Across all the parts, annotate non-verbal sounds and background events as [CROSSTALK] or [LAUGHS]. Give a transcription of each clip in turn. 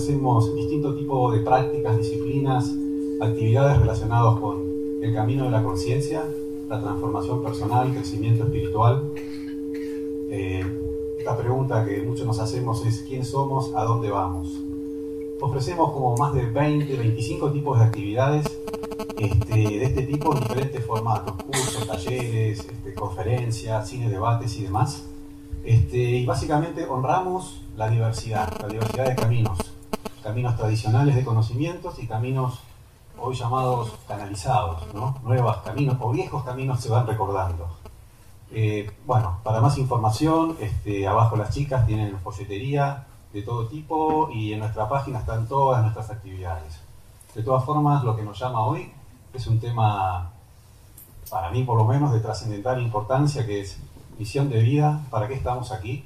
ofrecemos distintos tipos de prácticas, disciplinas, actividades relacionadas con el camino de la conciencia, la transformación personal, crecimiento espiritual. Eh, esta pregunta que muchos nos hacemos es ¿quién somos? ¿A dónde vamos? Ofrecemos como más de 20, 25 tipos de actividades este, de este tipo en diferentes formatos, cursos, talleres, este, conferencias, cine, debates y demás. Este, y básicamente honramos la diversidad, la diversidad de caminos, caminos tradicionales de conocimientos y caminos hoy llamados canalizados, ¿no? nuevos caminos o viejos caminos se van recordando. Eh, bueno, para más información, este, abajo las chicas tienen folletería de todo tipo y en nuestra página están todas nuestras actividades. De todas formas, lo que nos llama hoy es un tema, para mí por lo menos, de trascendental importancia, que es misión de vida, ¿para qué estamos aquí?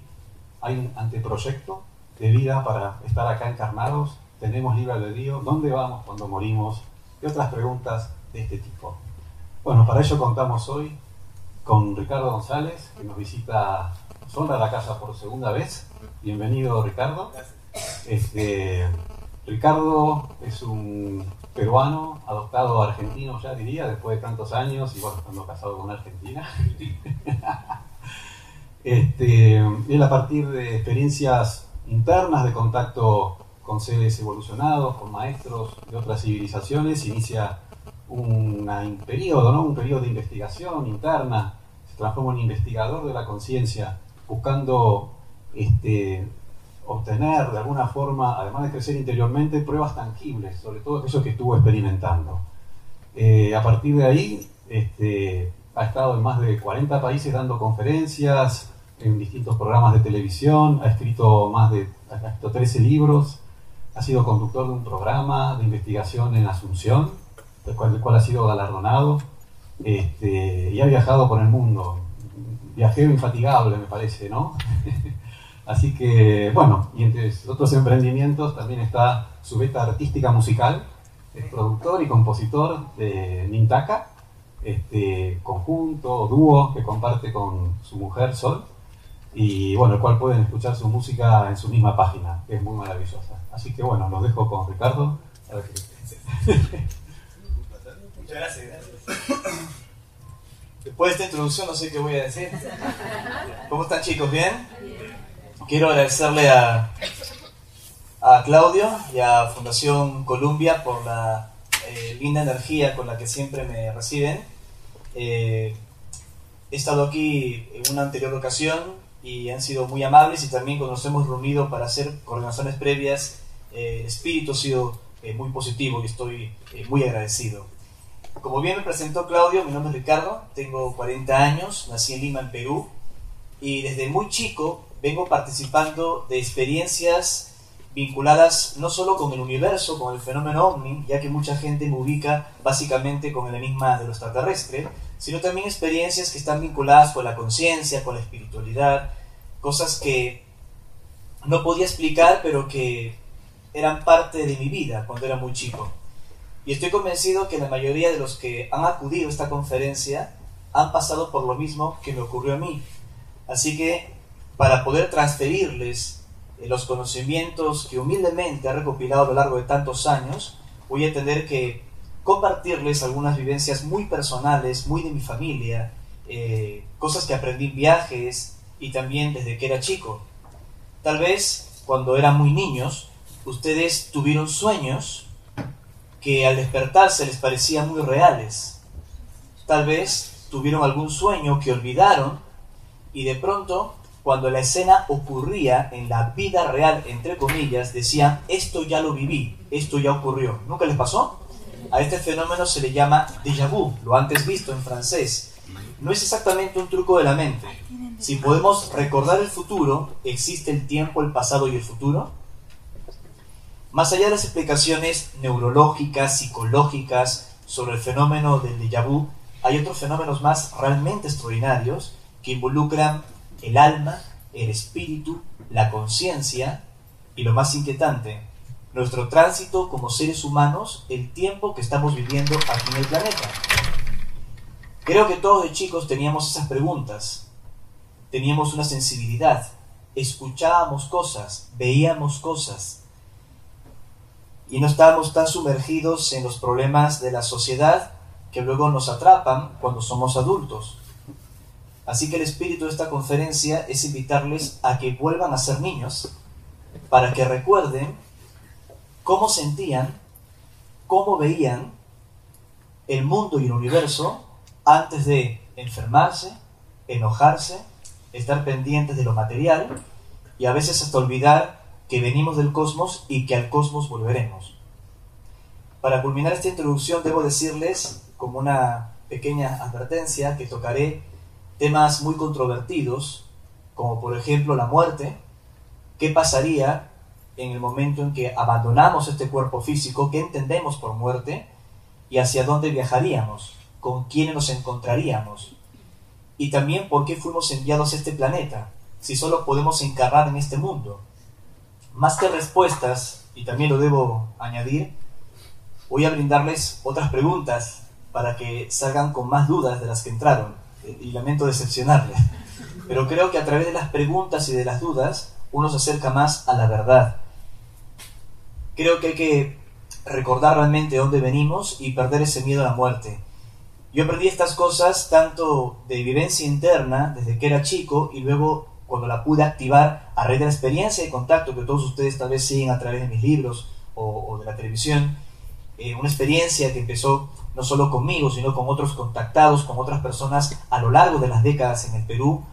Hay un anteproyecto de vida para estar acá encarnados? ¿Tenemos libre albedrío? ¿Dónde vamos cuando morimos? Y otras preguntas de este tipo. Bueno, para ello contamos hoy con Ricardo González, que nos visita, sonda la casa por segunda vez. Bienvenido, Ricardo. Este, Ricardo es un peruano, adoptado argentino, ya diría, después de tantos años, y bueno, estando casado con una argentina. [LAUGHS] este, él a partir de experiencias internas de contacto con seres evolucionados, con maestros de otras civilizaciones, inicia un periodo, ¿no? un periodo de investigación interna, se transforma en investigador de la conciencia, buscando este, obtener de alguna forma, además de crecer interiormente, pruebas tangibles sobre todo aquello que estuvo experimentando. Eh, a partir de ahí, este, ha estado en más de 40 países dando conferencias, en distintos programas de televisión, ha escrito más de ha 13 libros, ha sido conductor de un programa de investigación en Asunción, del cual, ha sido galardonado, este, y ha viajado por el mundo. Viajero infatigable, me parece, ¿no? [LAUGHS] Así que, bueno, y entre otros emprendimientos también está su beta artística musical, es productor y compositor de Nintaka, este conjunto, dúo que comparte con su mujer Sol y bueno, el cual pueden escuchar su música en su misma página, que es muy maravillosa. Así que bueno, los dejo con Ricardo. Muchas gracias, Después de esta introducción no sé qué voy a decir. ¿Cómo están chicos? ¿Bien? Quiero agradecerle a, a Claudio y a Fundación Columbia por la eh, linda energía con la que siempre me reciben. Eh, he estado aquí en una anterior ocasión y han sido muy amables y también nos hemos reunido para hacer coordinaciones previas, espíritu ha sido eh, muy positivo y estoy eh, muy agradecido. Como bien me presentó Claudio, mi nombre es Ricardo, tengo 40 años, nací en Lima, en Perú, y desde muy chico vengo participando de experiencias vinculadas no solo con el universo, con el fenómeno ovni, ya que mucha gente me ubica básicamente con el enigma de lo extraterrestre, sino también experiencias que están vinculadas con la conciencia, con la espiritualidad, cosas que no podía explicar, pero que eran parte de mi vida cuando era muy chico. Y estoy convencido que la mayoría de los que han acudido a esta conferencia han pasado por lo mismo que me ocurrió a mí. Así que para poder transferirles eh, los conocimientos que humildemente ha recopilado a lo largo de tantos años, voy a tener que compartirles algunas vivencias muy personales, muy de mi familia, eh, cosas que aprendí en viajes y también desde que era chico. Tal vez cuando eran muy niños, ustedes tuvieron sueños que al despertarse les parecían muy reales. Tal vez tuvieron algún sueño que olvidaron y de pronto cuando la escena ocurría en la vida real, entre comillas, decían, esto ya lo viví, esto ya ocurrió. ¿Nunca les pasó? A este fenómeno se le llama déjà vu, lo antes visto en francés. No es exactamente un truco de la mente. Si podemos recordar el futuro, ¿existe el tiempo, el pasado y el futuro? Más allá de las explicaciones neurológicas, psicológicas sobre el fenómeno del déjà vu, hay otros fenómenos más realmente extraordinarios que involucran el alma, el espíritu, la conciencia y lo más inquietante, nuestro tránsito como seres humanos, el tiempo que estamos viviendo aquí en el planeta. Creo que todos de chicos teníamos esas preguntas, teníamos una sensibilidad, escuchábamos cosas, veíamos cosas y no estábamos tan sumergidos en los problemas de la sociedad que luego nos atrapan cuando somos adultos. Así que el espíritu de esta conferencia es invitarles a que vuelvan a ser niños para que recuerden cómo sentían, cómo veían el mundo y el universo antes de enfermarse, enojarse, estar pendientes de lo material y a veces hasta olvidar que venimos del cosmos y que al cosmos volveremos. Para culminar esta introducción debo decirles, como una pequeña advertencia, que tocaré temas muy controvertidos, como por ejemplo la muerte, qué pasaría en el momento en que abandonamos este cuerpo físico, qué entendemos por muerte y hacia dónde viajaríamos, con quiénes nos encontraríamos, y también por qué fuimos enviados a este planeta, si solo podemos encarnar en este mundo. Más que respuestas, y también lo debo añadir, voy a brindarles otras preguntas para que salgan con más dudas de las que entraron, y lamento decepcionarles. Pero creo que a través de las preguntas y de las dudas uno se acerca más a la verdad. Creo que hay que recordar realmente dónde venimos y perder ese miedo a la muerte. Yo aprendí estas cosas tanto de vivencia interna desde que era chico y luego cuando la pude activar a raíz de la experiencia de contacto que todos ustedes tal vez siguen a través de mis libros o, de la televisión, eh, una experiencia que empezó no solo conmigo, sino con otros contactados, con otras personas a lo largo de las décadas en el Perú,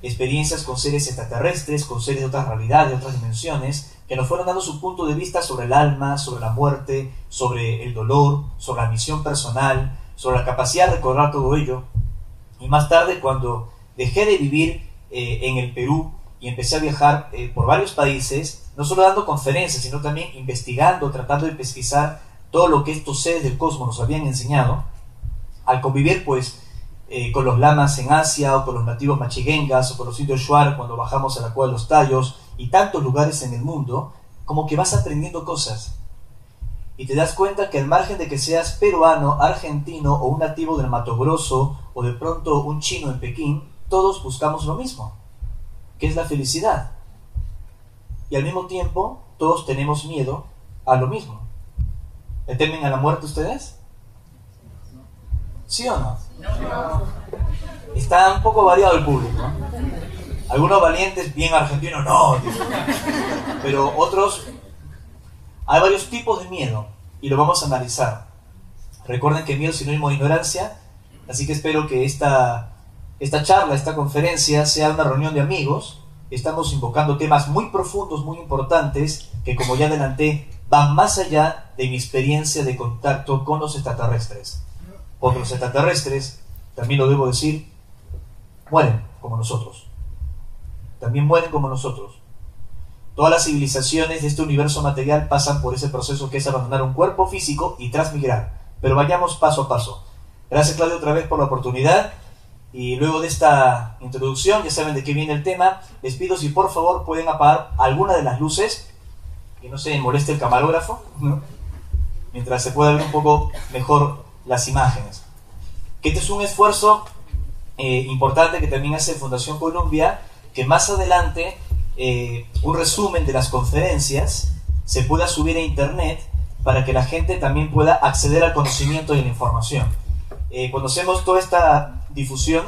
experiencias con seres extraterrestres, con seres de otras realidades, de otras dimensiones, que nos fueron dando su punto de vista sobre el alma, sobre la muerte, sobre el dolor, sobre la misión personal, sobre la capacidad de recordar todo ello. Y más tarde, cuando dejé de vivir eh, en el Perú y empecé a viajar eh, por varios países, no solo dando conferencias, sino también investigando, tratando de pesquisar todo lo que estos seres del cosmos nos habían enseñado, al convivir pues eh, con los lamas en Asia o con los nativos machiguengas o con los indios shuar cuando bajamos a la cueva de los tallos y tantos lugares en el mundo, como que vas aprendiendo cosas. Y te das cuenta que al margen de que seas peruano, argentino o un nativo del Mato Grosso o de pronto un chino en Pekín, todos buscamos lo mismo, que es la felicidad. Y al mismo tiempo, todos tenemos miedo a lo mismo. ¿Le temen a la muerte ustedes? ¿Sí o no? Está un poco variado el público. Algunos valientes, bien argentinos, no. Pero otros, hay varios tipos de miedo y lo vamos a analizar. Recuerden que miedo es sinónimo de ignorancia, así que espero que esta, esta charla, esta conferencia sea una reunión de amigos. Estamos invocando temas muy profundos, muy importantes, que como ya adelanté, van más allá de mi experiencia de contacto con los extraterrestres otros extraterrestres, también lo debo decir, mueren como nosotros. También mueren como nosotros. Todas las civilizaciones de este universo material pasan por ese proceso que es abandonar un cuerpo físico y transmigrar. Pero vayamos paso a paso. Gracias Claudio otra vez por la oportunidad. Y luego de esta introducción, ya saben de qué viene el tema, les pido si por favor pueden apagar alguna de las luces, que no se moleste el camarógrafo, mientras se pueda ver un poco mejor las imágenes. Que este es un esfuerzo eh, importante que también hace Fundación Colombia, que más adelante eh, un resumen de las conferencias se pueda subir a internet para que la gente también pueda acceder al conocimiento y la información. Eh, cuando hacemos toda esta difusión,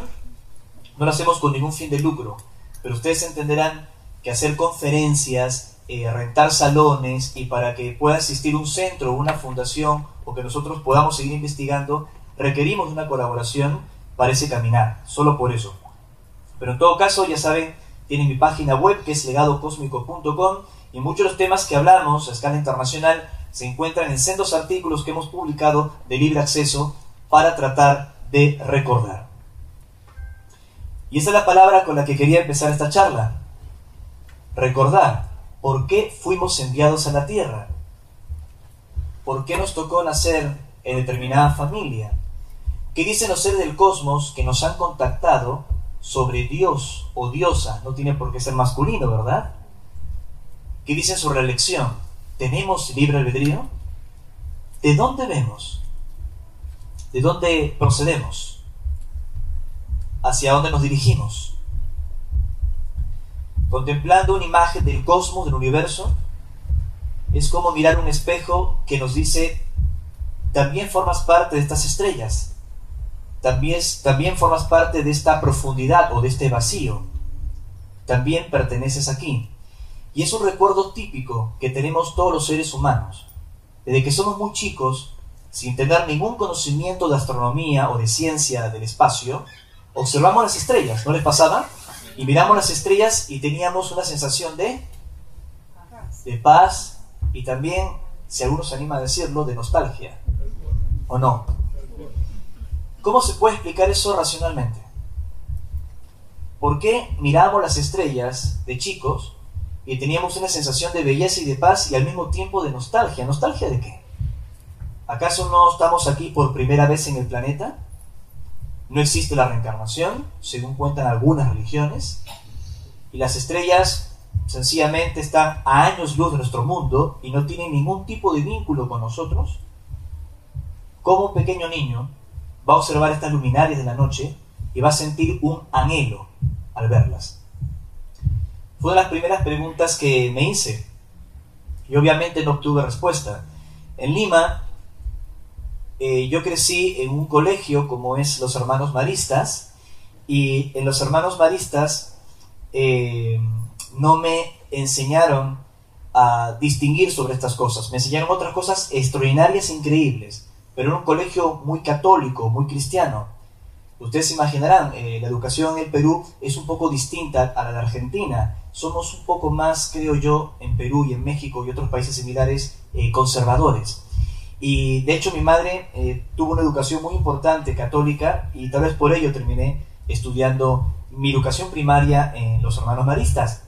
no lo hacemos con ningún fin de lucro, pero ustedes entenderán que hacer conferencias, rentar salones y para que pueda existir un centro, una fundación o que nosotros podamos seguir investigando, requerimos una colaboración para ese caminar, solo por eso. Pero en todo caso, ya saben, tienen mi página web que es legadocosmico.com y muchos de los temas que hablamos a escala internacional se encuentran en sendos artículos que hemos publicado de libre acceso para tratar de recordar. Y esa es la palabra con la que quería empezar esta charla. Recordar por qué fuimos enviados a la Tierra. ¿Por qué nos tocó nacer en determinada familia? ¿Qué dicen los seres del cosmos que nos han contactado sobre Dios o diosa? No tiene por qué ser masculino, ¿verdad? ¿Qué dicen sobre la elección? ¿Tenemos libre albedrío? ¿De dónde vemos? ¿De dónde procedemos? ¿Hacia dónde nos dirigimos? Contemplando una imagen del cosmos, del universo, es como mirar un espejo que nos dice, también formas parte de estas estrellas, también, también formas parte de esta profundidad o de este vacío, también perteneces aquí. Y es un recuerdo típico que tenemos todos los seres humanos. Desde que somos muy chicos, sin tener ningún conocimiento de astronomía o de ciencia del espacio, observamos las estrellas, ¿no les pasaba? Y miramos las estrellas y teníamos una sensación de, de paz y también, si alguno se anima a decirlo, de nostalgia. ¿O no? ¿Cómo se puede explicar eso racionalmente? ¿Por qué miramos las estrellas de chicos y teníamos una sensación de belleza y de paz y al mismo tiempo de nostalgia? ¿Nostalgia de qué? ¿Acaso no estamos aquí por primera vez en el planeta? ¿No existe la reencarnación, según cuentan algunas religiones? Y las estrellas sencillamente están a años luz de nuestro mundo y no tienen ningún tipo de vínculo con nosotros. ¿Cómo un pequeño niño va a observar estas luminarias de la noche y va a sentir un anhelo al verlas? Fue una de las primeras preguntas que me hice y obviamente no obtuve respuesta. En Lima eh, yo crecí en un colegio como es los Hermanos Maristas y en los Hermanos Maristas eh, no me enseñaron a distinguir sobre estas cosas, me enseñaron otras cosas extraordinarias e increíbles, pero en un colegio muy católico, muy cristiano. Ustedes se imaginarán, eh, la educación en el Perú es un poco distinta a la de Argentina. Somos un poco más, creo yo, en Perú y en México y otros países similares, conservadores. Y de hecho mi madre eh, tuvo una educación muy importante católica y tal vez por ello terminé estudiando mi educación primaria en los hermanos maristas.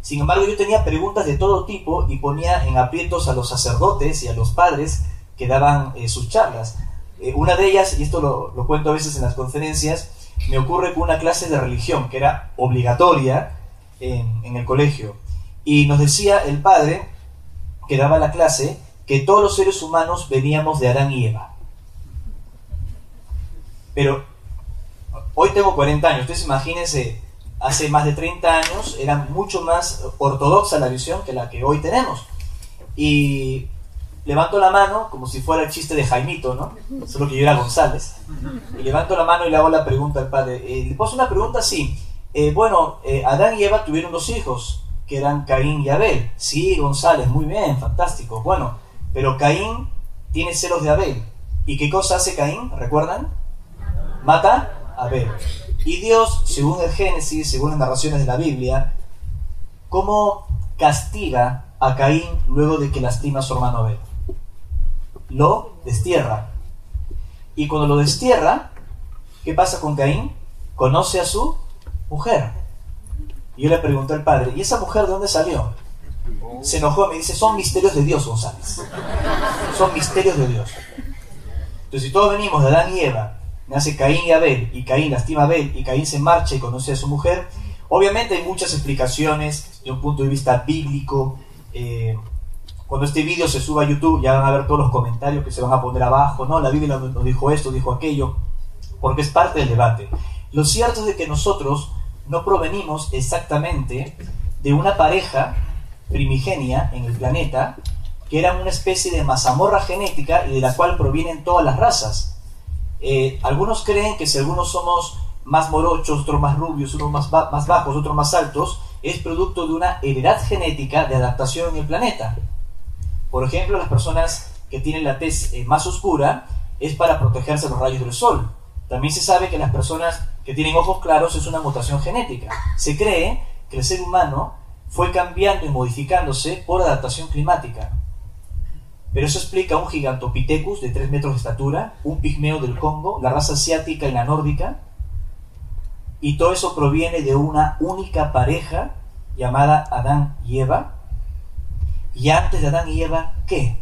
Sin embargo, yo tenía preguntas de todo tipo y ponía en aprietos a los sacerdotes y a los padres que daban eh, sus charlas. Eh, una de ellas, y esto lo, cuento a veces en las conferencias, me ocurre con una clase de religión que era obligatoria en, en el colegio. Y nos decía el padre que daba la clase que todos los seres humanos veníamos de Adán y Eva. Pero hoy tengo 40 años, ustedes imagínense, hace más de 30 años era mucho más ortodoxa la visión que la que hoy tenemos. Y levanto la mano como si fuera el chiste de Jaimito, ¿no? Solo que yo era González. Y levanto la mano y le hago la pregunta al padre. Eh, ¿Le puedo una pregunta? Sí. Eh, bueno, eh, Adán y Eva tuvieron dos hijos, que eran Caín y Abel. Sí, González, muy bien, fantástico. Bueno, pero Caín tiene celos de Abel. ¿Y qué cosa hace Caín? ¿Recuerdan? Mata a Abel. Y Dios, según el Génesis, según las narraciones de la Biblia, ¿cómo castiga a Caín luego de que lastima a su hermano Abel? Lo destierra. Y cuando lo destierra, ¿qué pasa con Caín? Conoce a su mujer. Y yo le pregunté al padre, ¿y esa mujer de dónde salió? Se enojó me dice, son misterios de Dios, González. Son misterios de Dios. Entonces, si todos venimos de Adán y Eva, nace Caín y Abel, y Caín lastima a Abel, y Caín se marcha y conoce a su mujer, obviamente hay muchas explicaciones de un punto de vista bíblico. Eh, cuando este vídeo se suba a YouTube, ya van a ver todos los comentarios que se van a poner abajo, ¿no? La Biblia nos dijo esto, dijo aquello, porque es parte del debate. Lo cierto es de que nosotros no provenimos exactamente de una pareja primigenia en el planeta, que era una especie de mazamorra genética y de la cual provienen todas las razas. Eh, algunos creen que si algunos somos más morochos, otros más rubios, unos más, más bajos, otros más altos, es producto de una heredad genética de adaptación en el planeta. Por ejemplo, las personas que tienen la tez eh, más oscura es para protegerse de los rayos del sol. También se sabe que las personas que tienen ojos claros es una mutación genética. Se cree que el ser humano fue cambiando y modificándose por adaptación climática. Pero eso explica un gigantopithecus de 3 metros de estatura, un pigmeo del Congo, la raza asiática y la nórdica, y todo eso proviene de una única pareja llamada Adán y Eva. Y antes de Adán y Eva, ¿qué?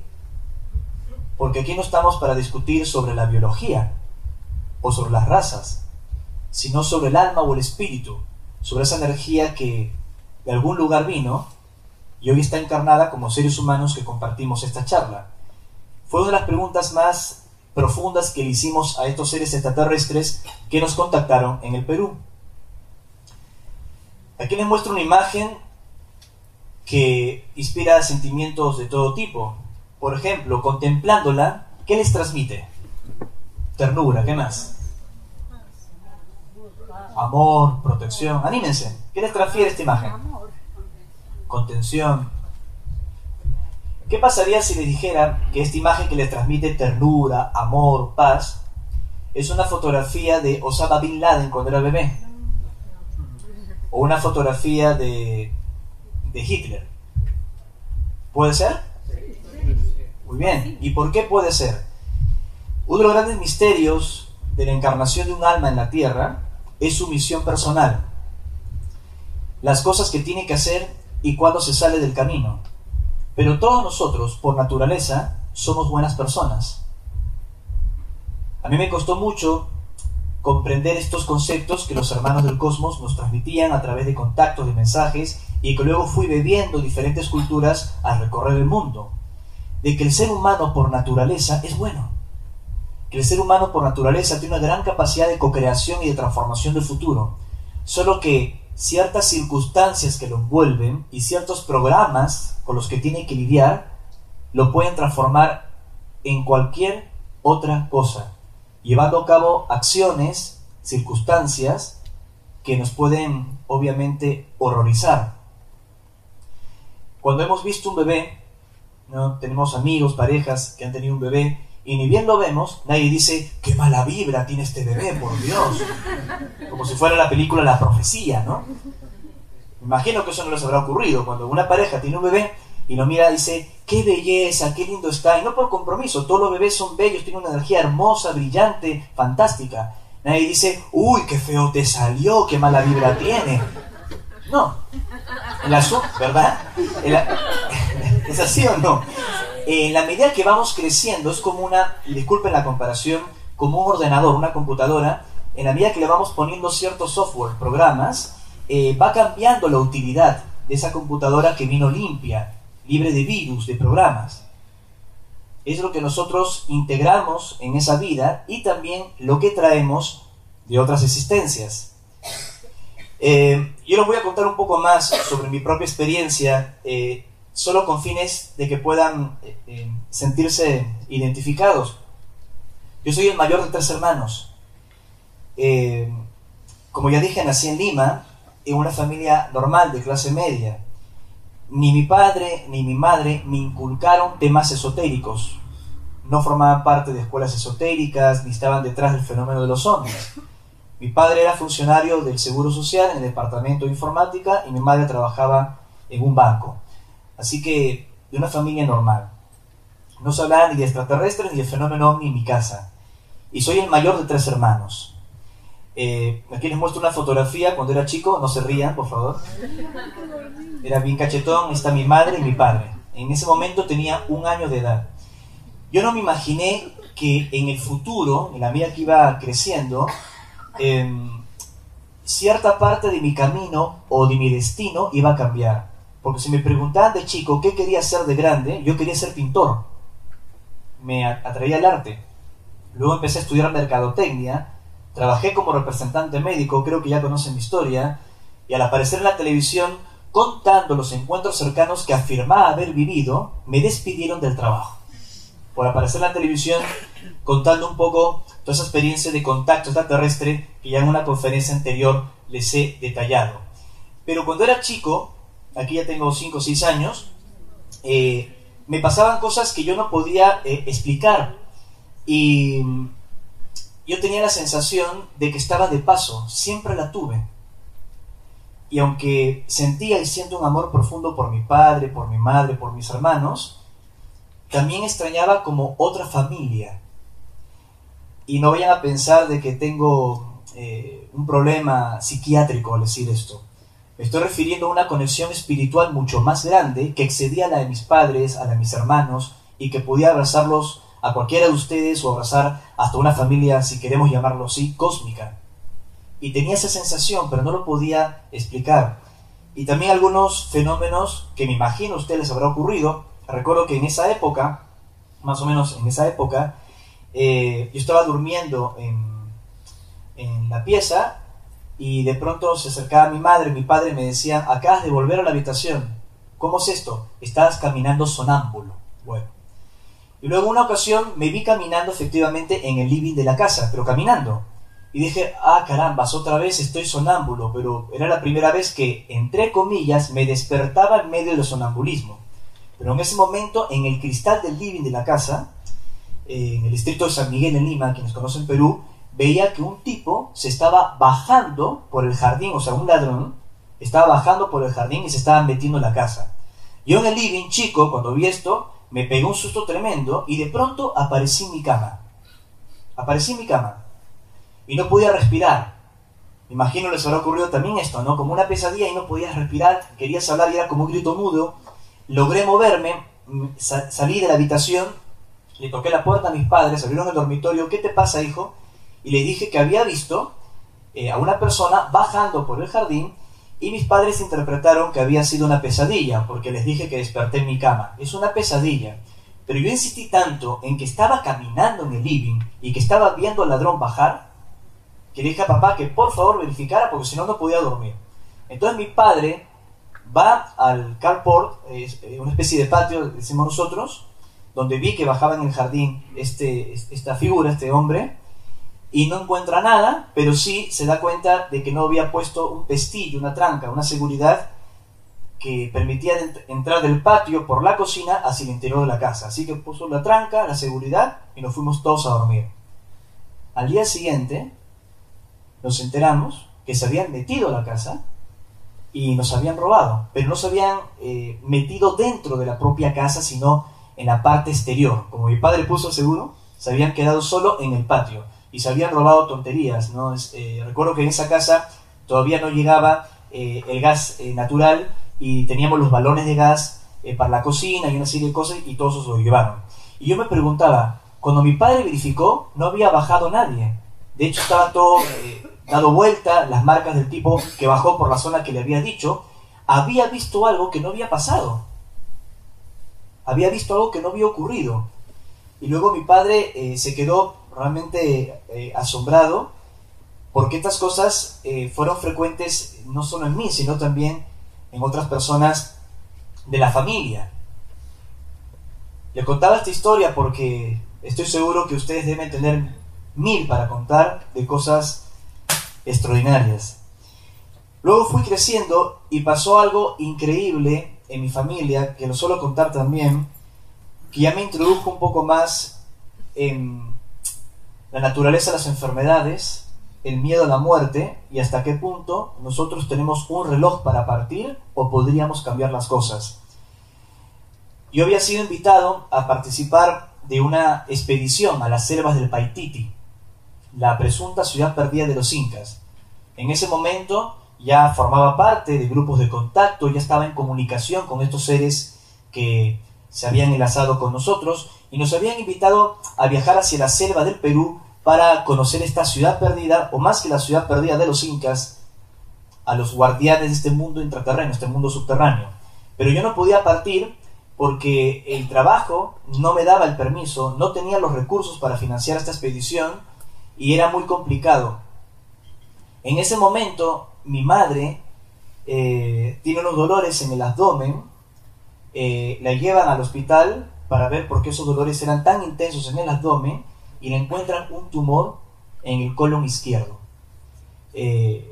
Porque aquí no estamos para discutir sobre la biología, o sobre las razas, sino sobre el alma o el espíritu, sobre esa energía que de algún lugar vino y hoy está encarnada como seres humanos que compartimos esta charla. Fue una de las preguntas más profundas que le hicimos a estos seres extraterrestres que nos contactaron en el Perú. Aquí les muestro una imagen que inspira sentimientos de todo tipo. Por ejemplo, contemplándola, ¿qué les transmite? Ternura, ¿qué más? Amor, protección. Anímense. ¿Qué les transfiere esta imagen? Contención. ¿Qué pasaría si les dijera que esta imagen que les transmite ternura, amor, paz, es una fotografía de Osama Bin Laden cuando era bebé? O una fotografía de, de Hitler. ¿Puede ser? Muy bien. ¿Y por qué puede ser? Uno de los grandes misterios de la encarnación de un alma en la tierra es su misión personal. Las cosas que tiene que hacer y cuando se sale del camino. Pero todos nosotros, por naturaleza, somos buenas personas. A mí me costó mucho comprender estos conceptos que los hermanos del cosmos nos transmitían a través de contactos, de mensajes, y que luego fui bebiendo diferentes culturas al recorrer el mundo. De que el ser humano por naturaleza es bueno el ser humano por naturaleza tiene una gran capacidad de co-creación y de transformación del futuro. Solo que ciertas circunstancias que lo envuelven y ciertos programas con los que tiene que lidiar lo pueden transformar en cualquier otra cosa, llevando a cabo acciones, circunstancias que nos pueden obviamente horrorizar. Cuando hemos visto un bebé, ¿no? tenemos amigos, parejas que han tenido un bebé y ni bien lo vemos, nadie dice, qué mala vibra tiene este bebé, por Dios. Como si fuera la película La Profecía, ¿no? Imagino que eso no les habrá ocurrido. Cuando una pareja tiene un bebé y lo mira, dice, qué belleza, qué lindo está. Y no por compromiso, todos los bebés son bellos, tienen una energía hermosa, brillante, fantástica. Nadie dice, uy, qué feo te salió, qué mala vibra tiene. No. El asunto, ¿verdad? [LAUGHS] ¿Es así o no? En la medida que vamos creciendo, es como una, disculpen la comparación, como un ordenador, una computadora, en la medida que le vamos poniendo ciertos software, programas, eh, va cambiando la utilidad de esa computadora que vino limpia, libre de virus, de programas. Es lo que nosotros integramos en esa vida y también lo que traemos de otras existencias. Eh, yo les voy a contar un poco más sobre mi propia experiencia. Eh, solo con fines de que puedan eh, eh, sentirse identificados. Yo soy el mayor de tres hermanos. Eh, como ya dije, nací en Lima, en una familia normal, de clase media. Ni mi padre ni mi madre me inculcaron temas esotéricos. No formaban parte de escuelas esotéricas, ni estaban detrás del fenómeno de los hombres. Mi padre era funcionario del Seguro Social en el departamento de informática y mi madre trabajaba en un banco. Así que, de una familia normal. No se hablaba ni de extraterrestres ni de fenómeno ovni en mi casa. Y soy el mayor de tres hermanos. Eh, aquí les muestro una fotografía cuando era chico, no se rían, por favor. Era bien cachetón, está mi madre y mi padre. En ese momento tenía un año de edad. Yo no me imaginé que en el futuro, en la medida que iba creciendo, em, cierta parte de mi camino o de mi destino iba a cambiar. Porque si me preguntaban de chico qué quería ser de grande, yo quería ser pintor. Me atraía el arte. Luego empecé a estudiar mercadotecnia, trabajé como representante médico, creo que ya conocen mi historia, y al aparecer en la televisión contando los encuentros cercanos que afirmaba haber vivido, me despidieron del trabajo. Por aparecer en la televisión contando un poco toda esa experiencia de contacto extraterrestre que ya en una conferencia anterior les he detallado. Pero cuando era chico, aquí ya tengo 5 o 6 años, eh, me pasaban cosas que yo no podía eh, explicar. Y yo tenía la sensación de que estaba de paso, siempre la tuve. Y aunque sentía y siento un amor profundo por mi padre, por mi madre, por mis hermanos, también extrañaba como otra familia. Y no vayan a pensar de que tengo eh, un problema psiquiátrico al decir esto. Estoy refiriendo a una conexión espiritual mucho más grande que excedía a la de mis padres, a la de mis hermanos, y que podía abrazarlos a cualquiera de ustedes o abrazar hasta una familia, si queremos llamarlo así, cósmica. Y tenía esa sensación, pero no lo podía explicar. Y también algunos fenómenos que me imagino a ustedes les habrá ocurrido. Recuerdo que en esa época, más o menos en esa época, eh, yo estaba durmiendo en, en la pieza y de pronto se acercaba mi madre, mi padre me decían, acabas de volver a la habitación. ¿Cómo es esto? Estabas caminando sonámbulo. Bueno. Y luego una ocasión me vi caminando efectivamente en el living de la casa, pero caminando. Y dije, ah, carambas, otra vez estoy sonámbulo, pero era la primera vez que, entre comillas, me despertaba en medio del sonambulismo. Pero en ese momento, en el cristal del living de la casa, eh, en el distrito de San Miguel en Lima, quienes conocen Perú, veía que un tipo se estaba bajando por el jardín, o sea, un ladrón, estaba bajando por el jardín y se estaba metiendo en la casa. Yo en el living, chico, cuando vi esto, me pegó un susto tremendo y de pronto aparecí en mi cama. Aparecí en mi cama. Y no podía respirar. Imagino les habrá ocurrido también esto, ¿no? Como una pesadilla y no podías respirar, querías hablar y era como un grito mudo. Logré moverme, salí de la habitación, le toqué la puerta a mis padres, abrieron el dormitorio, ¿qué te pasa, hijo? Y le dije que había visto eh, a una persona bajando por el jardín y mis padres interpretaron que había sido una pesadilla, porque les dije que desperté en mi cama. Es una pesadilla. Pero yo insistí tanto en que estaba caminando en el living y que estaba viendo al ladrón bajar, que le dije a papá que por favor verificara porque si no no podía dormir. Entonces mi padre va al carport, eh, una especie de patio, decimos nosotros, donde vi que bajaba en el jardín este, esta figura, este hombre, y no encuentra nada, pero sí se da cuenta de que no había puesto un pestillo, una tranca, una seguridad que permitía entrar del patio por la cocina hacia el interior de la casa. Así que puso la tranca, la seguridad y nos fuimos todos a dormir. Al día siguiente nos enteramos que se habían metido a la casa y nos habían robado, pero no se habían eh, metido dentro de la propia casa, sino en la parte exterior. Como mi padre puso seguro, se habían quedado solo en el patio y se habían robado tonterías. ¿no? Eh, recuerdo que en esa casa todavía no llegaba eh, el gas eh, natural y teníamos los balones de gas para la cocina y una serie de cosas y todos se lo llevaron. Y yo me preguntaba, cuando mi padre verificó, no había bajado nadie. De hecho, estaba todo dado vuelta, las marcas del tipo que bajó por la zona que le había dicho, había visto algo que no había pasado. Había visto algo que no había ocurrido. Y luego mi padre se quedó realmente eh, asombrado porque estas cosas eh, fueron frecuentes no solo en mí, sino también en otras personas de la familia. Le contaba esta historia porque estoy seguro que ustedes deben tener mil para contar de cosas extraordinarias. Luego fui creciendo y pasó algo increíble en mi familia, que lo suelo contar también, que ya me introdujo un poco más en la naturaleza de las enfermedades, el miedo a la muerte y hasta qué punto nosotros tenemos un reloj para partir o podríamos cambiar las cosas. Yo había sido invitado a participar de una expedición a las selvas del Paititi, la presunta ciudad perdida de los incas. En ese momento ya formaba parte de grupos de contacto, ya estaba en comunicación con estos seres que se habían enlazado con nosotros y nos habían invitado a viajar hacia la selva del Perú para conocer esta ciudad perdida, o más que la ciudad perdida de los incas, a los guardianes de este mundo intraterreno, este mundo subterráneo. Pero yo no podía partir porque el trabajo no me daba el permiso, no tenía los recursos para financiar esta expedición y era muy complicado. En ese momento mi madre eh, tiene unos dolores en el abdomen, eh, la llevan al hospital para ver por qué esos dolores eran tan intensos en el abdomen y le encuentran un tumor en el colon izquierdo. Eh,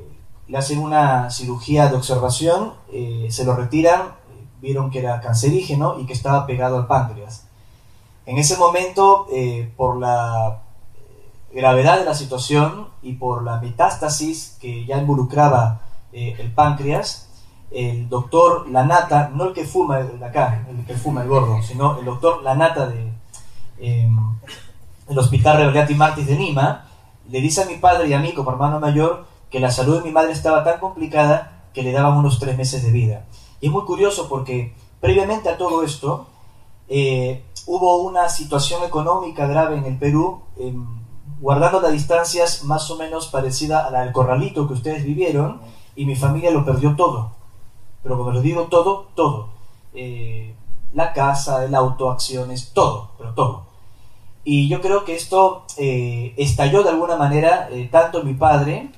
le hacen una cirugía de observación, eh, se lo retiran, vieron que era cancerígeno y que estaba pegado al páncreas. En ese momento, eh, por la gravedad de la situación y por la metástasis que ya involucraba el páncreas, el doctor Lanata, no el que fuma el acá, el que fuma el gordo, sino el doctor Lanata de, el Hospital Revelati Martis de Lima, le dice a mi padre y a mí como hermano mayor que la salud de mi madre estaba tan complicada que le daban unos tres meses de vida. Y es muy curioso porque previamente a todo esto, eh, hubo una situación económica grave en el Perú, em, guardando las distancias más o menos parecida a la del corralito que ustedes vivieron, y mi familia lo perdió todo. Pero cuando les digo todo, todo. Eh, la casa, el auto, acciones, todo, pero todo. Y yo creo que esto eh, estalló de alguna manera eh, tanto en mi padre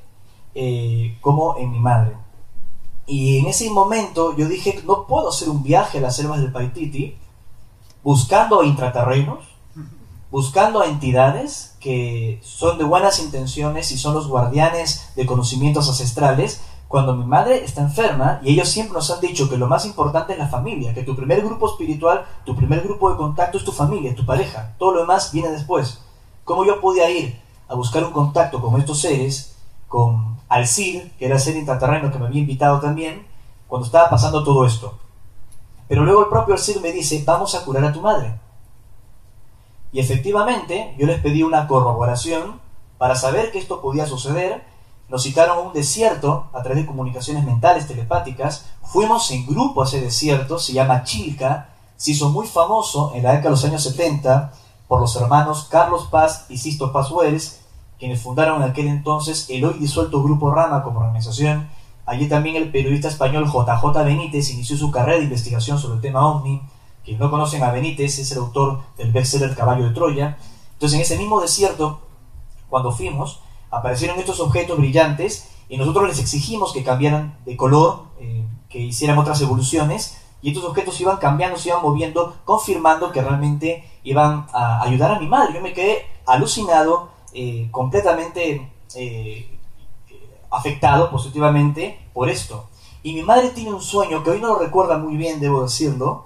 como en mi madre. Y en ese momento yo dije, no puedo hacer un viaje a las selvas del Paititi buscando intraterrenos, buscando entidades que son de buenas intenciones y son los guardianes de conocimientos ancestrales, cuando mi madre está enferma y ellos siempre nos han dicho que lo más importante es la familia, que tu primer grupo espiritual, tu primer grupo de contacto es tu familia, tu pareja, todo lo demás viene después. ¿Cómo yo podía ir a buscar un contacto con estos seres, con Alcir, que era el ser intraterreno que me había invitado también, cuando estaba pasando todo esto? Pero luego el propio Alcir me dice, vamos a curar a tu madre. Y efectivamente, yo les pedí una corroboración para saber que esto podía suceder nos citaron a un desierto a través de comunicaciones mentales telepáticas. Fuimos en grupo a ese desierto, se llama Chilca, se hizo muy famoso en la década de los años 70 por los hermanos Carlos Paz y Sisto Paz Wells, quienes fundaron en aquel entonces el hoy disuelto Grupo Rama como organización. Allí también el periodista español JJ Benítez inició su carrera de investigación sobre el tema OVNI. Quienes no conocen a Benítez es el autor del bestseller Caballo de Troya. Entonces en ese mismo desierto, cuando fuimos, aparecieron estos objetos brillantes y nosotros les exigimos que cambiaran de color, eh, que hicieran otras evoluciones, y estos objetos iban cambiando, se iban moviendo, confirmando que realmente iban a ayudar a mi madre. Yo me quedé alucinado, eh, completamente eh, afectado positivamente por esto. Y mi madre tiene un sueño que hoy no lo recuerda muy bien, debo decirlo,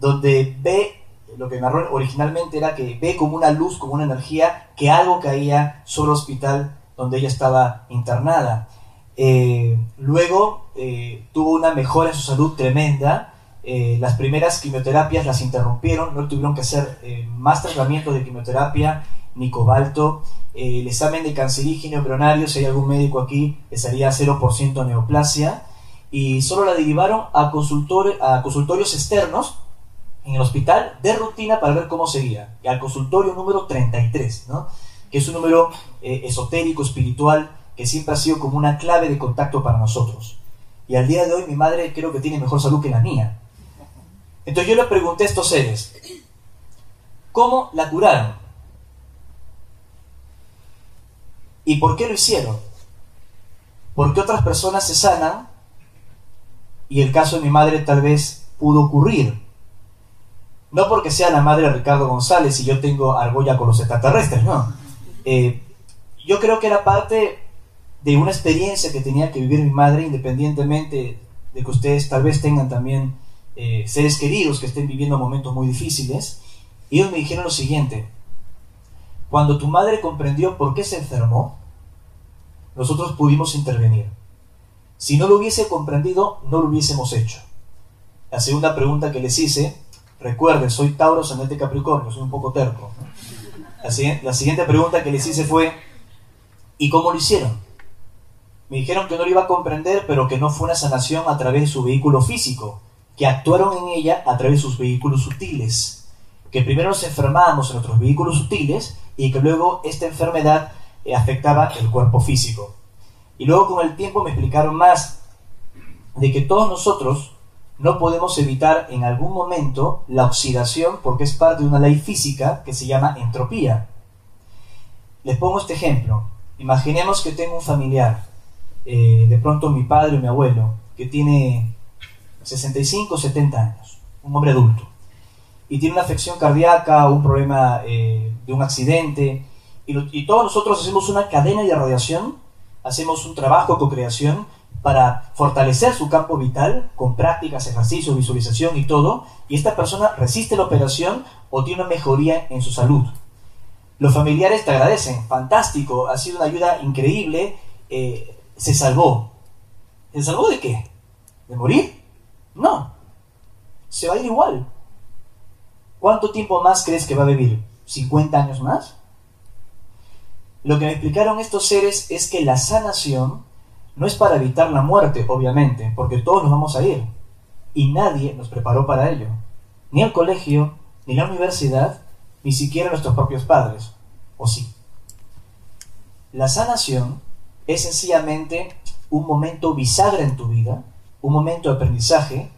donde ve lo que narró originalmente era que ve como una luz, como una energía, que algo caía sobre el hospital donde ella estaba internada. Eh, luego eh, tuvo una mejora en su salud tremenda. Eh, las primeras quimioterapias las interrumpieron, no tuvieron que hacer más tratamientos de quimioterapia ni cobalto. el examen de cancerígeno embrionario, si hay algún médico aquí, le salía 0% neoplasia. Y solo la derivaron a, a consultorios externos en el hospital de rutina para ver cómo seguía. Y al consultorio número 33, ¿no? Que es un número eh, esotérico, espiritual, que siempre ha sido como una clave de contacto para nosotros. Y al día de hoy mi madre creo que tiene mejor salud que la mía. Entonces yo le pregunté a estos seres, ¿cómo la curaron? ¿Y por qué lo hicieron? ¿Por qué otras personas se sanan y el caso de mi madre tal vez pudo ocurrir? No porque sea la madre de Ricardo González y yo tengo argolla con los extraterrestres, no. Eh, yo creo que era parte de una experiencia que tenía que vivir mi madre, independientemente de que ustedes tal vez tengan también eh, seres queridos que estén viviendo momentos muy difíciles. Y ellos me dijeron lo siguiente, cuando tu madre comprendió por qué se enfermó, nosotros pudimos intervenir. Si no lo hubiese comprendido, no lo hubiésemos hecho. La segunda pregunta que les hice Recuerden, soy Tauro, Sanete Capricornio, soy un poco terco. La, siguiente pregunta que les hice fue, ¿y cómo lo hicieron? Me dijeron que no lo iba a comprender, pero que no fue una sanación a través de su vehículo físico, que actuaron en ella a través de sus vehículos sutiles, que primero nos enfermábamos en nuestros vehículos sutiles y que luego esta enfermedad eh, afectaba el cuerpo físico. Y luego con el tiempo me explicaron más de que todos nosotros no podemos evitar en algún momento la oxidación porque es parte de una ley física que se llama entropía. Les pongo este ejemplo. Imaginemos que tengo un familiar, eh, de pronto mi padre o mi abuelo, que tiene 65 o 70 años, un hombre adulto, y tiene una afección cardíaca un problema eh, de un accidente, y, y todos nosotros hacemos una cadena de radiación, hacemos un trabajo de co-creación para fortalecer su campo vital con prácticas, ejercicios, visualización y todo, y esta persona resiste la operación o tiene una mejoría en su salud. Los familiares te agradecen, fantástico, ha sido una ayuda increíble, eh, se salvó. ¿Se salvó de qué? ¿De morir? No, se va a ir igual. ¿Cuánto tiempo más crees que va a vivir? ¿50 años más? Lo que me explicaron estos seres es que la sanación no es para evitar la muerte, obviamente, porque todos nos vamos a ir. Y nadie nos preparó para ello. Ni el colegio, ni la universidad, ni siquiera nuestros propios padres. ¿O sí? La sanación es sencillamente un momento bisagra en tu vida, un momento de aprendizaje,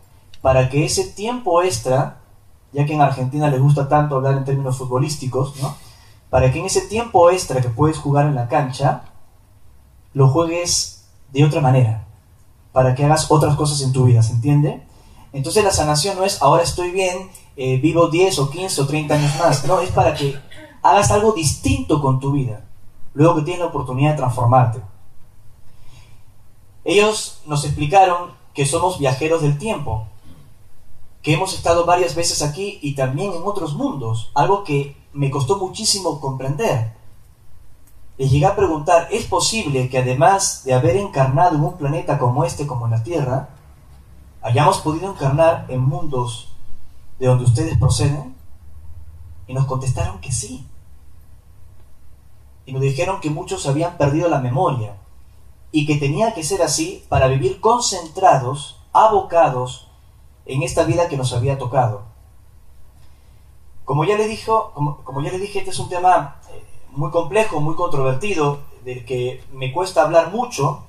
para que ese tiempo extra, ya que en Argentina les gusta tanto hablar en términos futbolísticos, ¿no? para que en ese tiempo extra que puedes jugar en la cancha, lo juegues de otra manera, para que hagas otras cosas en tu vida, ¿se entiende? Entonces la sanación no es ahora estoy bien, eh, vivo 10 o 15 o 30 años más, no, es para que hagas algo distinto con tu vida, luego que tienes la oportunidad de transformarte. Ellos nos explicaron que somos viajeros del tiempo, que hemos estado varias veces aquí y también en otros mundos, algo que me costó muchísimo comprender. Les llegué a preguntar, ¿es posible que además de haber encarnado en un planeta como este, como la Tierra, hayamos podido encarnar en mundos de donde ustedes proceden? Y nos contestaron que sí. Y nos dijeron que muchos habían perdido la memoria y que tenía que ser así para vivir concentrados, abocados en esta vida que nos había tocado. Como ya le, dijo, como, ya le dije, este es un tema muy complejo, muy controvertido, del que me cuesta hablar mucho,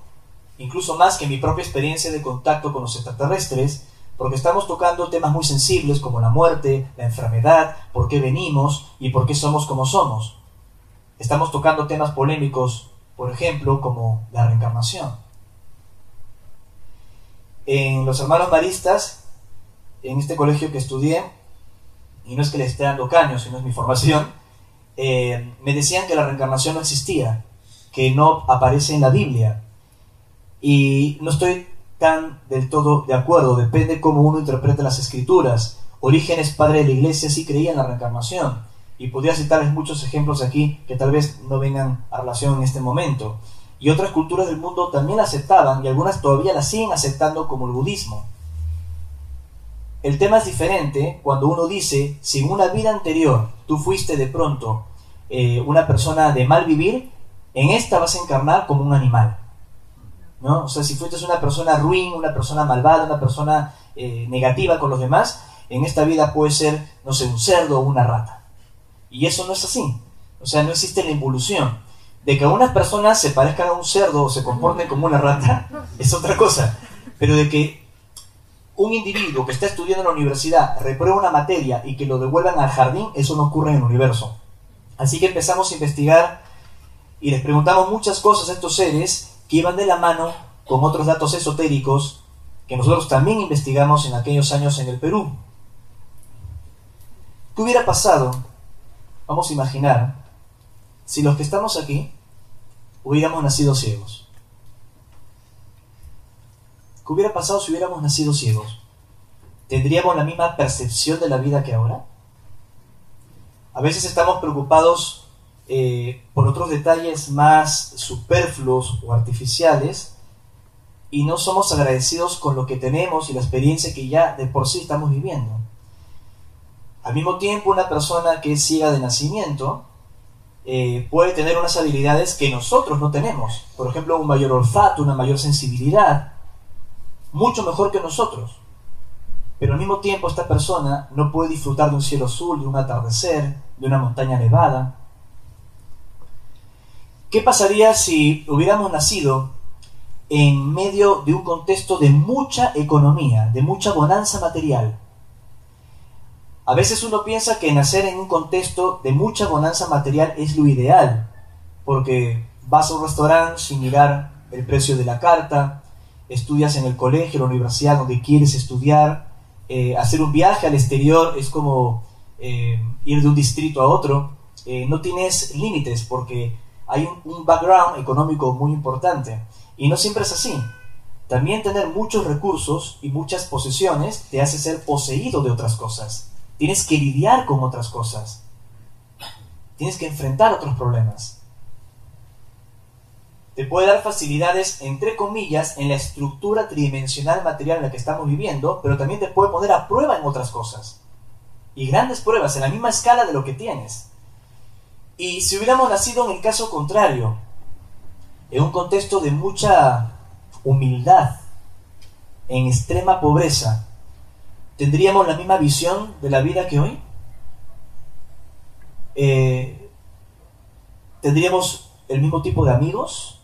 incluso más que mi propia experiencia de contacto con los extraterrestres, porque estamos tocando temas muy sensibles como la muerte, la enfermedad, por qué venimos y por qué somos como somos. Estamos tocando temas polémicos, por ejemplo, como la reencarnación. En los hermanos maristas en este colegio que estudié, y no es que le esté dando caño, sino es mi formación, eh, me decían que la reencarnación no existía, que no aparece en la Biblia. Y no estoy tan del todo de acuerdo, depende cómo uno interprete las escrituras. Orígenes, padre de la iglesia, sí creía en la reencarnación. Y podría citarles muchos ejemplos aquí que tal vez no vengan a relación en este momento. Y otras culturas del mundo también aceptaban y algunas todavía la siguen aceptando como el budismo. El tema es diferente cuando uno dice, si en una vida anterior tú fuiste de pronto eh, una persona de mal vivir, en esta vas a encarnar como un animal. ¿no? O sea, si fuiste una persona ruin, una persona malvada, una persona eh, negativa con los demás, en esta vida puede ser, no sé, un cerdo o una rata. Y eso no es así. O sea, no existe la involución. De que unas personas se parezcan a un cerdo o se comporten como una rata, [LAUGHS] es otra cosa. Pero de que un individuo que está estudiando en la universidad reprueba una materia y que lo devuelvan al jardín, eso no ocurre en el universo. Así que empezamos a investigar y les preguntamos muchas cosas a estos seres que iban de la mano con otros datos esotéricos que nosotros también investigamos en aquellos años en el Perú. ¿Qué hubiera pasado? Vamos a imaginar si los que estamos aquí hubiéramos nacido ciegos. ¿Qué hubiera pasado si hubiéramos nacido ciegos? ¿Tendríamos la misma percepción de la vida que ahora? A veces estamos preocupados eh, por otros detalles más superfluos o artificiales y no somos agradecidos con lo que tenemos y la experiencia que ya de por sí estamos viviendo. Al mismo tiempo, una persona que es ciega de nacimiento eh, puede tener unas habilidades que nosotros no tenemos. Por ejemplo, un mayor olfato, una mayor sensibilidad, mucho mejor que nosotros. Pero al mismo tiempo esta persona no puede disfrutar de un cielo azul, de un atardecer, de una montaña nevada. ¿Qué pasaría si hubiéramos nacido en medio de un contexto de mucha economía, de mucha bonanza material? A veces uno piensa que nacer en un contexto de mucha bonanza material es lo ideal, porque vas a un restaurante sin mirar el precio de la carta, estudias en el colegio, la universidad donde quieres estudiar, eh, hacer un viaje al exterior es como eh, ir de un distrito a otro, eh, no tienes límites porque hay un, un, background económico muy importante. Y no siempre es así. También tener muchos recursos y muchas posesiones te hace ser poseído de otras cosas. Tienes que lidiar con otras cosas. Tienes que enfrentar otros problemas te puede dar facilidades, entre comillas, en la estructura tridimensional material en la que estamos viviendo, pero también te puede poner a prueba en otras cosas. Y grandes pruebas, en la misma escala de lo que tienes. Y si hubiéramos nacido en el caso contrario, en un contexto de mucha humildad, en extrema pobreza, ¿tendríamos la misma visión de la vida que hoy? eh, tendríamos el mismo tipo de amigos,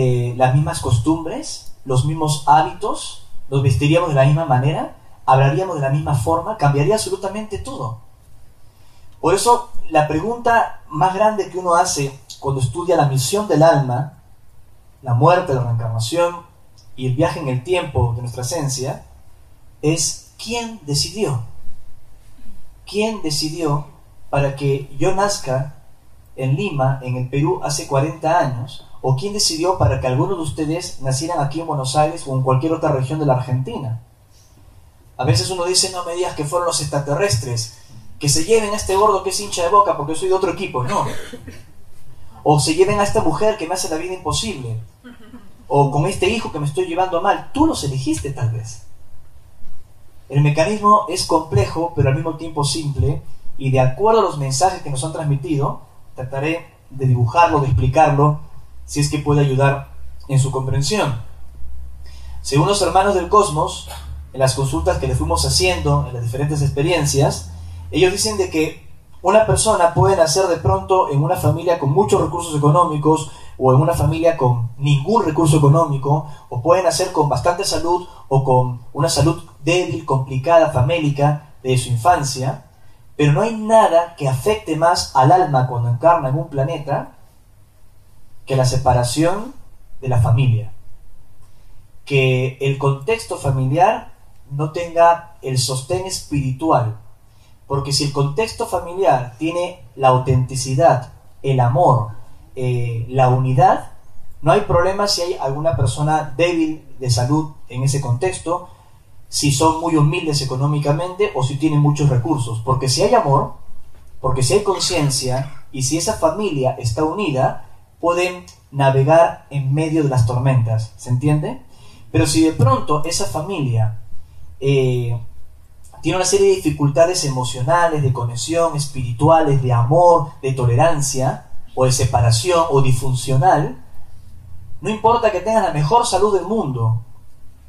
eh, las mismas costumbres, los mismos hábitos, nos vestiríamos de la misma manera, hablaríamos de la misma forma, cambiaría absolutamente todo. Por eso la pregunta más grande que uno hace cuando estudia la misión del alma, la muerte, la reencarnación y el viaje en el tiempo de nuestra esencia, es ¿quién decidió? ¿Quién decidió para que yo nazca en Lima, en el Perú, hace 40 años? ¿O quién decidió para que algunos de ustedes nacieran aquí en Buenos Aires o en cualquier otra región de la Argentina? A veces uno dice, no me digas que fueron los extraterrestres, que se lleven a este gordo que es hincha de boca porque soy de otro equipo, no. O se lleven a esta mujer que me hace la vida imposible. O con este hijo que me estoy llevando mal. Tú los elegiste tal vez. El mecanismo es complejo, pero al mismo tiempo simple, y de acuerdo a los mensajes que nos han transmitido, trataré de dibujarlo, de explicarlo, si es que puede ayudar en su comprensión. Según los hermanos del cosmos, en las consultas que le fuimos haciendo, en las diferentes experiencias, ellos dicen de que una persona puede nacer de pronto en una familia con muchos recursos económicos o en una familia con ningún recurso económico, o puede nacer con bastante salud o con una salud débil, complicada, famélica de su infancia, pero no hay nada que afecte más al alma cuando encarna en un planeta que la separación de la familia. Que el contexto familiar no tenga el sostén espiritual porque si el contexto familiar tiene la autenticidad, el amor, eh, la unidad, no hay problema si hay alguna persona débil de salud en ese contexto, si son muy humildes económicamente o si tienen muchos recursos. Porque si hay amor, porque si hay conciencia y si esa familia está unida, pueden navegar en medio de las tormentas. ¿Se entiende? Pero si de pronto esa familia eh, tiene una serie de dificultades emocionales, de conexión, espirituales, de amor, de tolerancia, o de separación, o disfuncional, no importa que tengas la mejor salud del mundo,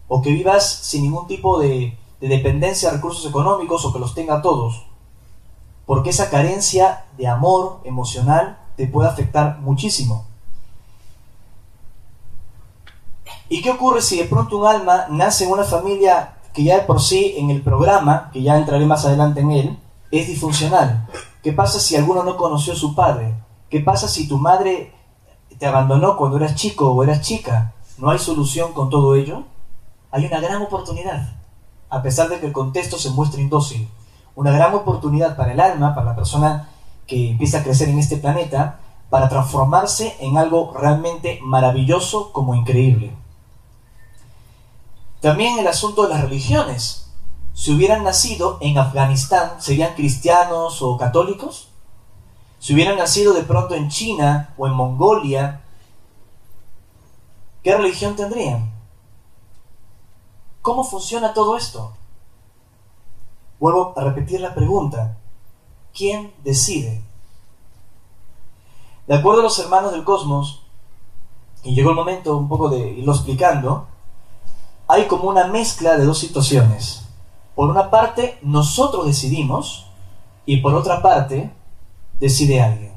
o que vivas sin ningún tipo de, de dependencia de recursos económicos, o que los tenga todos, porque esa carencia de amor emocional te puede afectar muchísimo. ¿Y qué ocurre si de pronto un alma nace en una familia que ya de por sí en el programa, que ya entraré más adelante en él, es disfuncional. ¿Qué pasa si alguno no conoció a su padre? ¿Qué pasa si tu madre te abandonó cuando eras chico o eras chica? ¿No hay solución con todo ello? Hay una gran oportunidad, a pesar de que el contexto se muestre indócil. Una gran oportunidad para el alma, para la persona que empieza a crecer en este planeta, para transformarse en algo realmente maravilloso como increíble. También el asunto de las religiones. Si hubieran nacido en Afganistán, ¿serían cristianos o católicos? Si hubieran nacido de pronto en China o en Mongolia, ¿qué religión tendrían? ¿Cómo funciona todo esto? Vuelvo a repetir la pregunta. ¿Quién decide? De acuerdo a los hermanos del cosmos, y llegó el momento un poco de irlo explicando, hay como una mezcla de dos situaciones. Por una parte, nosotros decidimos y por otra parte, decide alguien.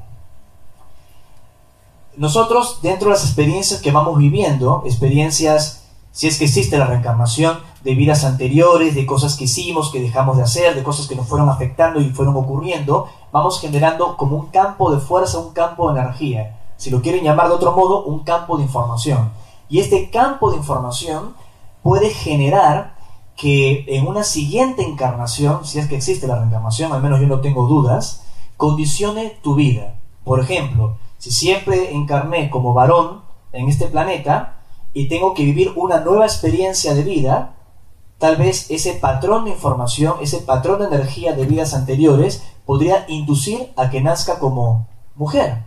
Nosotros, dentro de las experiencias que vamos viviendo, experiencias, si es que existe la reencarnación, de vidas anteriores, de cosas que hicimos, que dejamos de hacer, de cosas que nos fueron afectando y fueron ocurriendo, vamos generando como un campo de fuerza, un campo de energía. Si lo quieren llamar de otro modo, un campo de información. Y este campo de información puede generar que en una siguiente encarnación, si es que existe la reencarnación, al menos yo no tengo dudas, condicione tu vida. Por ejemplo, si siempre encarné como varón en este planeta y tengo que vivir una nueva experiencia de vida, tal vez ese patrón de información, ese patrón de energía de vidas anteriores podría inducir a que nazca como mujer.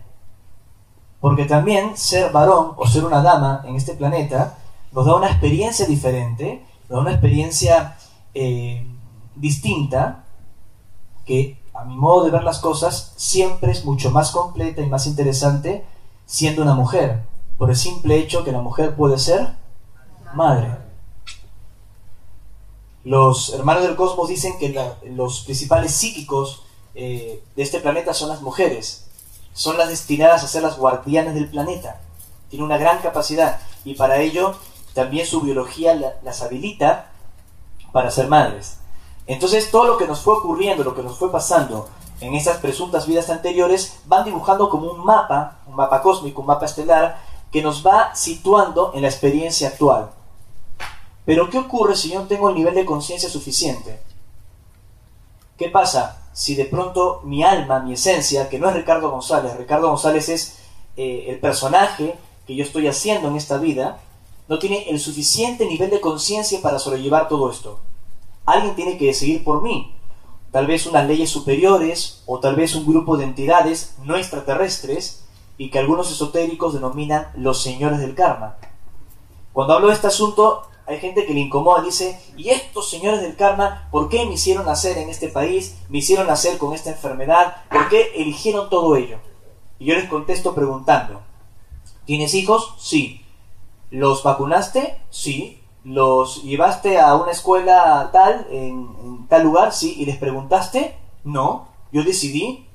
Porque también ser varón o ser una dama en este planeta nos da una experiencia diferente, nos da una experiencia eh, distinta, que a mi modo de ver las cosas siempre es mucho más completa y más interesante siendo una mujer, por el simple hecho que la mujer puede ser madre. Los hermanos del cosmos dicen que los principales psíquicos eh, de este planeta son las mujeres. Son las destinadas a ser las guardianes del planeta. Tienen una gran capacidad y para ello también su biología las habilita para ser madres. Entonces todo lo que nos fue ocurriendo, lo que nos fue pasando en esas presuntas vidas anteriores, van dibujando como un mapa, un mapa cósmico, un mapa estelar, que nos va situando en la experiencia actual. Pero ¿qué ocurre si yo no tengo el nivel de conciencia suficiente? ¿Qué pasa si de pronto mi alma, mi esencia, que no es Ricardo González, Ricardo González es eh, el personaje que yo estoy haciendo en esta vida, no tiene el suficiente nivel de conciencia para sobrellevar todo esto? Alguien tiene que decidir por mí. Tal vez unas leyes superiores o tal vez un grupo de entidades no extraterrestres y que algunos esotéricos denominan los señores del karma. Cuando hablo de este asunto, hay gente que le incomoda, dice, ¿y estos señores del karma, por qué me hicieron nacer en este país? ¿Me hicieron nacer con esta enfermedad? ¿Por qué eligieron todo ello? Y yo les contesto preguntando, ¿tienes hijos? Sí. ¿Los vacunaste? Sí. ¿Los llevaste a una escuela tal, en, tal lugar? Sí. ¿Y les preguntaste? No. Yo decidí.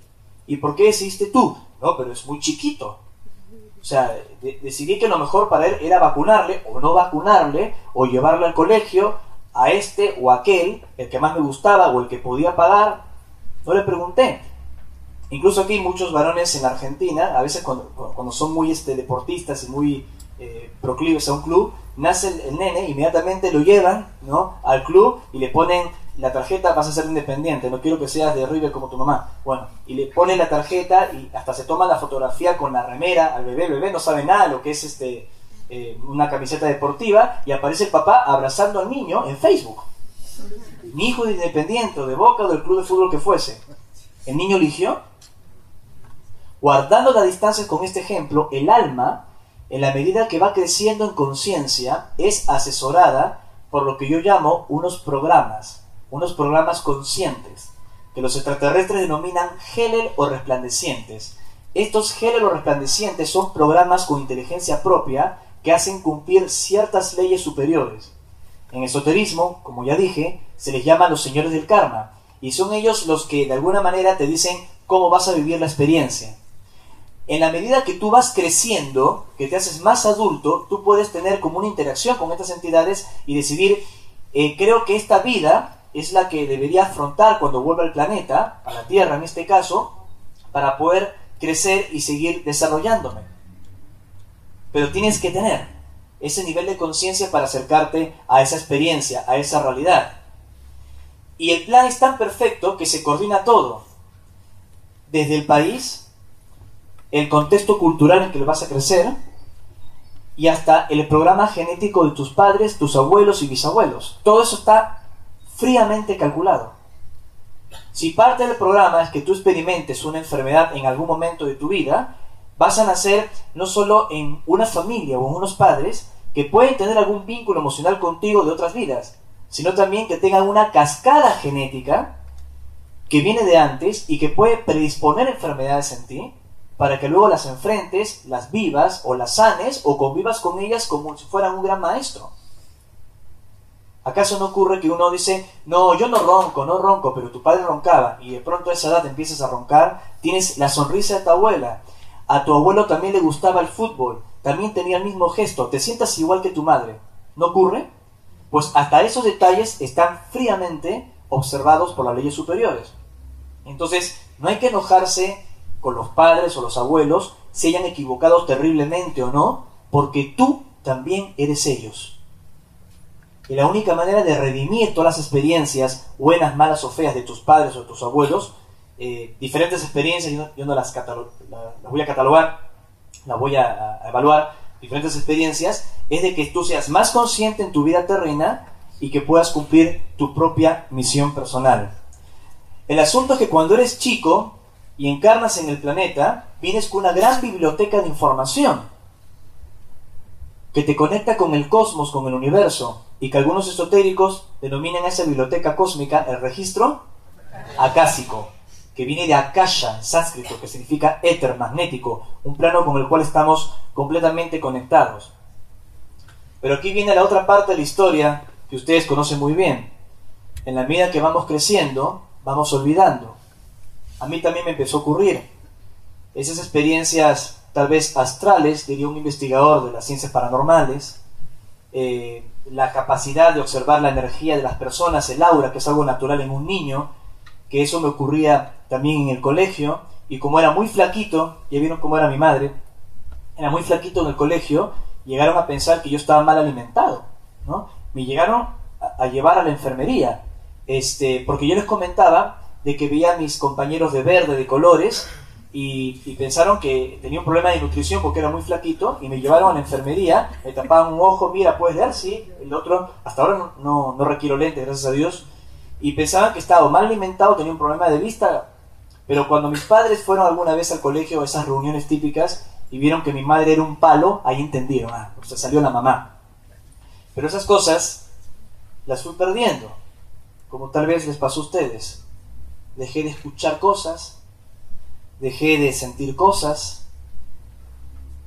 ¿Y por qué decidiste tú? No, pero es muy chiquito. O sea, decidí que lo mejor para él era vacunarle o no vacunarle o llevarlo al colegio a este o aquel, el que más me gustaba o el que podía pagar. No le pregunté. Incluso aquí muchos varones en Argentina, a veces cuando, cuando son muy este, deportistas y muy eh, proclives a un club, nace el, el, nene, inmediatamente lo llevan ¿no? al club y le ponen la tarjeta vas a ser independiente, no quiero que seas de River como tu mamá. Bueno, y le pone la tarjeta y hasta se toma la fotografía con la remera al bebé, el bebé no sabe nada lo que es este eh, una camiseta deportiva y aparece el papá abrazando al niño en Facebook. Mi hijo de Independiente de Boca o del club de fútbol que fuese. ¿El niño eligió? Guardando la distancia con este ejemplo, el alma, en la medida que va creciendo en conciencia, es asesorada por lo que yo llamo unos programas unos programas conscientes, que los extraterrestres denominan Heller o resplandecientes. Estos Heller o resplandecientes son programas con inteligencia propia que hacen cumplir ciertas leyes superiores. En esoterismo, como ya dije, se les llama los señores del karma, y son ellos los que de alguna manera te dicen cómo vas a vivir la experiencia. En la medida que tú vas creciendo, que te haces más adulto, tú puedes tener como una interacción con estas entidades y decidir, eh, creo que esta vida es la que debería afrontar cuando vuelva al planeta, a la Tierra en este caso, para poder crecer y seguir desarrollándome. Pero tienes que tener ese nivel de conciencia para acercarte a esa experiencia, a esa realidad. Y el plan es tan perfecto que se coordina todo. Desde el país, el contexto cultural en que lo vas a crecer, y hasta el programa genético de tus padres, tus abuelos y bisabuelos. Todo eso está fríamente calculado. Si parte del programa es que tú experimentes una enfermedad en algún momento de tu vida, vas a nacer no solo en una familia o en unos padres que pueden tener algún vínculo emocional contigo de otras vidas, sino también que tengan una cascada genética que viene de antes y que puede predisponer enfermedades en ti para que luego las enfrentes, las vivas o las sanes o convivas con ellas como si fueran un gran maestro. ¿Acaso no ocurre que uno dice, no, yo no ronco, no ronco, pero tu padre roncaba y de pronto a esa edad empiezas a roncar, tienes la sonrisa de tu abuela, a tu abuelo también le gustaba el fútbol, también tenía el mismo gesto, te sientas igual que tu madre? ¿No ocurre? Pues hasta esos detalles están fríamente observados por las leyes superiores. Entonces, no hay que enojarse con los padres o los abuelos, se hayan equivocado terriblemente o no, porque tú también eres ellos. Y la única manera de redimir todas las experiencias, buenas, malas o feas, de tus padres o tus abuelos, eh, diferentes experiencias, yo no, las, voy a catalogar, las voy a, evaluar, diferentes experiencias, es de que tú seas más consciente en tu vida terrena y que puedas cumplir tu propia misión personal. El asunto es que cuando eres chico y encarnas en el planeta, vienes con una gran biblioteca de información que te conecta con el cosmos, con el universo, y que algunos esotéricos denominan esa biblioteca cósmica el registro acásico, que viene de akasha, en sánscrito, que significa éter magnético, un plano con el cual estamos completamente conectados. Pero aquí viene la otra parte de la historia que ustedes conocen muy bien. En la medida que vamos creciendo, vamos olvidando. a mí también me empezó a ocurrir. Esas experiencias tal vez astrales, diría un investigador de las ciencias paranormales, eh, la capacidad de observar la energía de las personas, el aura, que es algo natural en un niño, que eso me ocurría también en el colegio, y como era muy flaquito, ya vieron cómo era mi madre, era muy flaquito en el colegio, llegaron a pensar que yo estaba mal alimentado, ¿no? Me llegaron a, llevar a la enfermería, este, porque yo les comentaba de que veía a mis compañeros de verde, de colores, y, pensaron que tenía un problema de nutrición porque era muy flaquito y me llevaron a la enfermería, me tapaban un ojo, mira, puedes leer, sí, el otro, hasta ahora no, no, requiero lentes, gracias a Dios, y pensaban que estaba mal alimentado, tenía un problema de vista, pero cuando mis padres fueron alguna vez al colegio a esas reuniones típicas y vieron que mi madre era un palo, ahí entendieron, ah, o sea, salió la mamá. Pero esas cosas las fui perdiendo, como tal vez les pasó a ustedes. Dejé de escuchar cosas, dejé de sentir cosas,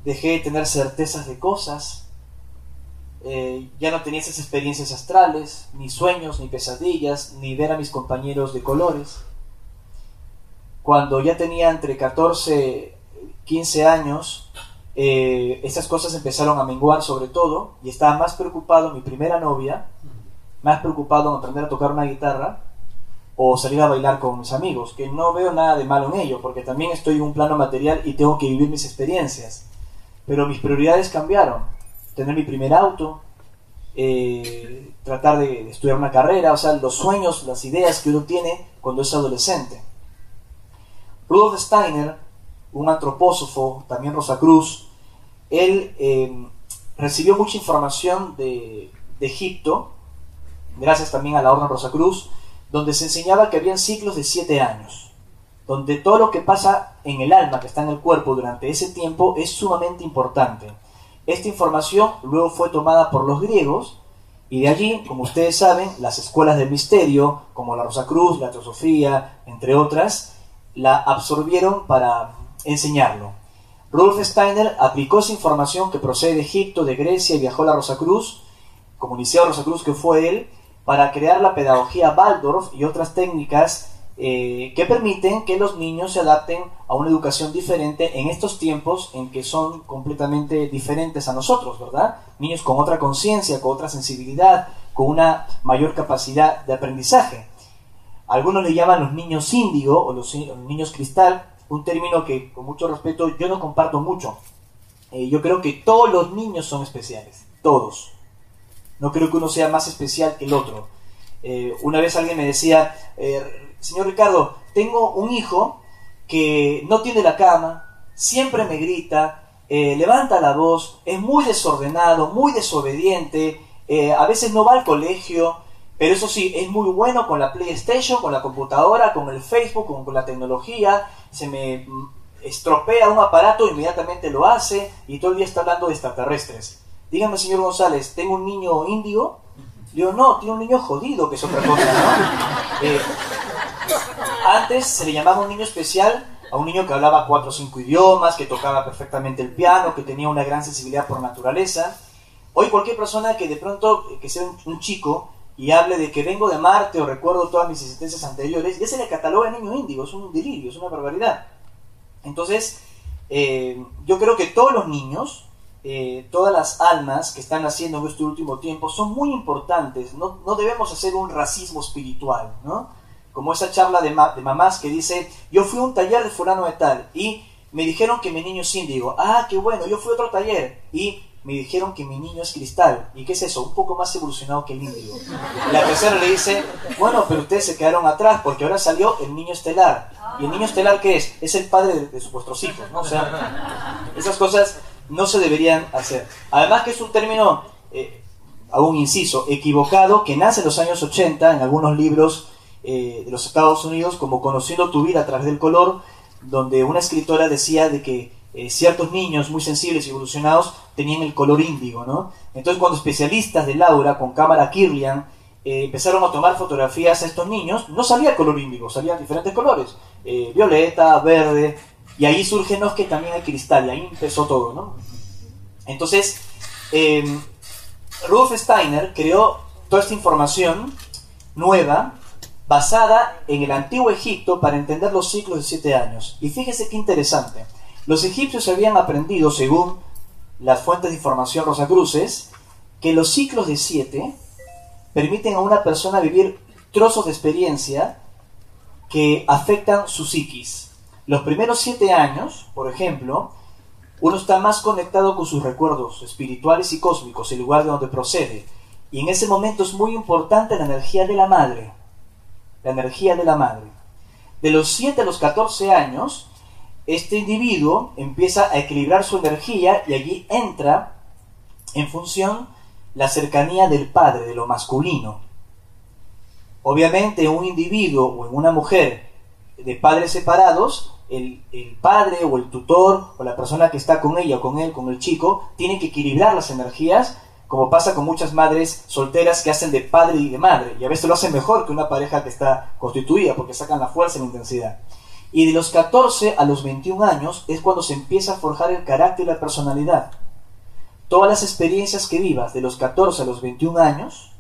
dejé de tener certezas de cosas, eh, ya no tenía esas experiencias astrales, ni sueños, ni pesadillas, ni ver a mis compañeros de colores. Cuando ya tenía entre 14 y 15 años, eh, estas cosas empezaron a menguar sobre todo y estaba más preocupado, mi primera novia, más preocupado en aprender a tocar una guitarra o salir a bailar con mis amigos, que no veo nada de malo en ello, porque también estoy en un plano material y tengo que vivir mis experiencias. Pero mis prioridades cambiaron. Tener mi primer auto, eh, tratar de, estudiar una carrera, o sea, los sueños, las ideas que uno tiene cuando es adolescente. Rudolf Steiner, un antropósofo, también Rosa Cruz, él eh, recibió mucha información de, de Egipto, gracias también a la Orden Rosa Cruz, donde se enseñaba que habían ciclos de siete años, donde todo lo que pasa en el alma, que está en el cuerpo durante ese tiempo, es sumamente importante. Esta información luego fue tomada por los griegos y de allí, como ustedes saben, las escuelas del misterio, como la Rosa Cruz, la Teosofía, entre otras, la absorbieron para enseñarlo. Rudolf Steiner aplicó esa información que procede de Egipto, de Grecia y viajó a la Rosa Cruz, como Liceo Rosa Cruz que fue él, para crear la pedagogía Waldorf y otras técnicas eh, que permiten que los niños se adapten a una educación diferente en estos tiempos en que son completamente diferentes a nosotros, ¿verdad? Niños con otra conciencia, con otra sensibilidad, con una mayor capacidad de aprendizaje. Algunos le llaman los niños índigo o los, niños cristal, un término que con mucho respeto yo no comparto mucho. Eh, yo creo que todos los niños son especiales, todos. No creo que uno sea más especial que el otro. Eh, una vez alguien me decía, eh, señor Ricardo, tengo un hijo que no tiene la cama, siempre me grita, eh, levanta la voz, es muy desordenado, muy desobediente, a veces no va al colegio, pero eso sí, es muy bueno con la PlayStation, con la computadora, con el Facebook, con, con la tecnología, se me mm, estropea un aparato, inmediatamente lo hace y todo el día está hablando de extraterrestres dígame señor González, ¿tengo un niño índigo? Digo, no, tiene un niño jodido, que es otra cosa, ¿no? [LAUGHS] Eh, antes se le llamaba un niño especial a un niño que hablaba cuatro o cinco idiomas, que tocaba perfectamente el piano, que tenía una gran sensibilidad por naturaleza. Hoy cualquier persona que de pronto, eh, que sea un, chico y hable de que vengo de Marte o recuerdo todas mis existencias anteriores, ya se le cataloga niño índigo, es un delirio, es una barbaridad. Entonces, eh, yo creo que todos los niños eh, todas las almas que están naciendo en este último tiempo son muy importantes. No, debemos hacer un racismo espiritual, ¿no? Como esa charla de, de, mamás que dice, yo fui a un taller de fulano de tal y me dijeron que mi niño es índigo. Ah, qué bueno, yo fui a otro taller y me dijeron que mi niño es cristal. ¿Y qué es eso? Un poco más evolucionado que el índigo. La tercera le dice, bueno, pero ustedes se quedaron atrás porque ahora salió el niño estelar. ¿Y el niño estelar qué es? Es el padre de, de vuestros hijos, ¿no? O sea, esas cosas no se deberían hacer. Además que es un término, eh, un inciso, equivocado, que nace en los años 80 en algunos libros eh, de los Estados Unidos, como Conociendo tu vida a través del color, donde una escritora decía de que eh, ciertos niños muy sensibles y evolucionados tenían el color índigo, ¿no? Entonces cuando especialistas de Laura con cámara Kirlian eh, empezaron a tomar fotografías a estos niños, no salía el color índigo, salían diferentes colores, violeta, verde, y ahí surge, no que también hay cristal, ahí empezó todo, ¿no? Entonces, eh, Rudolf Steiner creó toda esta información nueva basada en el antiguo Egipto para entender los ciclos de siete años. Y fíjese qué interesante. Los egipcios habían aprendido, según las fuentes de información Rosacruces, que los ciclos de siete permiten a una persona vivir trozos de experiencia que afectan su psiquis. Los primeros siete años, por ejemplo, uno está más conectado con sus recuerdos espirituales y cósmicos, el lugar de donde procede. Y en ese momento es muy importante la energía de la madre. La energía de la madre. De los 7 a los 14 años, este individuo empieza a equilibrar su energía y allí entra en función la cercanía del padre, de lo masculino. Obviamente, un individuo o una mujer de padres separados, el, padre o el tutor o la persona que está con ella o con él, con el chico, tiene que equilibrar las energías, como pasa con muchas madres solteras que hacen de padre y de madre, y a veces lo hacen mejor que una pareja que está constituida, porque sacan la fuerza y la intensidad. Y de los 14 a los 21 años es cuando se empieza a forjar el carácter y la personalidad. Todas las experiencias que vivas de los 14 a los 21 años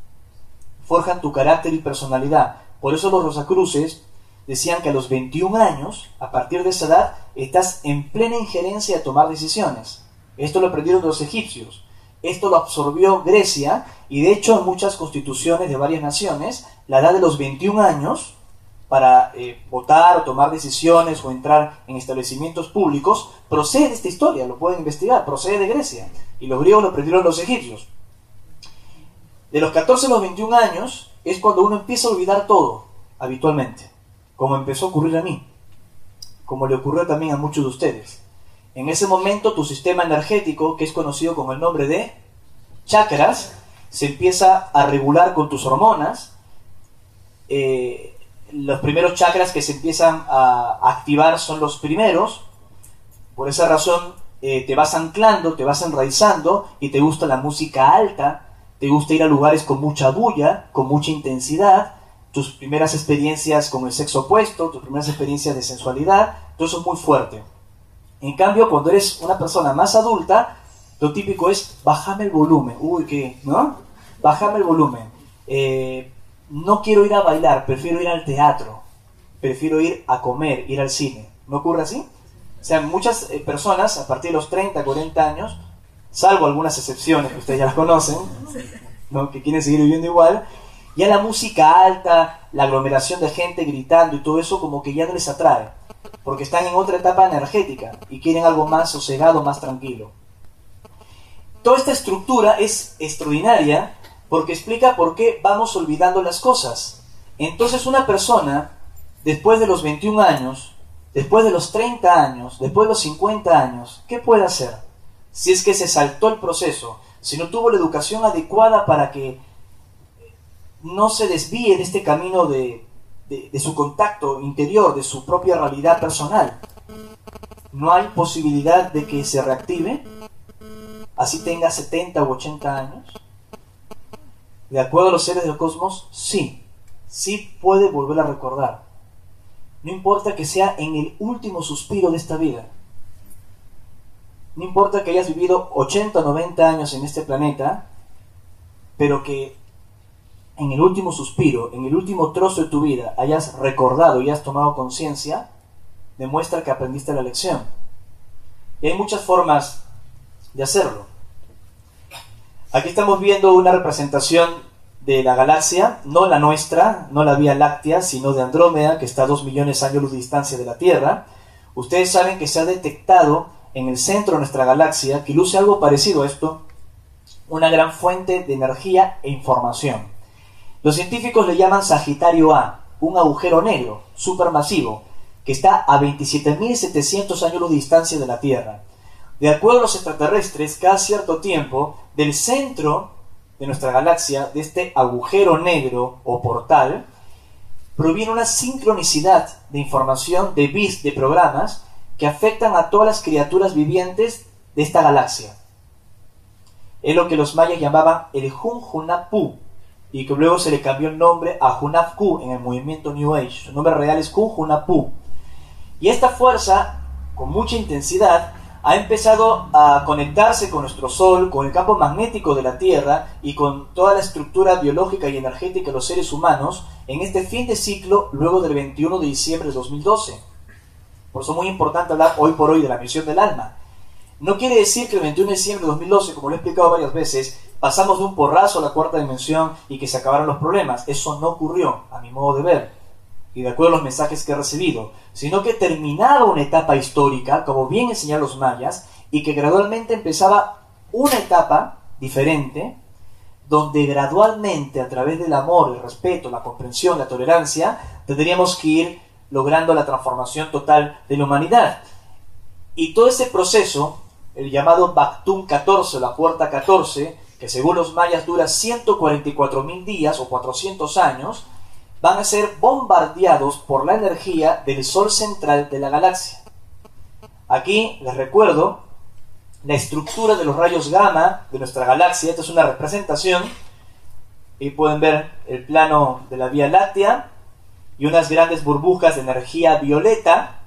forjan tu carácter y personalidad. Por eso los Rosacruces decían que a los 21 años, a partir de esa edad, estás en plena injerencia de tomar decisiones. Esto lo aprendieron los egipcios. Esto lo absorbió Grecia y de hecho en muchas constituciones de varias naciones, la edad de los 21 años para eh, votar o tomar decisiones o entrar en establecimientos públicos, procede de esta historia, lo pueden investigar, procede de Grecia. Y los griegos lo aprendieron los egipcios. De los 14 a los 21 años es cuando uno empieza a olvidar todo, habitualmente, como empezó a ocurrir a mí, como le ocurrió también a muchos de ustedes. En ese momento tu sistema energético, que es conocido con el nombre de chakras, se empieza a regular con tus hormonas, eh, los primeros chakras que se empiezan a activar son los primeros. Por esa razón eh, te vas anclando, te vas enraizando y te gusta la música alta, te gusta ir a lugares con mucha bulla, con mucha intensidad, tus primeras experiencias con el sexo opuesto, tus primeras experiencias de sensualidad, todo eso es muy fuerte. En cambio, cuando eres una persona más adulta, lo típico es bájame el volumen. Uy, ¿qué? ¿No? Bájame el volumen. Eh, no quiero ir a bailar, prefiero ir al teatro, prefiero ir a comer, ir al cine. ¿No ocurre así? O sea, muchas eh, personas a partir de los 30, 40 años, salvo algunas excepciones que ustedes ya las conocen, ¿no? que quieren seguir viviendo igual, ya la música alta, la aglomeración de gente gritando y todo eso como que ya no les atrae, porque están en otra etapa energética y quieren algo más sosegado, más tranquilo. Toda esta estructura es extraordinaria porque explica por qué vamos olvidando las cosas. Entonces una persona, después de los 21 años, después de los 30 años, después de los 50 años, ¿qué puede hacer? Si es que se saltó el proceso, si no tuvo la educación adecuada para que no se desvíe de este camino de, de, su contacto interior, de su propia realidad personal. No hay posibilidad de que se reactive, así tenga 70 u 80 años. De acuerdo a los seres del cosmos, sí, sí puede volver a recordar. No importa que sea en el último suspiro de esta vida. No importa que hayas vivido 80 o 90 años en este planeta, pero que en el último suspiro, en el último trozo de tu vida, hayas recordado y hayas tomado conciencia, demuestra que aprendiste la lección. Y hay muchas formas de hacerlo. Aquí estamos viendo una representación de la galaxia, no la nuestra, no la Vía Láctea, sino de Andrómeda, que está a 2 millones de años de distancia de la Tierra. Ustedes saben que se ha detectado en el centro de nuestra galaxia, que luce algo parecido a esto, una gran fuente de energía e información. Los científicos le llaman Sagitario A, un agujero negro supermasivo, que está a 27.700 años de distancia de la Tierra. De acuerdo a los extraterrestres, cada cierto tiempo, del centro de nuestra galaxia, de este agujero negro o portal, proviene una sincronicidad de información, de bits, de programas, que afectan a todas las criaturas vivientes de esta galaxia. Es lo que los mayas llamaban el Junjunapu, y que luego se le cambió el nombre a Hunafku en el movimiento New Age. Su nombre real es Junjunapu. Y esta fuerza, con mucha intensidad, ha empezado a conectarse con nuestro Sol, con el campo magnético de la Tierra y con toda la estructura biológica y energética de los seres humanos en este fin de ciclo luego del 21 de diciembre de 2012. Por eso es muy importante hablar hoy por hoy de la misión del alma. No quiere decir que el 21 de diciembre de 2012, como lo he explicado varias veces, pasamos de un porrazo a la cuarta dimensión y que se acabaron los problemas. Eso no ocurrió, a mi modo de ver, y de acuerdo a los mensajes que he recibido, sino que terminaba una etapa histórica, como bien enseñaron los mayas, y que gradualmente empezaba una etapa diferente, donde gradualmente, a través del amor, el respeto, la comprensión, la tolerancia, tendríamos que ir logrando la transformación total de la humanidad. Y todo ese proceso, el llamado Bactún 14, la puerta 14, que según los mayas dura 144 mil días o 400 años, van a ser bombardeados por la energía del Sol central de la galaxia. Aquí les recuerdo la estructura de los rayos gamma de nuestra galaxia. Esta es una representación. Y pueden ver el plano de la Vía Láctea y unas grandes burbujas de energía violeta.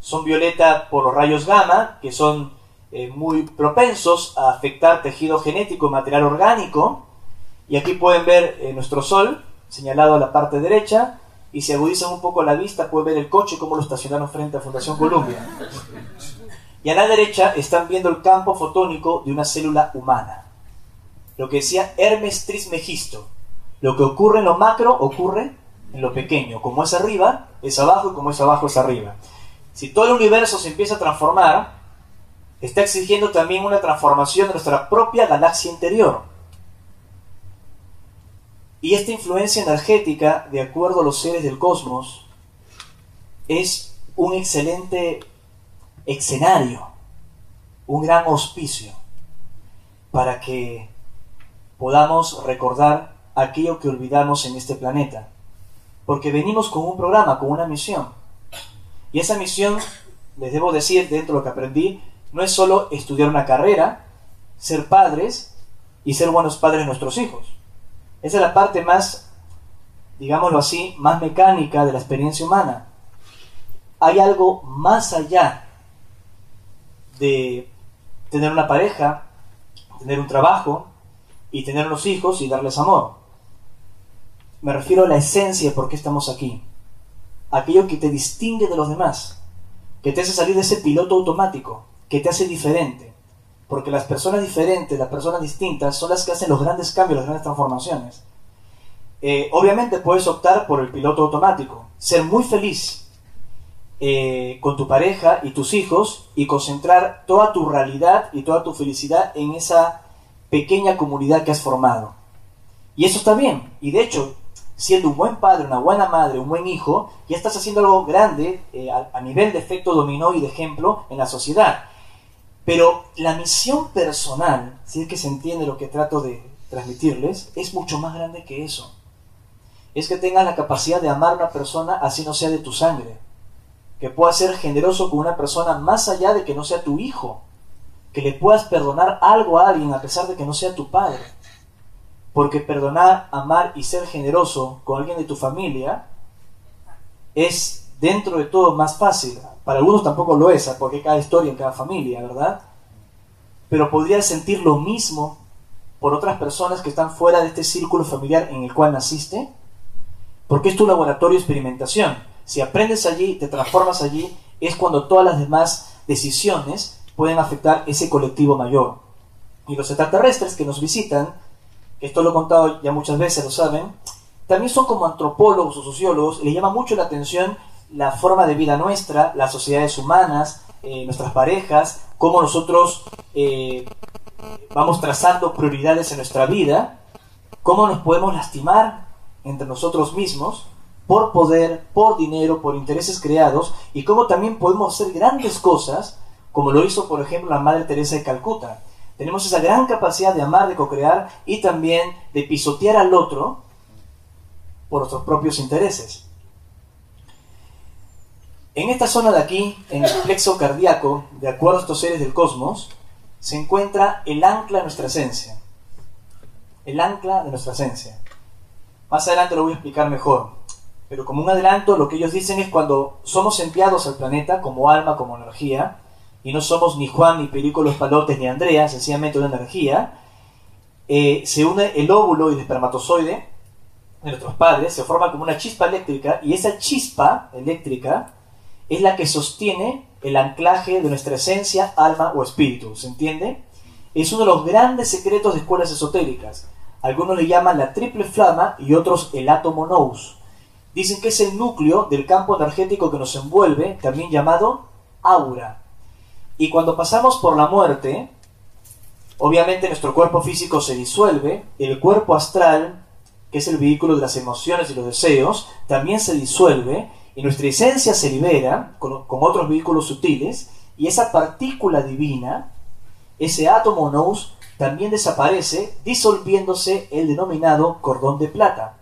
Son violeta por los rayos gamma, que son eh, muy propensos a afectar tejido genético y material orgánico. Y aquí pueden ver eh, nuestro Sol, señalado a la parte derecha, y si agudizan un poco la vista pueden ver el coche como lo estacionaron frente a Fundación Columbia. Y a la derecha están viendo el campo fotónico de una célula humana. Lo que decía Hermes Trismegisto. Lo que ocurre en lo macro ocurre en lo pequeño. Como es arriba, es abajo y como es abajo, es arriba. Si todo el universo se empieza a transformar, está exigiendo también una transformación de nuestra propia galaxia interior. Y esta influencia energética, de acuerdo a los seres del cosmos, es un excelente escenario, un gran auspicio para que podamos recordar aquello que olvidamos en este planeta. Porque venimos con un programa, con una misión. Y esa misión, les debo decir, dentro de lo que aprendí, no es solo estudiar una carrera, ser padres y ser buenos padres de nuestros hijos. Esa es la parte más, digámoslo así, más mecánica de la experiencia humana. Hay algo más allá de tener una pareja, tener un trabajo y tener unos hijos y darles amor. Me refiero a la esencia de por qué estamos aquí. Aquello que te distingue de los demás, que te hace salir de ese piloto automático, que te hace diferente. Porque las personas diferentes, las personas distintas, son las que hacen los grandes cambios, las grandes transformaciones. Eh, obviamente puedes optar por el piloto automático, ser muy feliz eh, con tu pareja y tus hijos y concentrar toda tu realidad y toda tu felicidad en esa pequeña comunidad que has formado. Y eso está bien. Y de hecho, siendo un buen padre, una buena madre, un buen hijo, ya estás haciendo algo grande eh, a, nivel de efecto dominó y de ejemplo en la sociedad. Pero la misión personal, si es que se entiende lo que trato de transmitirles, es mucho más grande que eso. Es que tengas la capacidad de amar a una persona así no sea de tu sangre que puedas ser generoso con una persona más allá de que no sea tu hijo, que le puedas perdonar algo a alguien a pesar de que no sea tu padre. Porque perdonar, amar y ser generoso con alguien de tu familia es dentro de todo más fácil. Para algunos tampoco lo es, porque hay cada historia en cada familia, ¿verdad? Pero podrías sentir lo mismo por otras personas que están fuera de este círculo familiar en el cual naciste, porque es tu laboratorio de experimentación si aprendes allí, te transformas allí, es cuando todas las demás decisiones pueden afectar ese colectivo mayor. Y los extraterrestres que nos visitan, esto lo he contado ya muchas veces, lo saben, también son como antropólogos o sociólogos, les llama mucho la atención la forma de vida nuestra, las sociedades humanas, eh, nuestras parejas, cómo nosotros eh, vamos trazando prioridades en nuestra vida, cómo nos podemos lastimar entre nosotros mismos por poder, por dinero, por intereses creados, y cómo también podemos hacer grandes cosas, como lo hizo, por ejemplo, la Madre Teresa de Calcuta. Tenemos esa gran capacidad de amar, de co-crear y también de pisotear al otro por nuestros propios intereses. En esta zona de aquí, en el plexo cardíaco, de acuerdo a estos seres del cosmos, se encuentra el ancla de nuestra esencia. El ancla de nuestra esencia. Más adelante lo voy a explicar mejor. Pero como un adelanto, lo que ellos dicen es cuando somos enviados al planeta como alma, como energía, y no somos ni Juan, ni Perico los Palotes, ni Andrea, sencillamente una energía, eh, se une el óvulo y el espermatozoide de nuestros padres, se forma como una chispa eléctrica y esa chispa eléctrica es la que sostiene el anclaje de nuestra esencia, alma o espíritu, ¿se entiende? Es uno de los grandes secretos de escuelas esotéricas. Algunos le llaman la triple flama y otros el átomo nous. Dicen que es el núcleo del campo energético que nos envuelve, también llamado aura. Y cuando pasamos por la muerte, obviamente nuestro cuerpo físico se disuelve, el cuerpo astral, que es el vehículo de las emociones y los deseos, también se disuelve y nuestra esencia se libera con, otros vehículos sutiles y esa partícula divina, ese átomo nous, también desaparece disolviéndose el denominado cordón de plata,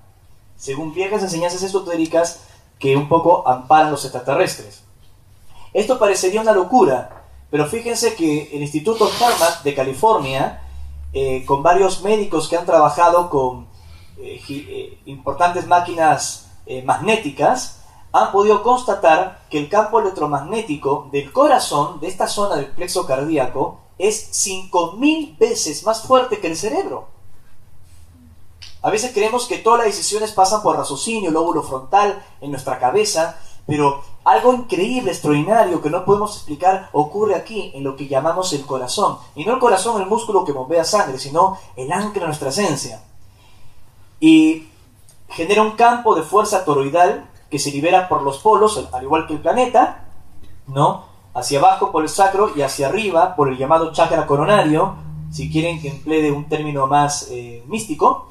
según viejas enseñanzas esotéricas que un poco amparan los extraterrestres. Esto parecería una locura, pero fíjense que el Instituto Harvard de California, eh, con varios médicos que han trabajado con eh, eh, importantes máquinas magnéticas, han podido constatar que el campo electromagnético del corazón, de esta zona del plexo cardíaco, es 5.000 veces más fuerte que el cerebro. A veces creemos que todas las decisiones pasan por raciocinio, lóbulo frontal, en nuestra cabeza, pero algo increíble, extraordinario, que no podemos explicar, ocurre aquí, en lo que llamamos el corazón. Y no el corazón, el músculo que bombea sangre, sino el ancla de nuestra esencia. Y genera un campo de fuerza toroidal que se libera por los polos, al igual que el planeta, ¿no? Hacia abajo por el sacro y hacia arriba por el llamado chakra coronario, si quieren que emplee un término más eh, místico,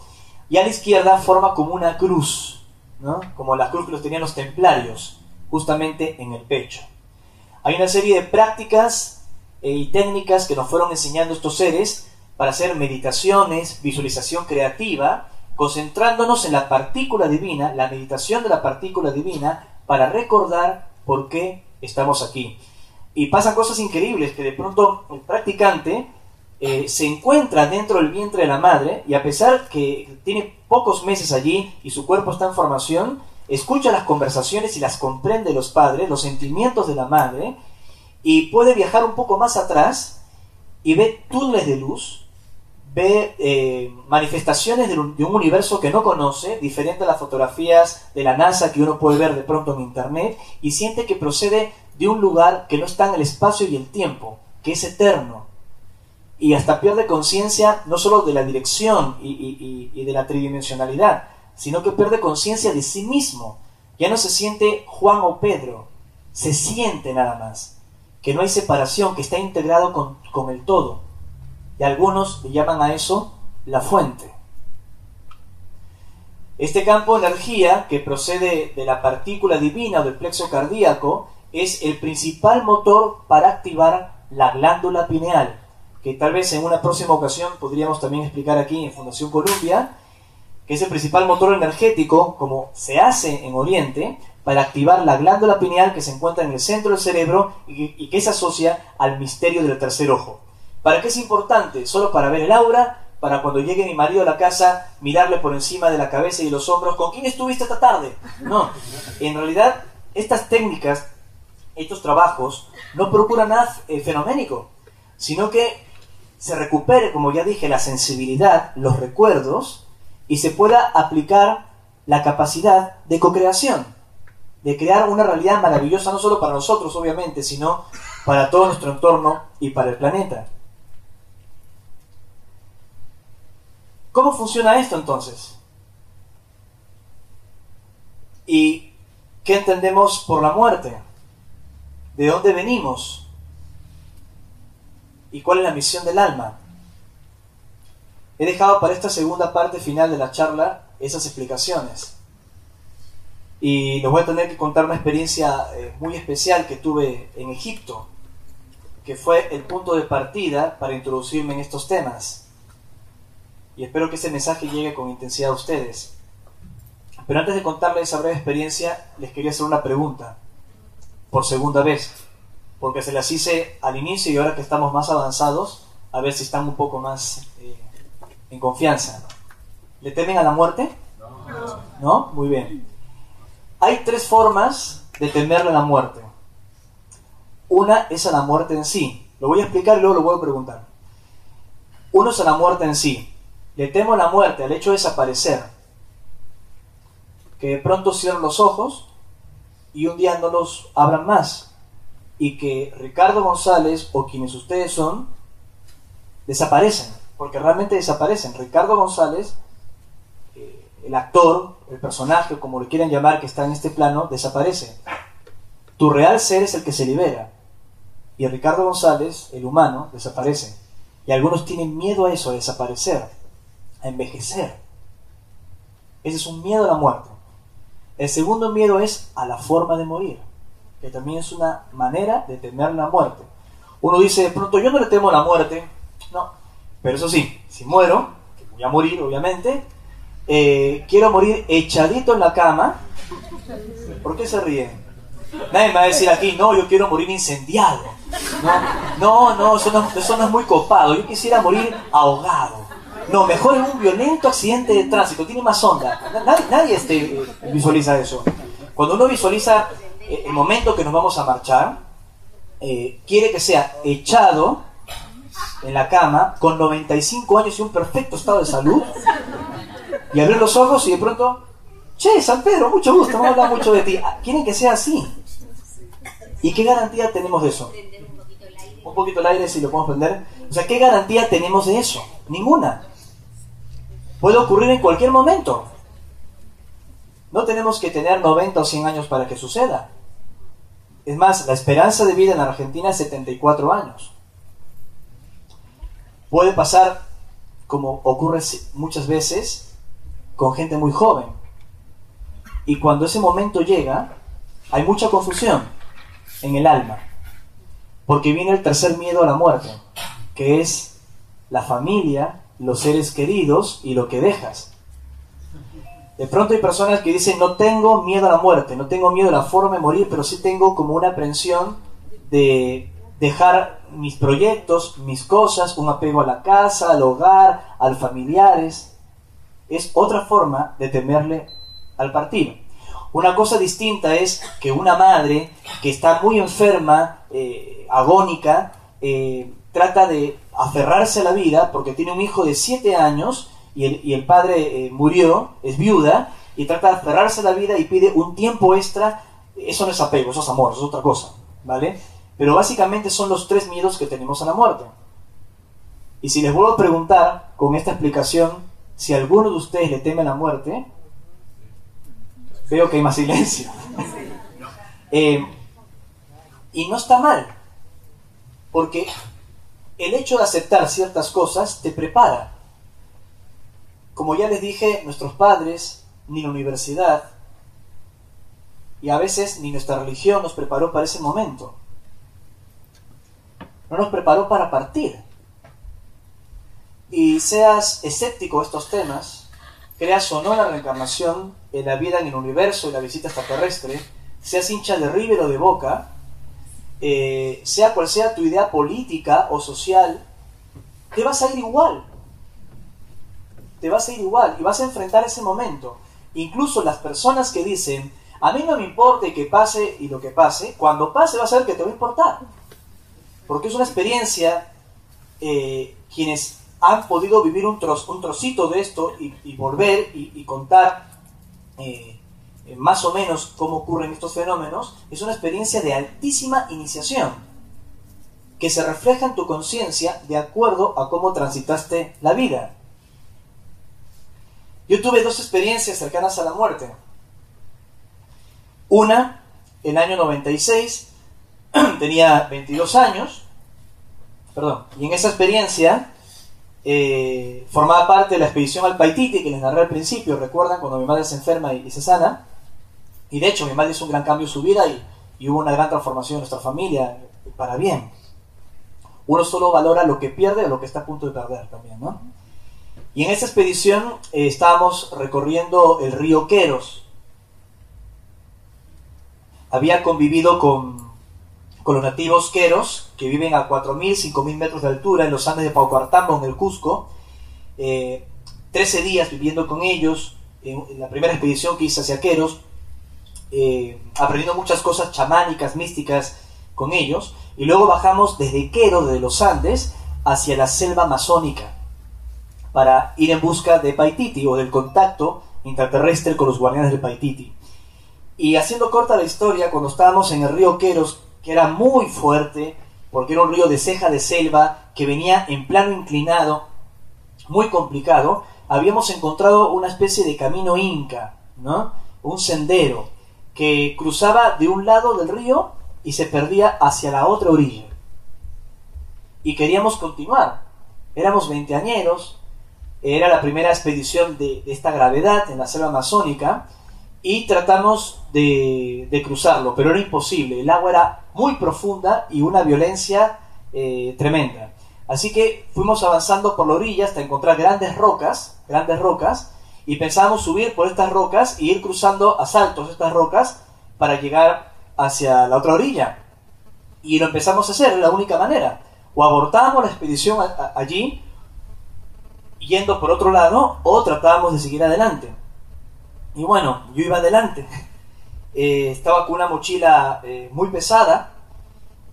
y a la izquierda forma como una cruz, ¿no? Como la cruz que tenían los templarios, justamente en el pecho. Hay una serie de prácticas eh, y técnicas que nos fueron enseñando estos seres para hacer meditaciones, visualización creativa, concentrándonos en la partícula divina, la meditación de la partícula divina, para recordar por qué estamos aquí. Y pasan cosas increíbles, que de pronto el practicante eh, se encuentra dentro del vientre de la madre y a pesar que tiene pocos meses allí y su cuerpo está en formación, escucha las conversaciones y las comprende los padres, los sentimientos de la madre, y puede viajar un poco más atrás y ve túneles de luz ve eh, manifestaciones de un, universo que no conoce, diferente a las fotografías de la NASA que uno puede ver de pronto en Internet, y siente que procede de un lugar que no está en el espacio y el tiempo, que es eterno. Y hasta pierde conciencia no solo de la dirección y, de la tridimensionalidad, sino que pierde conciencia de sí mismo. Ya no se siente Juan o Pedro, se siente nada más, que no hay separación, que está integrado con el todo y algunos le llaman a eso la fuente. Este campo de energía que procede de la partícula divina o del plexo cardíaco es el principal motor para activar la glándula pineal, que tal vez en una próxima ocasión podríamos también explicar aquí en Fundación Columbia, que es el principal motor energético, como se hace en Oriente, para activar la glándula pineal que se encuentra en el centro del cerebro y que se asocia al misterio del tercer ojo. ¿Para qué es importante? Solo para ver el aura, para cuando llegue mi marido a la casa, mirarle por encima de la cabeza y los hombros, ¿con quién estuviste esta tarde? No, en realidad estas técnicas, estos trabajos, no procuran nada eh, fenoménico, sino que se recupere, como ya dije, la sensibilidad, los recuerdos, y se pueda aplicar la capacidad de co-creación, de crear una realidad maravillosa, no solo para nosotros, obviamente, sino para todo nuestro entorno y para el planeta. ¿Cómo funciona esto entonces? ¿Y qué entendemos por la muerte? ¿De dónde venimos? ¿Y cuál es la misión del alma? He dejado para esta segunda parte final de la charla esas explicaciones. Y les voy a tener que contar una experiencia eh, muy especial que tuve en Egipto, que fue el punto de partida para introducirme en estos temas y espero que ese mensaje llegue con intensidad a ustedes. Pero antes de contarles esa breve experiencia, les quería hacer una pregunta, por segunda vez, porque se las hice al inicio y ahora que estamos más avanzados, a ver si están un poco más eh, en confianza. ¿Le temen a la muerte? No. ¿No? Muy bien. Hay tres formas de temerle a la muerte. Una es a la muerte en sí. Lo voy a explicar y luego lo voy a preguntar. Uno es a la muerte en sí. Le temo la muerte, al hecho de desaparecer. Que de pronto cierren los ojos y un día no los abran más. Y que Ricardo González o quienes ustedes son desaparecen. Porque realmente desaparecen. Ricardo González, eh, el actor, el personaje, como lo quieran llamar, que está en este plano, desaparece. Tu real ser es el que se libera. Y Ricardo González, el humano, desaparece. Y algunos tienen miedo a eso, a desaparecer, envejecer. Ese es un miedo a la muerte. El segundo miedo es a la forma de morir, que también es una manera de temer la muerte. Uno dice, de pronto, yo no le temo la muerte. No, pero eso sí, si muero, que voy a morir obviamente, eh, quiero morir echadito en la cama. ¿Por qué se ríen? Nadie me va a decir aquí, no, yo quiero morir incendiado. No, no, eso no, eso no es muy copado. Yo quisiera morir ahogado. No, mejor en un violento accidente de tránsito, tiene más onda. Nadie, nadie este, visualiza eso. Cuando uno visualiza eh, el momento que nos vamos a marchar, eh, quiere que sea echado en la cama con 95 años y un perfecto estado de salud y abrir los ojos y de pronto, che, San Pedro, mucho gusto, hemos hablado mucho de ti. Quieren que sea así. ¿Y qué garantía tenemos de eso? Un poquito el aire si lo podemos prender. O sea, ¿qué garantía tenemos de eso? Ninguna. Puede ocurrir en cualquier momento. No tenemos que tener 90 o 100 años para que suceda. Es más, la esperanza de vida en Argentina es 74 años. Puede pasar, como ocurre muchas veces, con gente muy joven. Y cuando ese momento llega, hay mucha confusión en el alma. Porque viene el tercer miedo a la muerte, que es la familia, los seres queridos y lo que dejas. De pronto hay personas que dicen, no tengo miedo a la muerte, no tengo miedo a la forma de morir, pero sí tengo como una aprensión de dejar mis proyectos, mis cosas, un apego a la casa, al hogar, a los familiares. Es otra forma de temerle al partido. Una cosa distinta es que una madre que está muy enferma, eh, agónica, eh, trata de aferrarse a la vida porque tiene un hijo de 7 años y el, padre eh, murió, es viuda, y trata de aferrarse a la vida y pide un tiempo extra. Eso no es apego, eso es amor, eso es otra cosa, ¿vale? Pero básicamente son los tres miedos que tenemos a la muerte. Y si les vuelvo a preguntar con esta explicación, si alguno de ustedes le teme a la muerte, veo que hay más silencio. [LAUGHS] Eh, y no está mal, porque el hecho de aceptar ciertas cosas te prepara. Como ya les dije, nuestros padres, ni la universidad, y a veces ni nuestra religión nos preparó para ese momento no nos preparó para partir. Y seas escéptico a estos temas, creas o no la reencarnación, en la vida en el universo y la visita extraterrestre, seas hincha de River o de Boca, eh, sea cual sea tu idea política o social, te vas a ir igual. Te vas a ir igual y vas a enfrentar ese momento. Incluso las personas que dicen, a mí no me importa que pase y lo que pase, cuando pase vas a ver que te va a importar porque es una experiencia, eh, quienes han podido vivir un, un trocito de esto y, volver y, contar eh, eh, más o menos cómo ocurren estos fenómenos, es una experiencia de altísima iniciación, que se refleja en tu conciencia de acuerdo a cómo transitaste la vida. Yo tuve dos experiencias cercanas a la muerte. Una, el año 96, [CLEARS THROAT] tenía 22 años, perdón, y en esa experiencia eh, formaba parte de la expedición al Paititi que les narré al principio, recuerdan cuando mi madre se enferma y, se sana, y de hecho mi madre hizo un gran cambio en su vida y, hubo una gran transformación en nuestra familia para bien. Uno solo valora lo que pierde o lo que está a punto de perder también, ¿no? Y en esa expedición eh, estábamos recorriendo el río Queros. Había convivido con los nativos queros, que viven a 4.000, 5.000 metros de altura en los Andes de Paucartambo, en el Cusco. Eh, 13 días viviendo con ellos, en, la primera expedición que hice hacia Queros, eh, aprendiendo muchas cosas chamánicas, místicas, con ellos y luego bajamos desde Quero, de los Andes, hacia la selva amazónica para ir en busca de Paititi o del contacto intraterrestre con los guardianes de Paititi. Y haciendo corta la historia, cuando estábamos en el río Queros, que era muy fuerte, porque era un río de ceja de selva que venía en plano inclinado, muy complicado, habíamos encontrado una especie de camino inca, ¿no? Un sendero que cruzaba de un lado del río y se perdía hacia la otra orilla. Y queríamos continuar. Éramos veinteañeros, era la primera expedición de, esta gravedad en la selva amazónica y tratamos de, cruzarlo, pero era imposible. El agua era muy profunda y una violencia eh, tremenda. Así que fuimos avanzando por la orilla hasta encontrar grandes rocas, grandes rocas, y pensábamos subir por estas rocas y ir cruzando a saltos estas rocas para llegar hacia la otra orilla. Y lo empezamos a hacer, la única manera. O abortábamos la expedición allí, yendo por otro lado, o tratábamos de seguir adelante. Y bueno, yo iba adelante. [LAUGHS] Eh, estaba con una mochila eh, muy pesada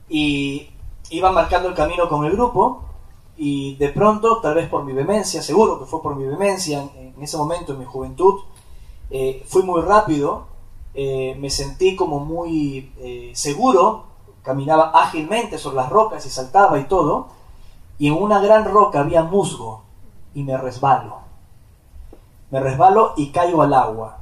y iba marcando el camino con el grupo y de pronto, tal vez por mi vehemencia, seguro que fue por mi vehemencia en, ese momento, en mi juventud, eh, fui muy rápido, me sentí como muy seguro, caminaba ágilmente sobre las rocas y saltaba y todo, y en una gran roca había musgo y me resbalo. Me resbalo y caigo al agua.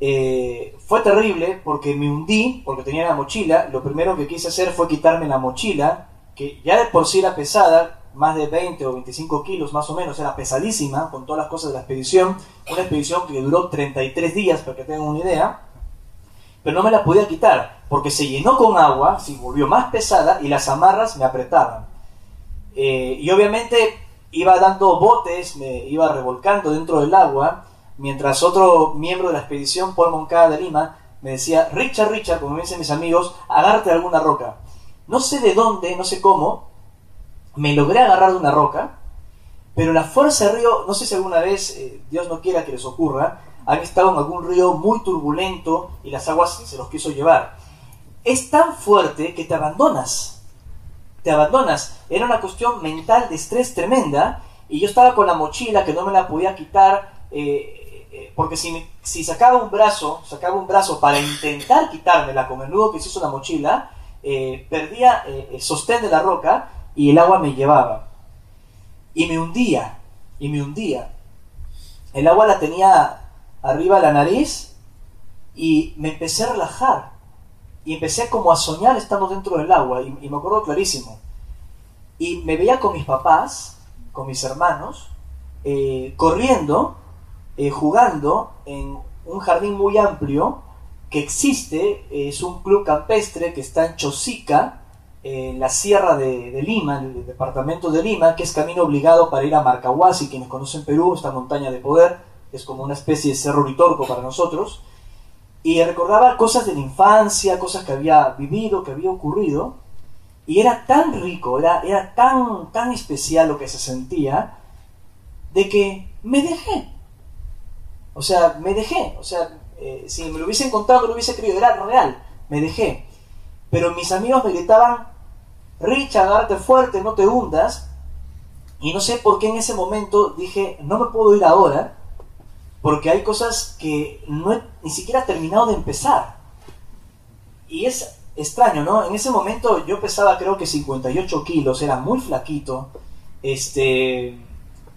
Eh, fue terrible porque me hundí, porque tenía la mochila. Lo primero que quise hacer fue quitarme la mochila, que ya de por sí era pesada, más de 20 o 25 kilos más o menos, era pesadísima con todas las cosas de la expedición. Una expedición que duró 33 días, para que tengan una idea. Pero no me la podía quitar, porque se llenó con agua, se volvió más pesada y las amarras me apretaban. Eh, y obviamente iba dando botes, me iba revolcando dentro del agua, mientras otro miembro de la expedición, Paul Moncada de Lima, me decía, Richard, Richard, como me dicen mis amigos, agárrate alguna roca. No sé de dónde, no sé cómo, me logré agarrar de una roca, pero la fuerza del río, no sé si alguna vez, eh, Dios no quiera que les ocurra, han estado en algún río muy turbulento y las aguas se los quiso llevar. Es tan fuerte que te abandonas te abandonas. Era una cuestión mental de estrés tremenda y yo estaba con la mochila que no me la podía quitar eh, eh, porque si, si sacaba un brazo, sacaba un brazo para intentar quitármela con el nudo que se hizo la mochila, eh, perdía el sostén de la roca y el agua me llevaba. Y me hundía, y me hundía. El agua la tenía arriba de la nariz y me empecé a relajar y empecé como a soñar estando dentro del agua, y, me acuerdo clarísimo. Y me veía con mis papás, con mis hermanos, eh, corriendo, eh, jugando en un jardín muy amplio que existe, es un club campestre que está en Chosica, en la sierra de, Lima, en el departamento de Lima, que es camino obligado para ir a Marcahuasi, quienes conocen Perú, esta montaña de poder, es como una especie de cerro Ritorco para nosotros, y recordaba cosas de la infancia, cosas que había vivido, que había ocurrido, y era tan rico, era, era tan, tan especial lo que se sentía, de que me dejé. O sea, me dejé. O sea, eh, si me lo hubiesen contado, lo hubiese creído, era real, me dejé. Pero mis amigos me gritaban, Richard, agárrate fuerte, no te hundas. Y no sé por qué en ese momento dije, no me puedo ir ahora, porque hay cosas que no he ni siquiera terminado de empezar. Y es extraño, ¿no? En ese momento yo pesaba creo que 58 kilos, era muy flaquito, este,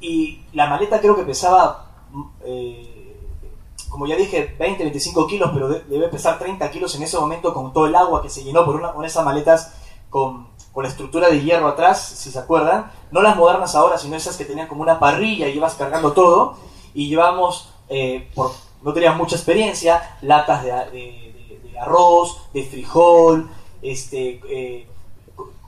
y la maleta creo que pesaba, eh, como ya dije, 20, 25 kilos, pero debe pesar 30 kilos en ese momento con todo el agua que se llenó por una, esas maletas con, con la estructura de hierro atrás, si se acuerdan, no las modernas ahora, sino esas que tenían como una parrilla y ibas cargando todo, y llevamos eh, por, no tenía mucha experiencia, latas de, arroz, de frijol, este, eh,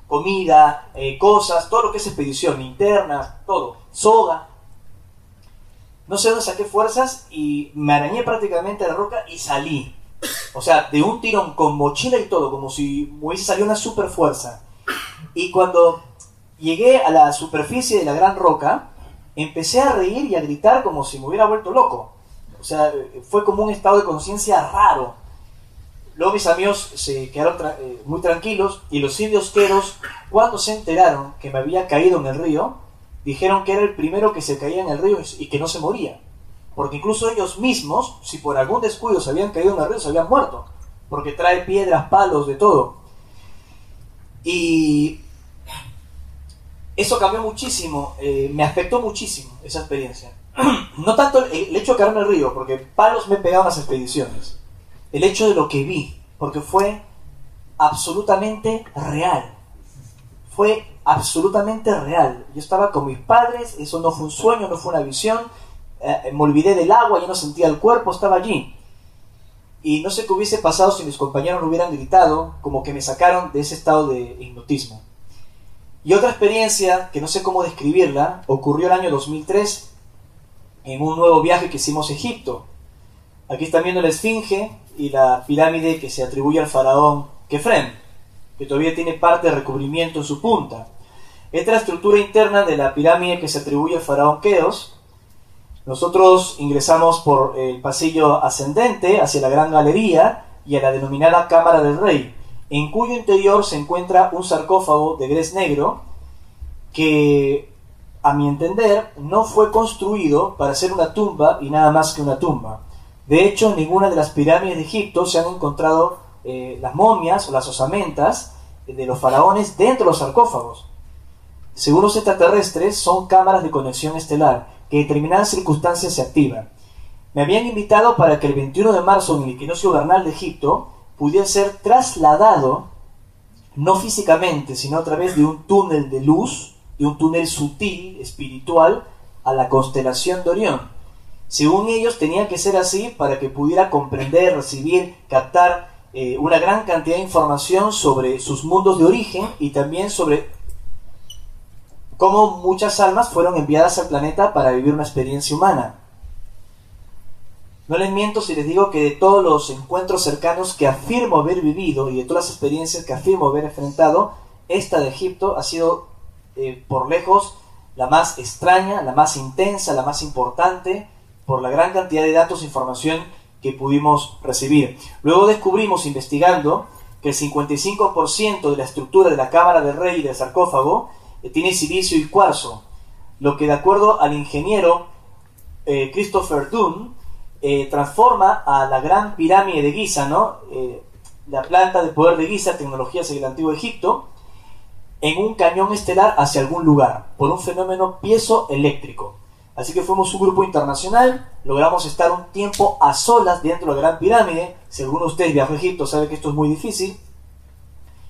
comida, eh, cosas, todo lo que es expedición, linternas, todo, soga. No sé dónde saqué fuerzas y me arañé prácticamente la roca y salí. O sea, de un tirón con mochila y todo, como si me hubiese salido una super fuerza. Y cuando llegué a la superficie de la gran roca, empecé a reír y a gritar como si me hubiera vuelto loco. O sea, fue como un estado de conciencia raro. Luego mis amigos se quedaron eh, muy tranquilos y los indios queros, cuando se enteraron que me había caído en el río, dijeron que era el primero que se caía en el río y que no se moría. Porque incluso ellos mismos, si por algún descuido se habían caído en el río, se habían muerto. Porque trae piedras, palos, de todo. Y eso cambió muchísimo, eh, me afectó muchísimo esa experiencia. [CLEARS THROAT] no tanto el, hecho de caerme en el río, porque palos me pegaban las expediciones el hecho de lo que vi, porque fue absolutamente real. Fue absolutamente real. Yo estaba con mis padres, eso no fue un sueño, no fue una visión. Eh, me olvidé del agua, ya no sentía el cuerpo, estaba allí. Y no sé qué hubiese pasado si mis compañeros no hubieran gritado, como que me sacaron de ese estado de hipnotismo. Y otra experiencia, que no sé cómo describirla, ocurrió el año 2003 en un nuevo viaje que hicimos a Egipto. Aquí están viendo la Esfinge y la pirámide que se atribuye al faraón Kefren, que todavía tiene parte de recubrimiento en su punta. Esta es la estructura interna de la pirámide que se atribuye al faraón Keos. Nosotros ingresamos por el pasillo ascendente hacia la gran galería y a la denominada Cámara del Rey, en cuyo interior se encuentra un sarcófago de gres negro que, a mi entender, no fue construido para ser una tumba y nada más que una tumba. De hecho, ninguna de las pirámides de Egipto se han encontrado eh, las momias o las osamentas de los faraones dentro de los sarcófagos. Según los extraterrestres, son cámaras de conexión estelar que en determinadas circunstancias se activan. Me habían invitado para que el 21 de marzo en el equinoccio vernal de Egipto pudiera ser trasladado, no físicamente, sino a través de un túnel de luz, de un túnel sutil, espiritual, a la constelación de Orión según ellos tenía que ser así para que pudiera comprender, recibir, captar eh, una gran cantidad de información sobre sus mundos de origen y también sobre cómo muchas almas fueron enviadas al planeta para vivir una experiencia humana. No les miento si les digo que de todos los encuentros cercanos que afirmo haber vivido y de todas las experiencias que afirmo haber enfrentado, esta de Egipto ha sido eh, por lejos la más extraña, la más intensa, la más importante, por la gran cantidad de datos e información que pudimos recibir. Luego descubrimos, investigando, que el 55% de la estructura de la cámara del rey y del sarcófago eh, tiene silicio y cuarzo, lo que de acuerdo al ingeniero eh, Christopher Dunn eh, transforma a la gran pirámide de Giza, ¿no? la planta de poder de Giza, tecnologías del antiguo Egipto, en un cañón estelar hacia algún lugar, por un fenómeno piezoeléctrico. Así que fuimos un grupo internacional, logramos estar un tiempo a solas dentro de la Gran Pirámide. Si alguno de ustedes viajó a Egipto sabe que esto es muy difícil.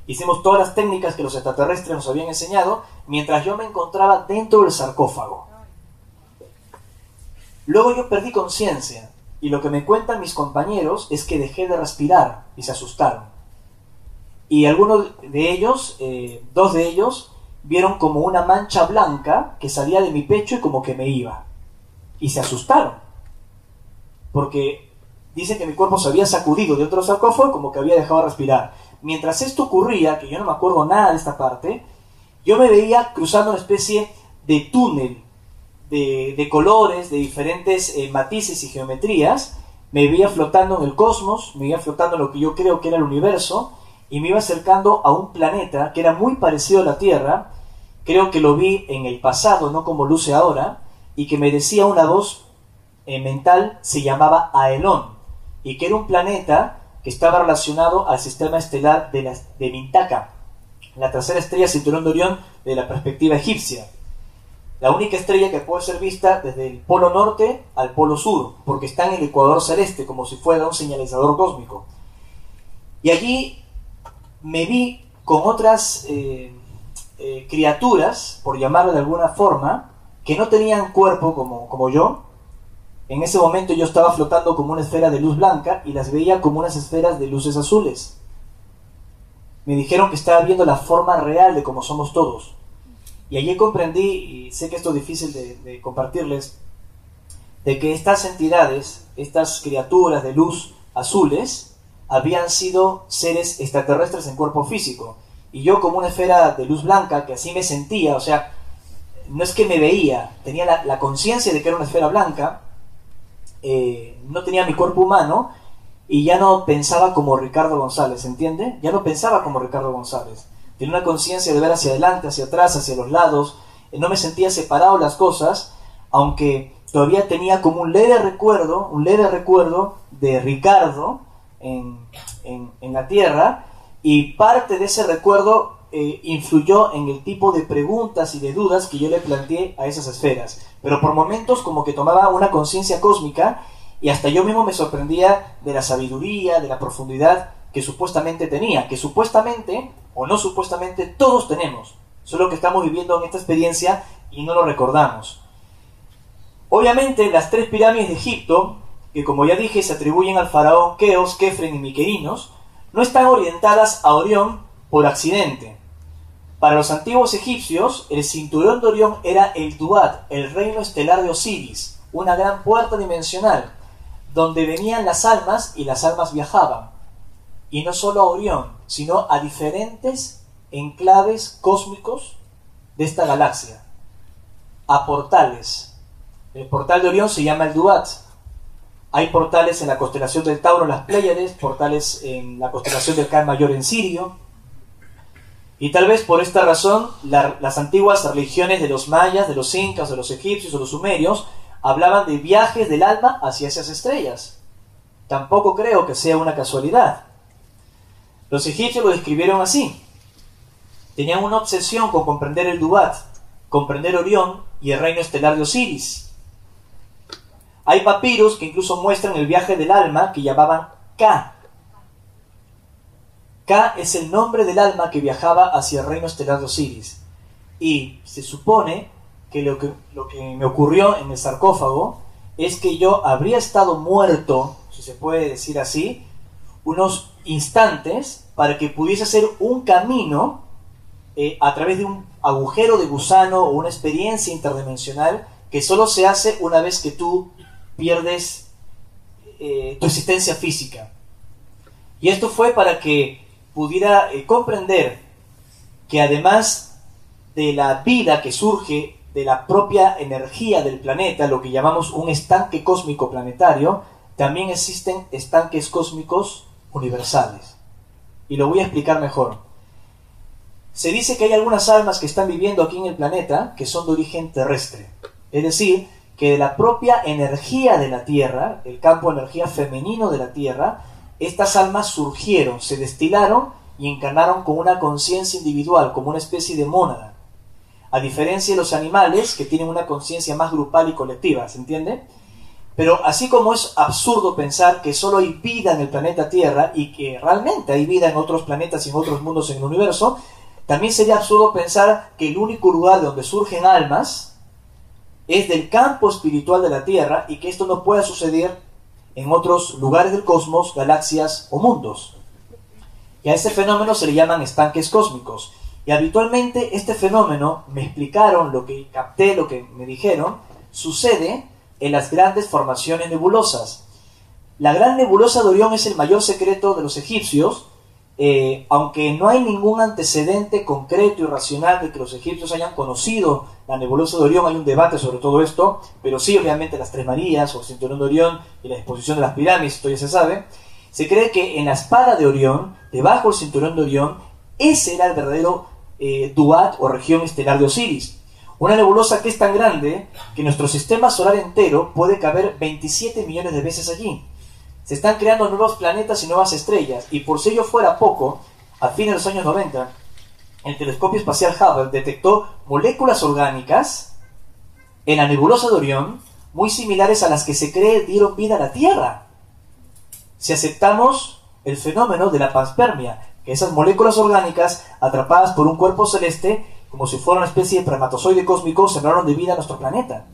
Hicimos todas las técnicas que los extraterrestres nos habían enseñado mientras yo me encontraba dentro del sarcófago. Luego yo perdí conciencia y lo que me cuentan mis compañeros es que dejé de respirar y se asustaron. Y algunos de ellos, eh, dos de ellos, vieron como una mancha blanca que salía de mi pecho y como que me iba. Y se asustaron. Porque dicen que mi cuerpo se había sacudido de otro sarcófago como que había dejado de respirar. Mientras esto ocurría, que yo no me acuerdo nada de esta parte, yo me veía cruzando una especie de túnel de, colores, de diferentes eh, matices y geometrías. Me veía flotando en el cosmos, me veía flotando en lo que yo creo que era el universo, y me iba acercando a un planeta que era muy parecido a la Tierra, creo que lo vi en el pasado, no como luce ahora, y que me decía una voz eh, mental, se llamaba Aelón, y que era un planeta que estaba relacionado al sistema estelar de, la, de Mintaka, la tercera estrella cinturón de Orión de la perspectiva egipcia. La única estrella que puede ser vista desde el polo norte al polo sur, porque está en el ecuador celeste, como si fuera un señalizador cósmico. Y allí me vi con otras eh, eh, criaturas, por llamarlo de alguna forma, que no tenían cuerpo como, como yo. En ese momento yo estaba flotando como una esfera de luz blanca y las veía como unas esferas de luces azules. Me dijeron que estaba viendo la forma real de cómo somos todos. Y allí comprendí, y sé que esto es difícil de compartirles, de que estas entidades, estas criaturas de luz azules, habían sido seres extraterrestres en cuerpo físico. Y yo como una esfera de luz blanca, que así me sentía, o sea, no es que me veía, tenía la, conciencia de que era una esfera blanca, eh, no tenía mi cuerpo humano, y ya no pensaba como Ricardo González, ¿entiende? Ya no pensaba como Ricardo González. Tenía una conciencia de ver hacia adelante, hacia atrás, hacia los lados. No me sentía separado las cosas, aunque todavía tenía como un leve recuerdo, un leve recuerdo de Ricardo en, la tierra, y parte de ese recuerdo eh, influyó en el tipo de preguntas y de dudas que yo le planteé a esas esferas. Pero por momentos como que tomaba una conciencia cósmica y hasta yo mismo me sorprendía de la sabiduría, de la profundidad que supuestamente tenía, que supuestamente o no supuestamente todos tenemos, solo que estamos viviendo en esta experiencia y no lo recordamos. Obviamente las tres pirámides de Egipto, que como ya dije se atribuyen al faraón Keos, Kefren y Miquerinos, no están orientadas a Orión por accidente. Para los antiguos egipcios, el cinturón de Orión era el Duat, el reino estelar de Osiris, una gran puerta dimensional, donde venían las almas y las almas viajaban. Y no solo a Orión, sino a diferentes enclaves cósmicos de esta galaxia, a portales. El portal de Orión se llama el Duat. Hay portales en la constelación del Tauro, en las Pléyades, portales en la constelación del Can Mayor en Sirio. Y tal vez por esta razón las antiguas religiones de los mayas, de los incas, de los egipcios o los sumerios hablaban de viajes del alma hacia esas estrellas. Tampoco creo que sea una casualidad. Los egipcios lo describieron así. Tenían una obsesión con comprender el Dubat, comprender Orión y el reino estelar de Osiris. Hay papiros que incluso muestran el viaje del alma que llamaban Ka. Ka es el nombre del alma que viajaba hacia el reino estelar de Osiris. Y se supone que lo, que lo que me ocurrió en el sarcófago es que yo habría estado muerto, si se puede decir así, unos instantes para que pudiese hacer un camino eh, a través de un agujero de gusano o una experiencia interdimensional que solo se hace una vez que tú pierdes eh, tu existencia física. Y esto fue para que pudiera eh, comprender que además de la vida que surge de la propia energía del planeta, lo que llamamos un estanque cósmico planetario, también existen estanques cósmicos universales. Y lo voy a explicar mejor. Se dice que hay algunas almas que están viviendo aquí en el planeta que son de origen terrestre. Es decir, que de la propia energía de la Tierra, el campo de energía femenino de la Tierra, estas almas surgieron, se destilaron y encarnaron con una conciencia individual, como una especie de mónada. A diferencia de los animales que tienen una conciencia más grupal y colectiva, ¿se entiende? Pero así como es absurdo pensar que solo hay vida en el planeta Tierra y que realmente hay vida en otros planetas y en otros mundos en el universo, también sería absurdo pensar que el único lugar donde surgen almas es del campo espiritual de la Tierra y que esto no pueda suceder en otros lugares del cosmos, galaxias o mundos. Y a este fenómeno se le llaman estanques cósmicos. Y habitualmente este fenómeno, me explicaron lo que capté, lo que me dijeron, sucede en las grandes formaciones nebulosas. La gran nebulosa de Orión es el mayor secreto de los egipcios, eh, aunque no hay ningún antecedente concreto y racional de que los egipcios hayan conocido la nebulosa de Orión, hay un debate sobre todo esto, pero sí obviamente las Tres Marías o el Cinturón de Orión y la exposición de las pirámides, esto ya se sabe, se cree que en la espada de Orión, debajo del Cinturón de Orión, ese era el verdadero eh, Duat o región estelar de Osiris. Una nebulosa que es tan grande que nuestro sistema solar entero puede caber 27 millones de veces allí. Se están creando nuevos planetas y nuevas estrellas, y por si ello fuera poco, a fines de los años 90, el telescopio espacial Hubble detectó moléculas orgánicas en la nebulosa de Orión muy similares a las que se cree dieron vida a la Tierra. Si aceptamos el fenómeno de la panspermia, que esas moléculas orgánicas atrapadas por un cuerpo celeste como si fuera una especie de espermatozoide cósmico, sembraron de vida a nuestro planeta.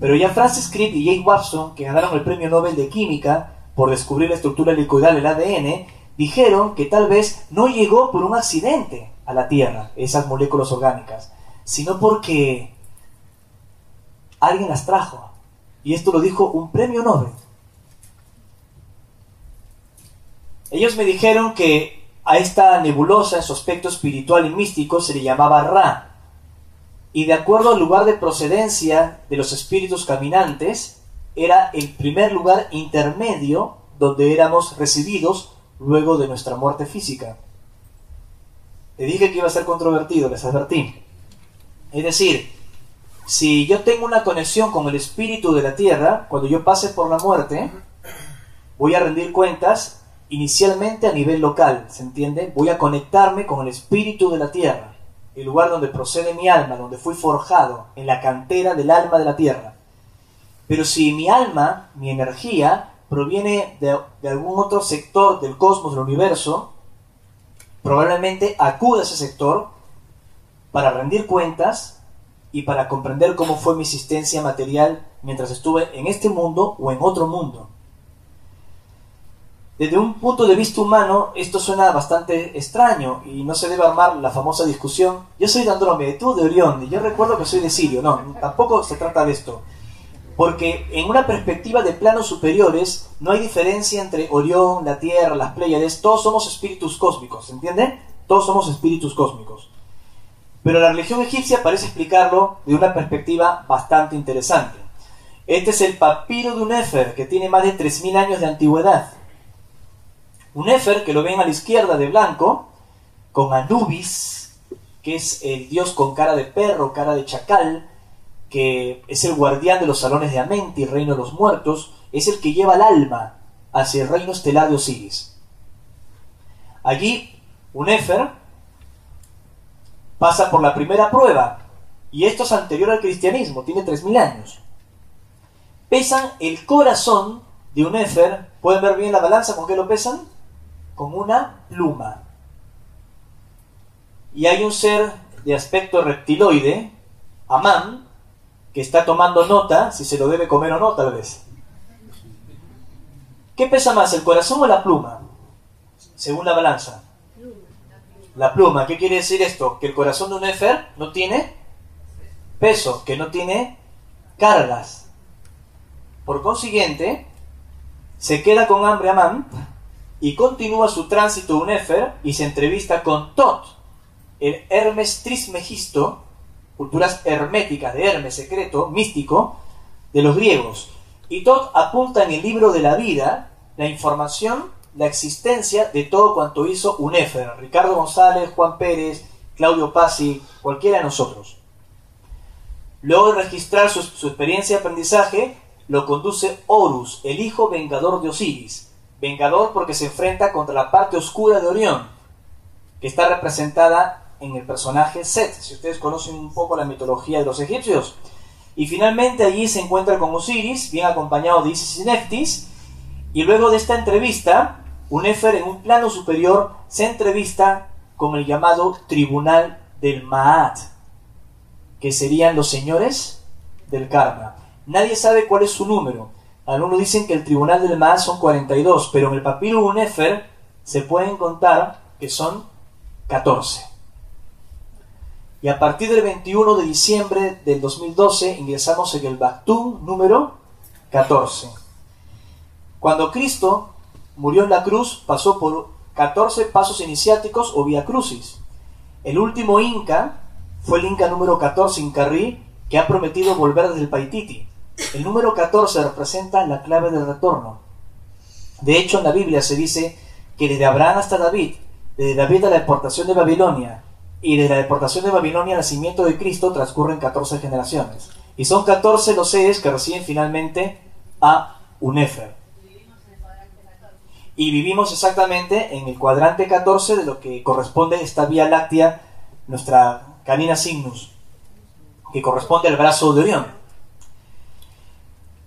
Pero ya Francis Crick y Jane Watson, que ganaron el premio Nobel de Química por descubrir la estructura helicoidal del ADN, dijeron que tal vez no llegó por un accidente a la Tierra, esas moléculas orgánicas, sino porque alguien las trajo. Y esto lo dijo un premio Nobel. Ellos me dijeron que a esta nebulosa en su aspecto espiritual y místico se le llamaba Ra. Y de acuerdo al lugar de procedencia de los espíritus caminantes, era el primer lugar intermedio donde éramos recibidos luego de nuestra muerte física. Te dije que iba a ser controvertido, les advertí. Es decir, si yo tengo una conexión con el espíritu de la tierra, cuando yo pase por la muerte, voy a rendir cuentas inicialmente a nivel local, ¿se entiende? Voy a conectarme con el espíritu de la tierra, el lugar donde procede mi alma, donde fui forjado, en la cantera del alma de la tierra. Pero si mi alma, mi energía, proviene de, algún otro sector del cosmos, del universo, probablemente acuda a ese sector para rendir cuentas y para comprender cómo fue mi existencia material mientras estuve en este mundo o en otro mundo. Desde un punto de vista humano, esto suena bastante extraño y no se debe armar la famosa discusión. Yo soy de Andrómeda, tú de Orión, y yo recuerdo que soy de Sirio. No, tampoco se trata de esto. Porque en una perspectiva de planos superiores, no hay diferencia entre Orión, la Tierra, las Pléyades, todos somos espíritus cósmicos, ¿entienden? Todos somos espíritus cósmicos. Pero la religión egipcia parece explicarlo de una perspectiva bastante interesante. Este es el papiro de un Éfer, que tiene más de 3.000 años de antigüedad. Un Éfer, que lo ven a la izquierda de blanco, con Anubis, que es el dios con cara de perro, cara de chacal, que es el guardián de los salones de Amenti, reino de los muertos, es el que lleva el alma hacia el reino estelar de Osiris. Allí, un Éfer pasa por la primera prueba, y esto es anterior al cristianismo, tiene 3.000 años. Pesan el corazón de un Éfer, ¿pueden ver bien la balanza con qué lo pesan? Con una pluma. Y hay un ser de aspecto reptiloide, Amán, que está tomando nota si se lo debe comer o no, tal vez. ¿Qué pesa más, el corazón o la pluma? Según la balanza. La pluma, ¿qué quiere decir esto? Que el corazón de un Efer no tiene peso, que no tiene cargas. Por consiguiente, se queda con hambre Amán y continúa su tránsito un Efer y se entrevista con Tot, el Hermes Trismegisto, culturas herméticas de Hermes secreto, místico, de los griegos. Y Tot apunta en el libro de la vida la información la existencia de todo cuanto hizo UNEFER, Ricardo González, Juan Pérez, Claudio Pasi, cualquiera de nosotros. Luego de registrar su, su, experiencia de aprendizaje, lo conduce Horus, el hijo vengador de Osiris. Vengador porque se enfrenta contra la parte oscura de Orión, que está representada en el personaje Set, si ustedes conocen un poco la mitología de los egipcios. Y finalmente allí se encuentra con Osiris, bien acompañado de Isis y Neftis, y luego de esta entrevista, un Efer en un plano superior se entrevista con el llamado Tribunal del Maat, que serían los señores del karma. Nadie sabe cuál es su número. Algunos dicen que el Tribunal del Maat son 42, pero en el papiro un Efer se pueden contar que son 14. Y a partir del 21 de diciembre del 2012 ingresamos en el Bactum número 14. Cuando Cristo murió en la cruz, pasó por 14 pasos iniciáticos o vía crucis. El último Inca fue el Inca número 14, Incarrí, que ha prometido volver desde el Paititi. El número 14 representa la clave del retorno. De hecho, en la Biblia se dice que desde Abraham hasta David, desde David a la deportación de Babilonia y desde la deportación de Babilonia al nacimiento de Cristo transcurren 14 generaciones. Y son 14 los seres que reciben finalmente a un Éfer y vivimos exactamente en el cuadrante 14 de lo que corresponde a esta Vía Láctea, nuestra canina Cygnus, que corresponde al brazo de Orión.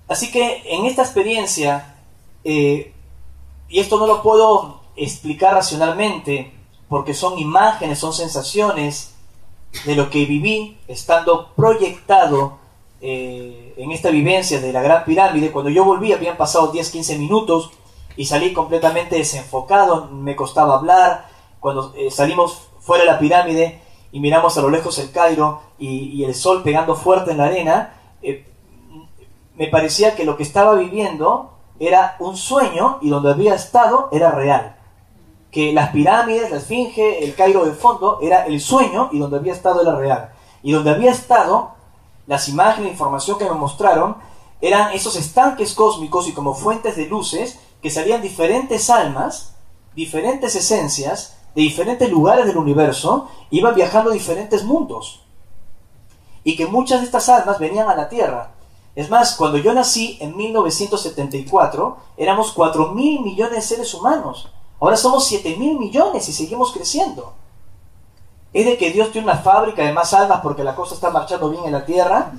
Así que en esta experiencia, eh, y esto no lo puedo explicar racionalmente, porque son imágenes, son sensaciones de lo que viví estando proyectado eh, en esta vivencia de la Gran Pirámide. Cuando yo volví habían pasado 10-15 minutos, y salí completamente desenfocado, me costaba hablar. Cuando eh, salimos fuera de la pirámide y miramos a lo lejos el Cairo y, el sol pegando fuerte en la arena, me parecía que lo que estaba viviendo era un sueño y donde había estado era real. Que las pirámides, la esfinge, el Cairo de fondo era el sueño y donde había estado era real. Y donde había estado, las imágenes e información que me mostraron eran esos estanques cósmicos y como fuentes de luces que salían diferentes almas, diferentes esencias, de diferentes lugares del universo, iban viajando a diferentes mundos. Y que muchas de estas almas venían a la Tierra. Es más, cuando yo nací en 1974, éramos 4 mil millones de seres humanos. Ahora somos 7 mil millones y seguimos creciendo. ¿Es de que Dios tiene una fábrica de más almas porque la cosa está marchando bien en la Tierra?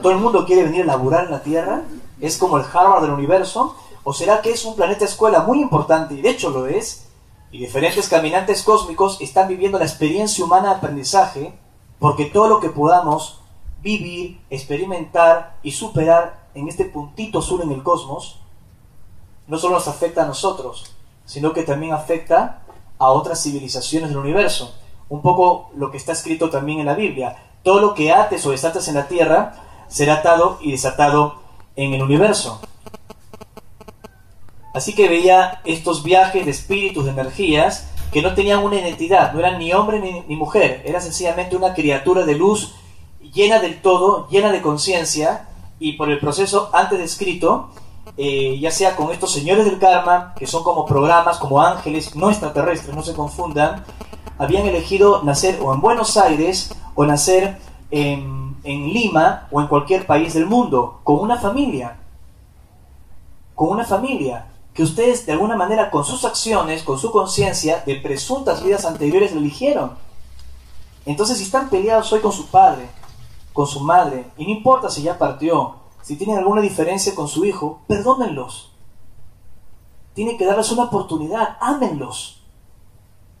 ¿Todo el mundo quiere venir a laburar en la Tierra? ¿Es como el Harvard del universo? ¿O será que es un planeta escuela muy importante, y de hecho lo es, y diferentes caminantes cósmicos están viviendo la experiencia humana de aprendizaje, porque todo lo que podamos vivir, experimentar y superar en este puntito azul en el cosmos, no solo nos afecta a nosotros, sino que también afecta a otras civilizaciones del universo. Un poco lo que está escrito también en la Biblia. Todo lo que ates o desates en la tierra será atado y desatado en el universo. Así que veía estos viajes de espíritus, de energías, que no tenían una identidad, no eran ni hombre ni, mujer, era sencillamente una criatura de luz llena del todo, llena de conciencia, y por el proceso antes descrito, eh, ya sea con estos señores del karma, que son como programas, como ángeles, no extraterrestres, no se confundan, habían elegido nacer o en Buenos Aires o nacer en, en Lima o en cualquier país del mundo, con una familia, con una familia que ustedes de alguna manera con sus acciones, con su conciencia de presuntas vidas anteriores eligieron. Entonces si están peleados hoy con su padre, con su madre, y no importa si ya partió, si tienen alguna diferencia con su hijo, perdónenlos. Tienen que darles una oportunidad, ámenlos.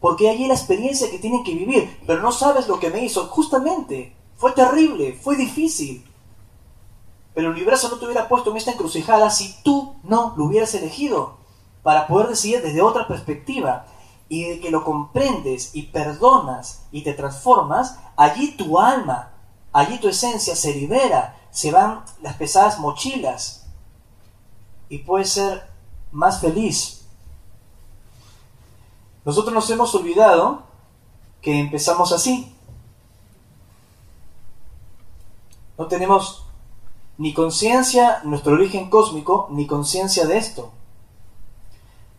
Porque hay la experiencia que tienen que vivir, pero no sabes lo que me hizo. Justamente, fue terrible, fue difícil. Pero el universo no te hubiera puesto en esta encrucijada si tú no lo hubieras elegido, para poder decidir desde otra perspectiva. Y de que lo comprendes y perdonas y te transformas, allí tu alma, allí tu esencia se libera, se van las pesadas mochilas y puedes ser más feliz. Nosotros nos hemos olvidado que empezamos así. No tenemos ni conciencia, nuestro origen cósmico, ni conciencia de esto.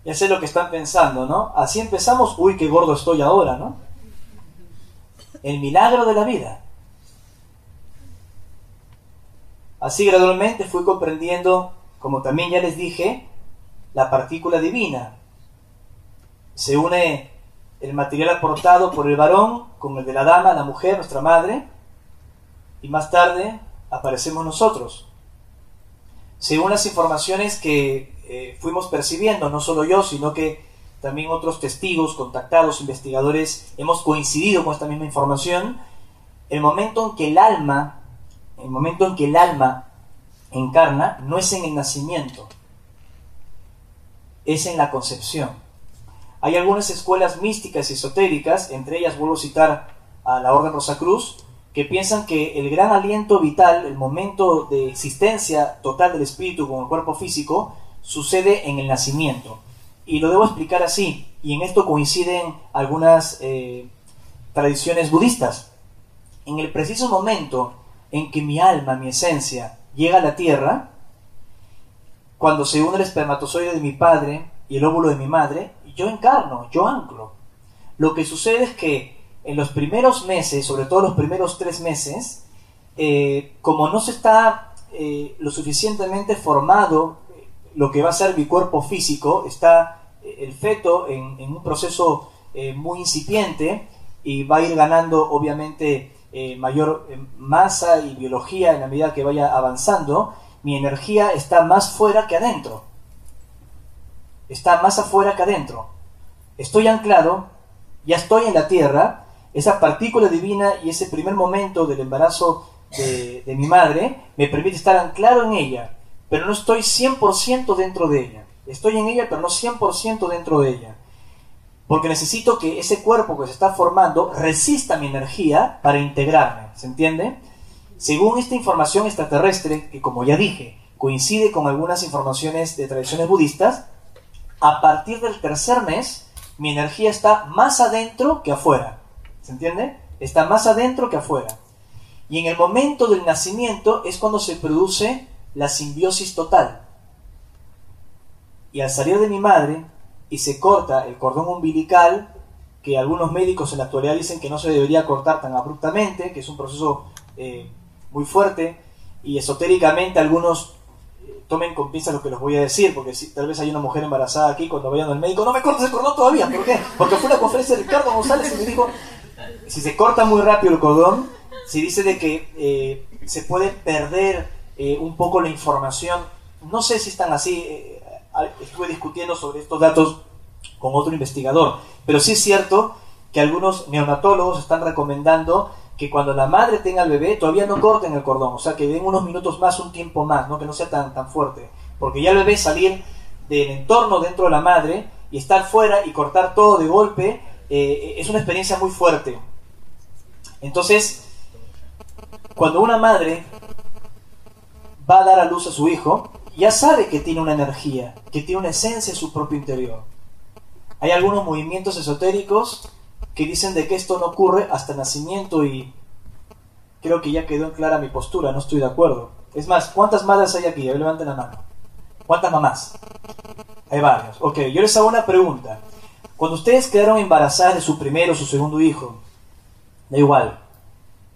Ya sé lo que están pensando, ¿no? Así empezamos, uy, qué gordo estoy ahora, ¿no? El milagro de la vida. Así gradualmente fui comprendiendo, como también ya les dije, la partícula divina. Se une el material aportado por el varón con el de la dama, la mujer, nuestra madre, y más tarde aparecemos nosotros. Según las informaciones que eh, fuimos percibiendo, no solo yo, sino que también otros testigos, contactados, investigadores, hemos coincidido con esta misma información, el momento en que el alma, el momento en que el alma encarna, no es en el nacimiento, es en la concepción. Hay algunas escuelas místicas y esotéricas, entre ellas vuelvo a citar a la Orden Rosacruz, que piensan que el gran aliento vital, el momento de existencia total del espíritu con el cuerpo físico, sucede en el nacimiento. Y lo debo explicar así, y en esto coinciden algunas eh, tradiciones budistas. En el preciso momento en que mi alma, mi esencia, llega a la tierra, cuando se une el espermatozoide de mi padre y el óvulo de mi madre, yo encarno, yo anclo. Lo que sucede es que en los primeros meses, sobre todo los primeros tres meses, eh, como no se está eh, lo suficientemente formado lo que va a ser mi cuerpo físico, está eh, el feto en, un proceso muy incipiente y va a ir ganando obviamente mayor masa y biología en la medida que vaya avanzando, mi energía está más fuera que adentro. Está más afuera que adentro. Estoy anclado, ya estoy en la tierra, esa partícula divina y ese primer momento del embarazo de, mi madre me permite estar anclado en ella, pero no estoy 100% dentro de ella. Estoy en ella, pero no 100% dentro de ella. Porque necesito que ese cuerpo que se está formando resista mi energía para integrarme. ¿Se entiende? Según esta información extraterrestre, que como ya dije, coincide con algunas informaciones de tradiciones budistas, a partir del tercer mes, mi energía está más adentro que afuera. ¿Se entiende? Está más adentro que afuera. Y en el momento del nacimiento es cuando se produce la simbiosis total. y al salir de mi madre y se corta el cordón umbilical, que algunos médicos en la actualidad dicen que no se debería cortar tan abruptamente, que es un proceso eh, muy fuerte, y esotéricamente algunos eh, tomen con pinzas lo que les voy a decir, porque si tal vez hay una mujer embarazada aquí, cuando vayan al médico, no me cortes el cordón todavía, ¿por qué? Porque fue la conferencia de Ricardo González y me dijo, si se corta muy rápido el cordón, se dice de que eh, se puede perder un poco la información, no sé si están así, estuve discutiendo sobre estos datos con otro investigador, pero sí es cierto que algunos neonatólogos están recomendando que cuando la madre tenga el bebé todavía no corten el cordón, o sea, que den unos minutos más, un tiempo más, ¿no? que no sea tan, tan fuerte, porque ya el bebé salir del entorno dentro de la madre y estar fuera y cortar todo de golpe eh, es una experiencia muy fuerte. Entonces, cuando una madre va a dar a luz a su hijo, ya sabe que tiene una energía, que tiene una esencia en su propio interior. Hay algunos movimientos esotéricos que dicen de que esto no ocurre hasta el nacimiento y creo que ya quedó en clara mi postura, no estoy de acuerdo. Es más, ¿cuántas madres hay aquí? Levanten la mano. ¿Cuántas mamás? Hay varios. Ok, yo les hago una pregunta. Cuando ustedes quedaron embarazadas de su primero o su segundo hijo, da igual,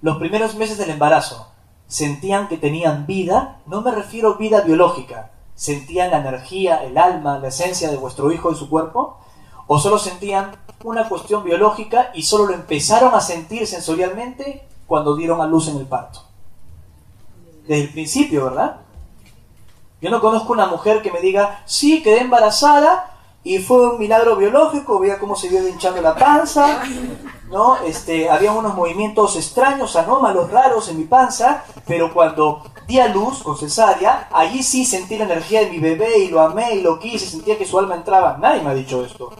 los primeros meses del embarazo, sentían que tenían vida, no me refiero a vida biológica, sentían la energía, el alma, la esencia de vuestro hijo en su cuerpo, o solo sentían una cuestión biológica y solo lo empezaron a sentir sensorialmente cuando dieron a luz en el parto. Desde el principio, ¿verdad? Yo no conozco una mujer que me diga, sí, quedé embarazada y fue un milagro biológico, veía cómo se vio hinchando la panza, ¿no? Este, había unos movimientos extraños, anómalos, raros en mi panza, pero cuando di a luz con cesárea, allí sí sentí la energía de mi bebé y lo amé y lo quise, sentía que su alma entraba. Nadie me ha dicho esto.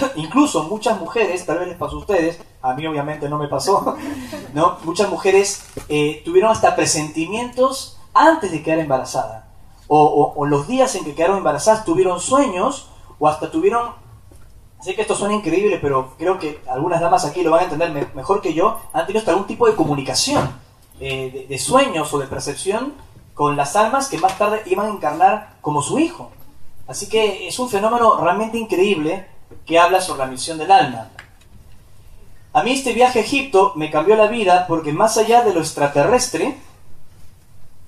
[CLEARS THROAT] incluso muchas mujeres, tal vez les pasó a ustedes, a mí obviamente no me pasó, [LAUGHS] ¿no? Muchas mujeres eh, tuvieron hasta presentimientos antes de quedar embarazada. O, los días en que quedaron embarazadas tuvieron sueños o hasta tuvieron... Sé que esto suena increíble, pero creo que algunas damas aquí lo van a entender mejor que yo. Han tenido hasta algún tipo de comunicación, eh, de sueños o de percepción con las almas que más tarde iban a encarnar como su hijo. Así que es un fenómeno realmente increíble que habla sobre la misión del alma. A mí este viaje a Egipto me cambió la vida porque más allá de lo extraterrestre,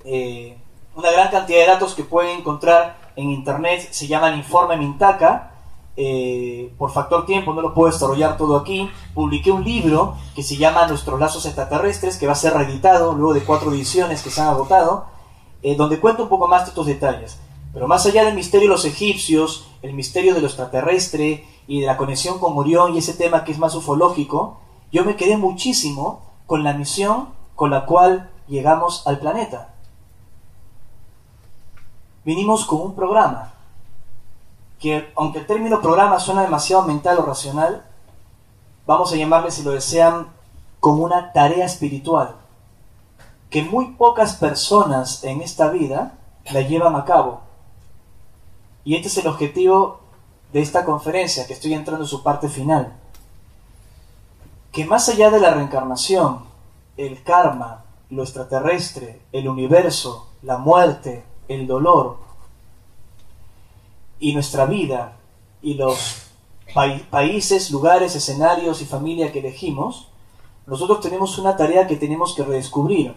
eh, una gran cantidad de datos que pueden encontrar en internet se llaman Informe Mintaka. Eh, por factor tiempo no lo puedo desarrollar todo aquí. Publiqué un libro que se llama Nuestros lazos extraterrestres, que va a ser reeditado luego de cuatro ediciones que se han agotado, eh, donde cuento un poco más de estos detalles. Pero más allá del misterio de los egipcios, el misterio de lo extraterrestre y de la conexión con Orión y ese tema que es más ufológico, yo me quedé muchísimo con la misión con la cual llegamos al planeta. Vinimos con un programa, que aunque el término programa suena demasiado mental o racional, vamos a llamarle, si lo desean, como una tarea espiritual, que muy pocas personas en esta vida la llevan a cabo. Y este es el objetivo de esta conferencia, que estoy entrando en su parte final. Que más allá de la reencarnación, el karma, lo extraterrestre, el universo, la muerte, el dolor y nuestra vida y los países, lugares, escenarios y familia que elegimos, nosotros tenemos una tarea que tenemos que redescubrir.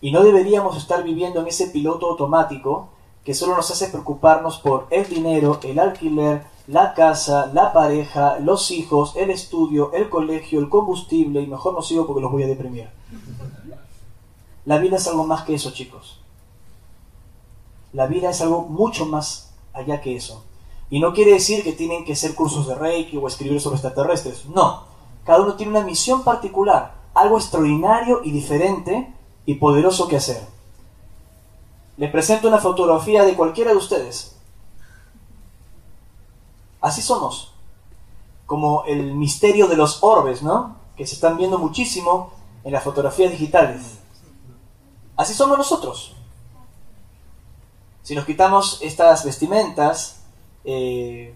Y no deberíamos estar viviendo en ese piloto automático que solo nos hace preocuparnos por el dinero, el alquiler, la casa, la pareja, los hijos, el estudio, el colegio, el combustible, y mejor no sigo porque los voy a deprimir. La vida es algo más que eso, chicos. La vida es algo mucho más allá que eso. Y no quiere decir que tienen que ser cursos de Reiki o escribir sobre extraterrestres. No. Cada uno tiene una misión particular, algo extraordinario y diferente y poderoso que hacer. Les presento una fotografía de cualquiera de ustedes. Así somos. Como el misterio de los orbes, ¿no? Que se están viendo muchísimo en las fotografías digitales. Así somos nosotros. Si nos quitamos estas vestimentas, eh,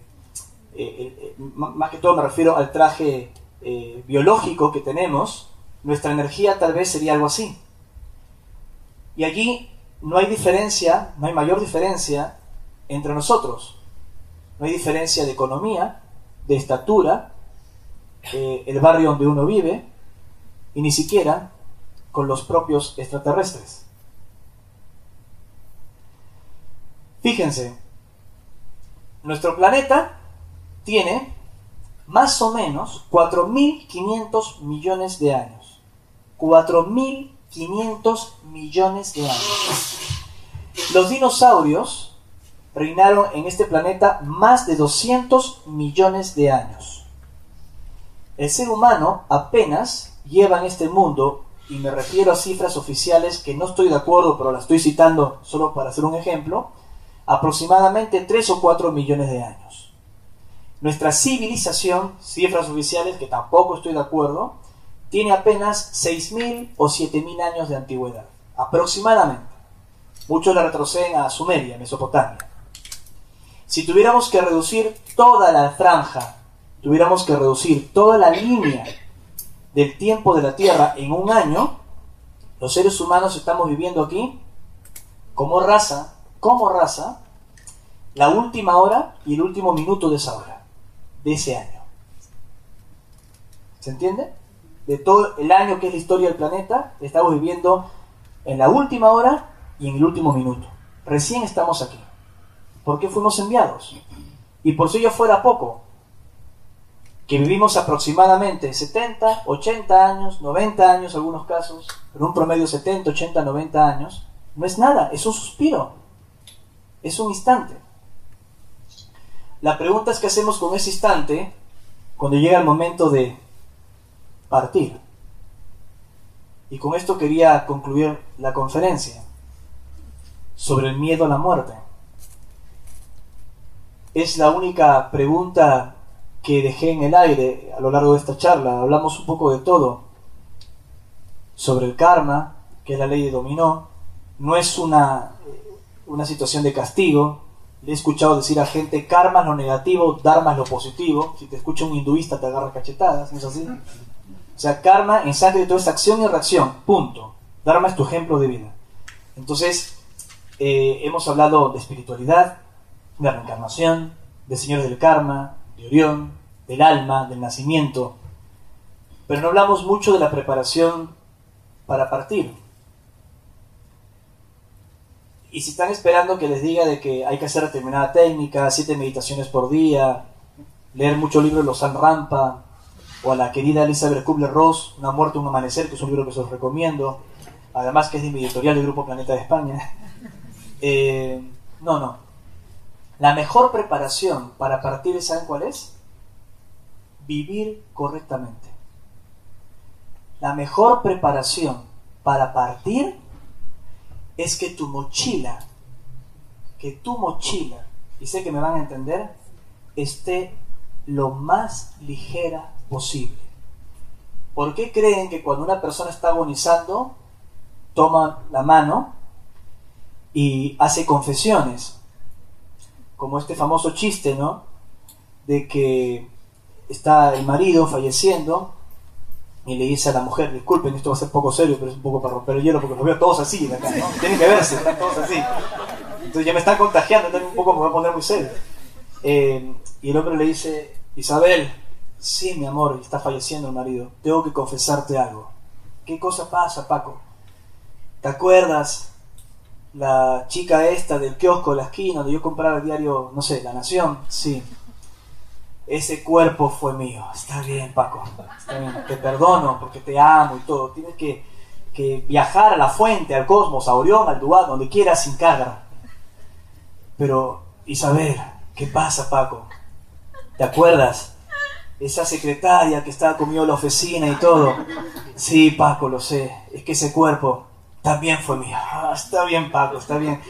eh, eh, más que todo me refiero al traje biológico que tenemos, nuestra energía tal vez sería algo así. Y allí no hay diferencia, no hay mayor diferencia entre nosotros. no hay diferencia de economía, de estatura, el barrio donde uno vive, y ni siquiera con los propios extraterrestres. Fíjense, nuestro planeta tiene más o menos 4.500 millones de años. 4.500 millones de años. Los dinosaurios reinaron en este planeta más de 200 millones de años. El ser humano apenas lleva en este mundo, y me refiero a cifras oficiales que no estoy de acuerdo, pero las estoy citando solo para hacer un ejemplo, aproximadamente 3 o 4 millones de años. Nuestra civilización, cifras oficiales que tampoco estoy de acuerdo, tiene apenas 6.000 o 7.000 años de antigüedad, aproximadamente. Muchos la retroceden a Sumeria, Mesopotamia. Si tuviéramos que reducir toda la franja, tuviéramos que reducir toda la línea del tiempo de la Tierra en un año, los seres humanos estamos viviendo aquí como raza, como raza, la última hora y el último minuto de esa hora, de ese año. ¿Se entiende? De todo el año que es la historia del planeta, estamos viviendo en la última hora y en el último minuto. Recién estamos aquí. ¿Por qué fuimos enviados? Y por si ello fuera poco, que vivimos aproximadamente 70, 80 años, 90 años en algunos casos, pero un promedio 70, 80, 90 años, no es nada, es un suspiro, es un instante. La pregunta es qué hacemos con ese instante cuando llega el momento de partir. Y con esto quería concluir la conferencia sobre el miedo a la muerte. Es la única pregunta que dejé en el aire a lo largo de esta charla. Hablamos un poco de todo. Sobre el karma, que es la ley de dominó. No es una, una situación de castigo. Le he escuchado decir a gente, karma es lo negativo, dharma es lo positivo. Si te escucha un hinduista te agarra cachetadas, ¿no es así? O sea, karma en sánscrito es acción y reacción, punto. Dharma es tu ejemplo de vida. Entonces, eh, hemos hablado de espiritualidad, de reencarnación, de señores del karma, de Orión, del alma, del nacimiento, pero no hablamos mucho de la preparación para partir. Y si están esperando que les diga de que hay que hacer determinada técnica, siete meditaciones por día, leer muchos libros de Lausanne Rampa, o a la querida Elizabeth Kubler-Ross, Una muerte, un amanecer, que es un libro que se recomiendo, además que es de mi editorial del Grupo Planeta de España. [LAUGHS] Eh, no, no. La mejor preparación para partir, ¿saben cuál es? Vivir correctamente. La mejor preparación para partir es que tu mochila, que tu mochila, y sé que me van a entender, esté lo más ligera posible. ¿Por qué creen que cuando una persona está agonizando, toma la mano y hace confesiones? Como este famoso chiste, ¿no? De que está el marido falleciendo y le dice a la mujer, disculpen, esto va a ser poco serio, pero es un poco para romper el hielo porque los veo todos así de acá. Tienen que verse, están todos así. Entonces ya me están contagiando, entonces un poco me voy a poner muy serio. Eh, y el hombre le dice, Isabel, sí, mi amor, está falleciendo el marido, tengo que confesarte algo. ¿Qué cosa pasa, Paco? ¿Te acuerdas la chica esta del kiosco la esquina donde yo compraba el diario, no sé, La Nación? Sí. Ese cuerpo fue mío. Está bien, Paco. Está bien. Te perdono porque te amo y todo. Tienes que, que viajar a la fuente, al cosmos, a Orión, al Duat, donde quieras sin carga. Pero, Isabel, ¿qué pasa, Paco? ¿Te acuerdas? Esa secretaria que estaba conmigo la oficina y todo. Sí, Paco, lo sé. Es que ese cuerpo también fue mío. Ah, está bien, Paco, está bien.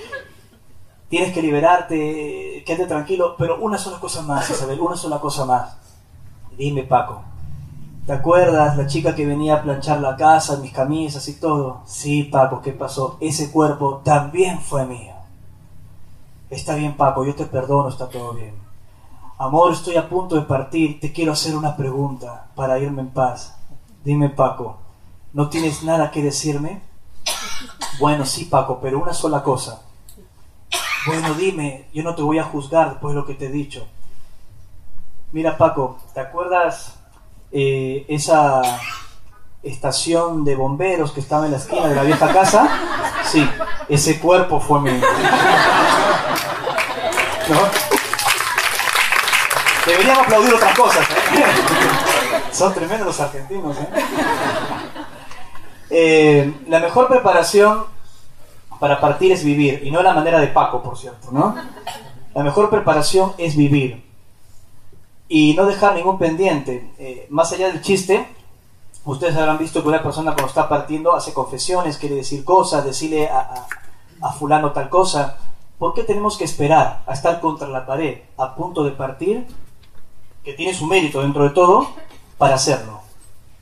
Tienes que liberarte, quédate tranquilo. Pero una sola cosa más, [LAUGHS] Isabel, una sola cosa más. Dime, Paco. ¿Te acuerdas la chica que venía a planchar la casa, mis camisas y todo? Sí, Paco, ¿qué pasó? Ese cuerpo también fue mío. Está bien, Paco, yo te perdono, está todo bien. Amor, estoy a punto de partir, te quiero hacer una pregunta para irme en paz. Dime, Paco, ¿no tienes nada que decirme? Bueno, sí, Paco, pero una sola cosa. Bueno, dime, yo no te voy a juzgar después de lo que te he dicho. Mira Paco, ¿te acuerdas eh, esa estación de bomberos que estaba en la esquina de la vieja casa? Sí, ese cuerpo fue mi... Deberíamos aplaudir otras cosas. ¿eh? Son tremendos los argentinos. ¿eh? ¿eh? la mejor preparación para partir es vivir, y no la manera de Paco, por cierto, ¿no? La mejor preparación es vivir y no dejar ningún pendiente. Eh, más allá del chiste, ustedes habrán visto que una persona cuando está partiendo hace confesiones, quiere decir cosas, decirle a, a fulano tal cosa. ¿Por qué tenemos que esperar a estar contra la pared a punto de partir que tiene su mérito dentro de todo, para hacerlo.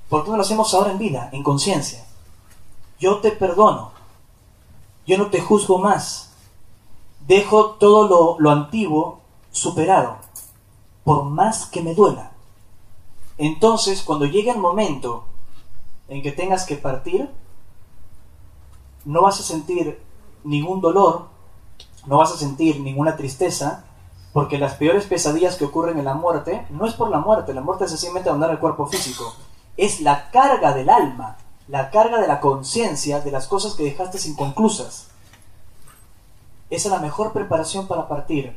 ¿Por qué no lo hacemos ahora en vida, en conciencia? Yo te perdono. Yo no te juzgo más. Dejo todo lo, lo antiguo superado, por más que me duela. Entonces, cuando llegue el momento en que tengas que partir, no vas a sentir ningún dolor, no vas a sentir ninguna tristeza, porque las peores pesadillas que ocurren en la muerte no es por la muerte, la muerte es sencillamente abandonar el cuerpo físico. Es la carga del alma, la carga de la conciencia de las cosas que dejaste inconclusas. Esa es la mejor preparación para partir.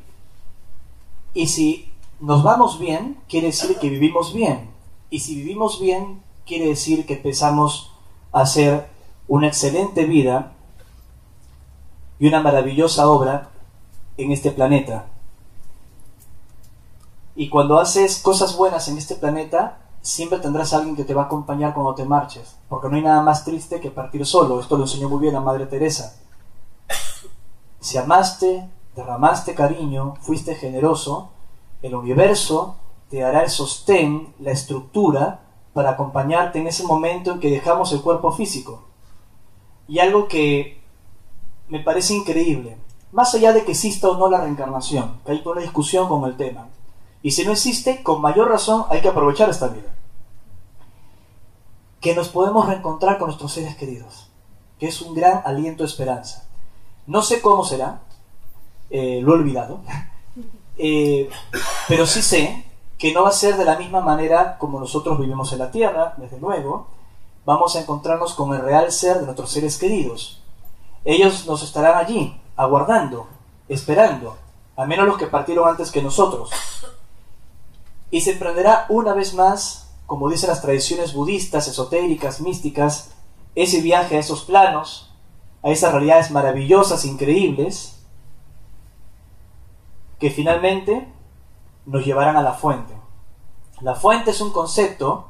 Y si nos vamos bien, quiere decir que vivimos bien. Y si vivimos bien, quiere decir que empezamos a hacer una excelente vida y una maravillosa obra en este planeta. Y cuando haces cosas buenas en este planeta, siempre tendrás alguien que te va a acompañar cuando te marches, porque no hay nada más triste que partir solo. Esto lo enseñó muy bien la Madre Teresa. Si amaste, derramaste cariño, fuiste generoso, el universo te dará el sostén, la estructura, para acompañarte en ese momento en que dejamos el cuerpo físico. Y algo que me parece increíble, más allá de que exista o no la reencarnación, que hay toda una discusión con el tema, y si no existe, con mayor razón hay que aprovechar esta vida. Que nos podemos reencontrar con nuestros seres queridos, que es un gran aliento de esperanza. No sé cómo será, eh, lo he olvidado, [LAUGHS] eh, pero sí sé que no va a ser de la misma manera como nosotros vivimos en la Tierra, desde luego. Vamos a encontrarnos con el real ser de nuestros seres queridos. Ellos nos estarán allí, aguardando, esperando, al menos los que partieron antes que nosotros y se emprenderá una vez más, como dicen las tradiciones budistas, esotéricas, místicas, ese viaje a esos planos, a esas realidades maravillosas, increíbles, que finalmente nos llevarán a la fuente. La fuente es un concepto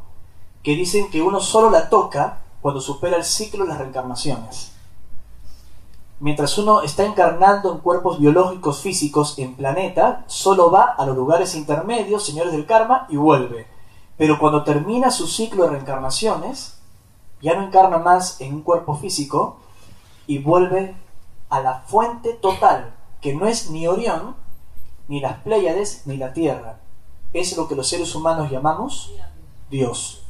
que dicen que uno solo la toca cuando supera el ciclo de las reencarnaciones mientras uno está encarnando en cuerpos biológicos físicos en planeta, solo va a los lugares intermedios, señores del karma, y vuelve. Pero cuando termina su ciclo de reencarnaciones, ya no encarna más en un cuerpo físico y vuelve a la fuente total, que no es ni Orión, ni las Pléyades, ni la Tierra. Es lo que los seres humanos llamamos Dios.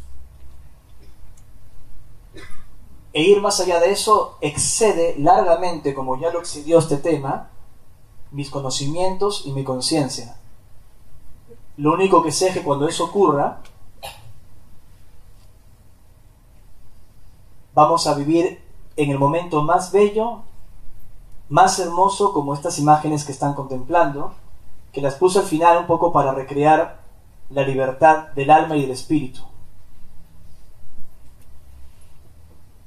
E ir más allá de eso excede largamente, como ya lo excedió este tema, mis conocimientos y mi conciencia. Lo único que sé es que cuando eso ocurra, vamos a vivir en el momento más bello, más hermoso, como estas imágenes que están contemplando, que las puse al final un poco para recrear la libertad del alma y del espíritu.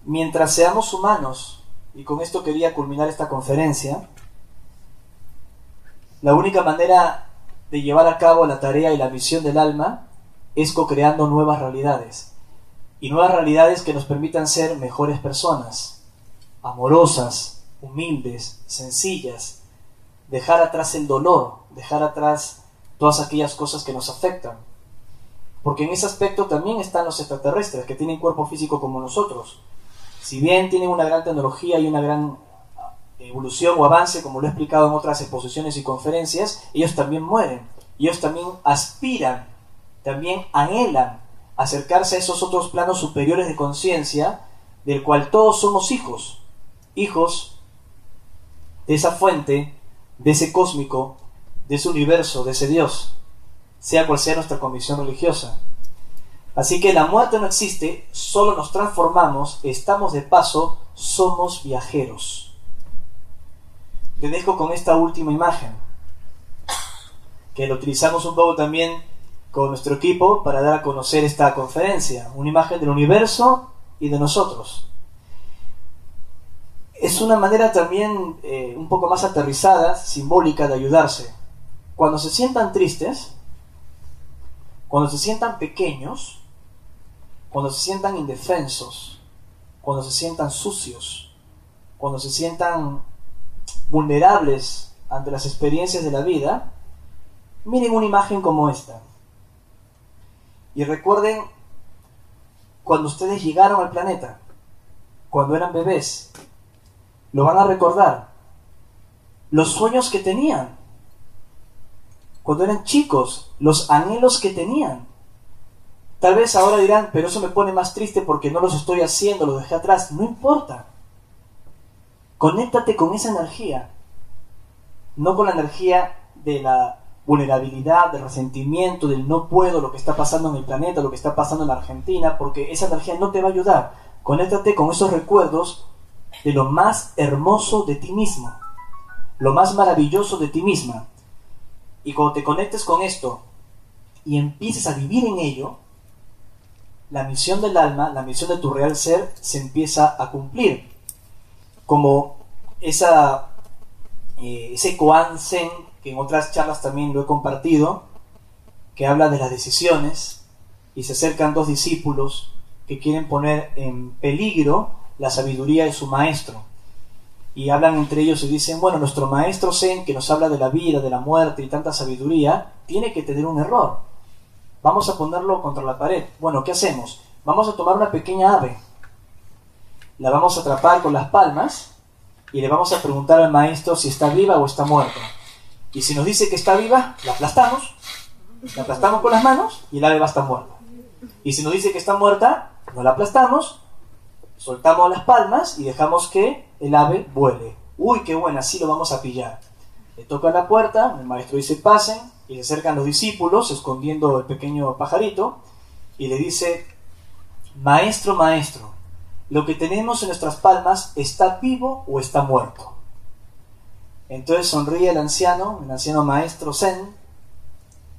mientras seamos humanos, y con esto quería culminar esta conferencia, la única manera de llevar a cabo la tarea y la misión del alma es co-creando nuevas realidades. Y nuevas realidades que nos permitan ser mejores personas, amorosas, humildes, sencillas, dejar atrás el dolor, dejar atrás todas aquellas cosas que nos afectan. Porque en ese aspecto también están los extraterrestres, que tienen cuerpo físico como nosotros, si bien tienen una gran tecnología y una gran evolución o avance, como lo he explicado en otras exposiciones y conferencias, ellos también mueren. Ellos también aspiran, también anhelan acercarse a esos otros planos superiores de conciencia, del cual todos somos hijos, hijos de esa fuente, de ese cósmico, de ese universo, de ese Dios. sea cual sea nuestra convicción religiosa. Así que la muerte no existe, solo nos transformamos, estamos de paso, somos viajeros. Te dejo con esta última imagen, que lo utilizamos un poco también con nuestro equipo para dar a conocer esta conferencia, una imagen del universo y de nosotros. Es una manera también eh, un poco más aterrizada, simbólica de ayudarse. Cuando se sientan tristes, cuando se sientan pequeños, cuando se sientan indefensos, cuando se sientan sucios, cuando se sientan vulnerables ante las experiencias de la vida, miren una imagen como esta. Y recuerden cuando ustedes llegaron al planeta, cuando eran bebés, lo van a recordar. Los sueños que tenían, cuando eran chicos, los anhelos que tenían. Tal vez ahora dirán, pero eso me pone más triste porque no los estoy haciendo, los dejé atrás. No importa. Conéctate con esa energía, no con la energía de la vulnerabilidad, del resentimiento, del no puedo, lo que está pasando en el planeta, lo que está pasando en la Argentina, porque esa energía no te va a ayudar. Conéctate con esos recuerdos de lo más hermoso de ti mismo, lo más maravilloso de ti misma. Y cuando te conectes con esto y empieces a vivir en ello, la misión del alma, la misión de tu real ser, se empieza a cumplir. Como esa, eh, ese koan que en otras charlas también lo he compartido, que habla de las decisiones, y se acercan dos discípulos que quieren poner en peligro la sabiduría de su maestro. Y hablan entre ellos y dicen, bueno, nuestro maestro Zen, que nos habla de la vida, de la muerte y tanta sabiduría, tiene que tener un error Vamos a ponerlo contra la pared. Bueno, ¿qué hacemos? Vamos a tomar una pequeña ave, la vamos a atrapar con las palmas y le vamos a preguntar al maestro si está viva o está muerta. Y si nos dice que está viva, la aplastamos, la aplastamos con las manos y el ave va a estar muerta. Y si nos dice que está muerta, no la aplastamos, soltamos las palmas y dejamos que el ave vuele. Uy, qué buena, así lo vamos a pillar. Le toca la puerta, el maestro dice pasen, y se acercan los discípulos escondiendo el pequeño pajarito y le dice, Maestro, maestro, lo que tenemos en nuestras palmas está vivo o está muerto. Entonces sonríe el anciano, el anciano maestro Zen,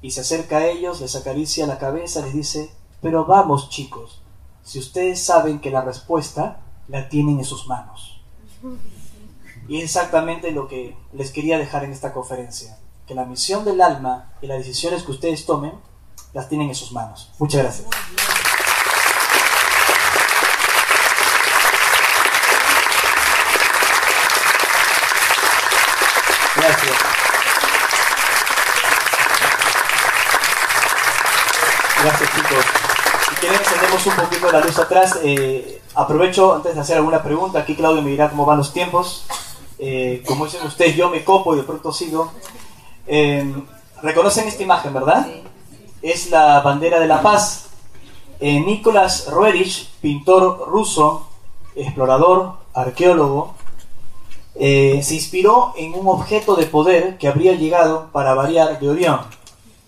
y se acerca a ellos, les acaricia la cabeza, les dice, pero vamos chicos, si ustedes saben que la respuesta la tienen en sus manos. Y es exactamente lo que les quería dejar en esta conferencia que la misión del alma y las decisiones que ustedes tomen las tienen en sus manos. Muchas gracias. Gracias chicos. Si quieren encendemos un poquito la luz atrás. Eh, aprovecho antes de hacer alguna pregunta. Aquí Claudio me dirá cómo van los tiempos. Eh, como dicen ustedes, yo me copo y de pronto sigo. Eh, reconocen esta imagen, ¿verdad? Es la bandera de la paz. Eh, Nicolás Roerich, pintor ruso, explorador, arqueólogo, eh, se inspiró en un objeto de poder que habría llegado, para variar, de Orión,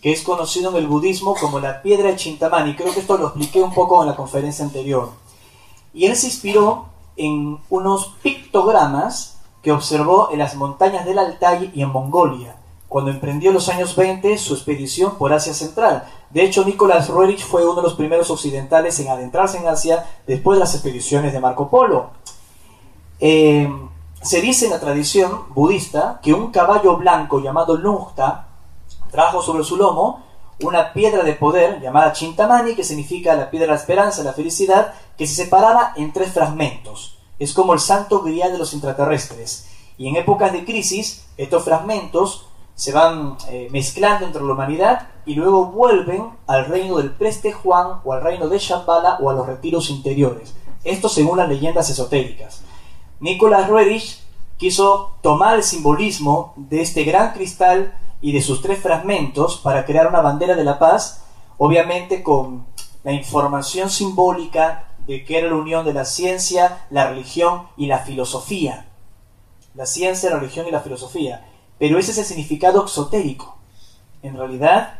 que es conocido en el budismo como la piedra de Chintamani. Creo que esto lo expliqué un poco en la conferencia anterior. Y él se inspiró en unos pictogramas que observó en las montañas del Altai y en Mongolia cuando emprendió en los años 20 su expedición por Asia Central. De hecho, Nicolás Roerich fue uno de los primeros occidentales en adentrarse en Asia después de las expediciones de Marco Polo. Eh, se dice en la tradición budista que un caballo blanco llamado Lungta trajo sobre su lomo una piedra de poder llamada Chintamani, que significa la piedra de la esperanza, la felicidad, que se separaba en tres fragmentos. Es como el santo grial de los intraterrestres. Y en épocas de crisis, estos fragmentos se van eh, mezclando entre la humanidad y luego vuelven al reino del Preste Juan o al reino de Shambhala o a los retiros interiores. Esto según las leyendas esotéricas. Nicolás Roerich quiso tomar el simbolismo de este gran cristal y de sus tres fragmentos para crear una bandera de la paz, obviamente con la información simbólica de que era la unión de la ciencia, la religión y la filosofía. La ciencia, la religión y la filosofía. Pero ese es el significado exotérico. En realidad,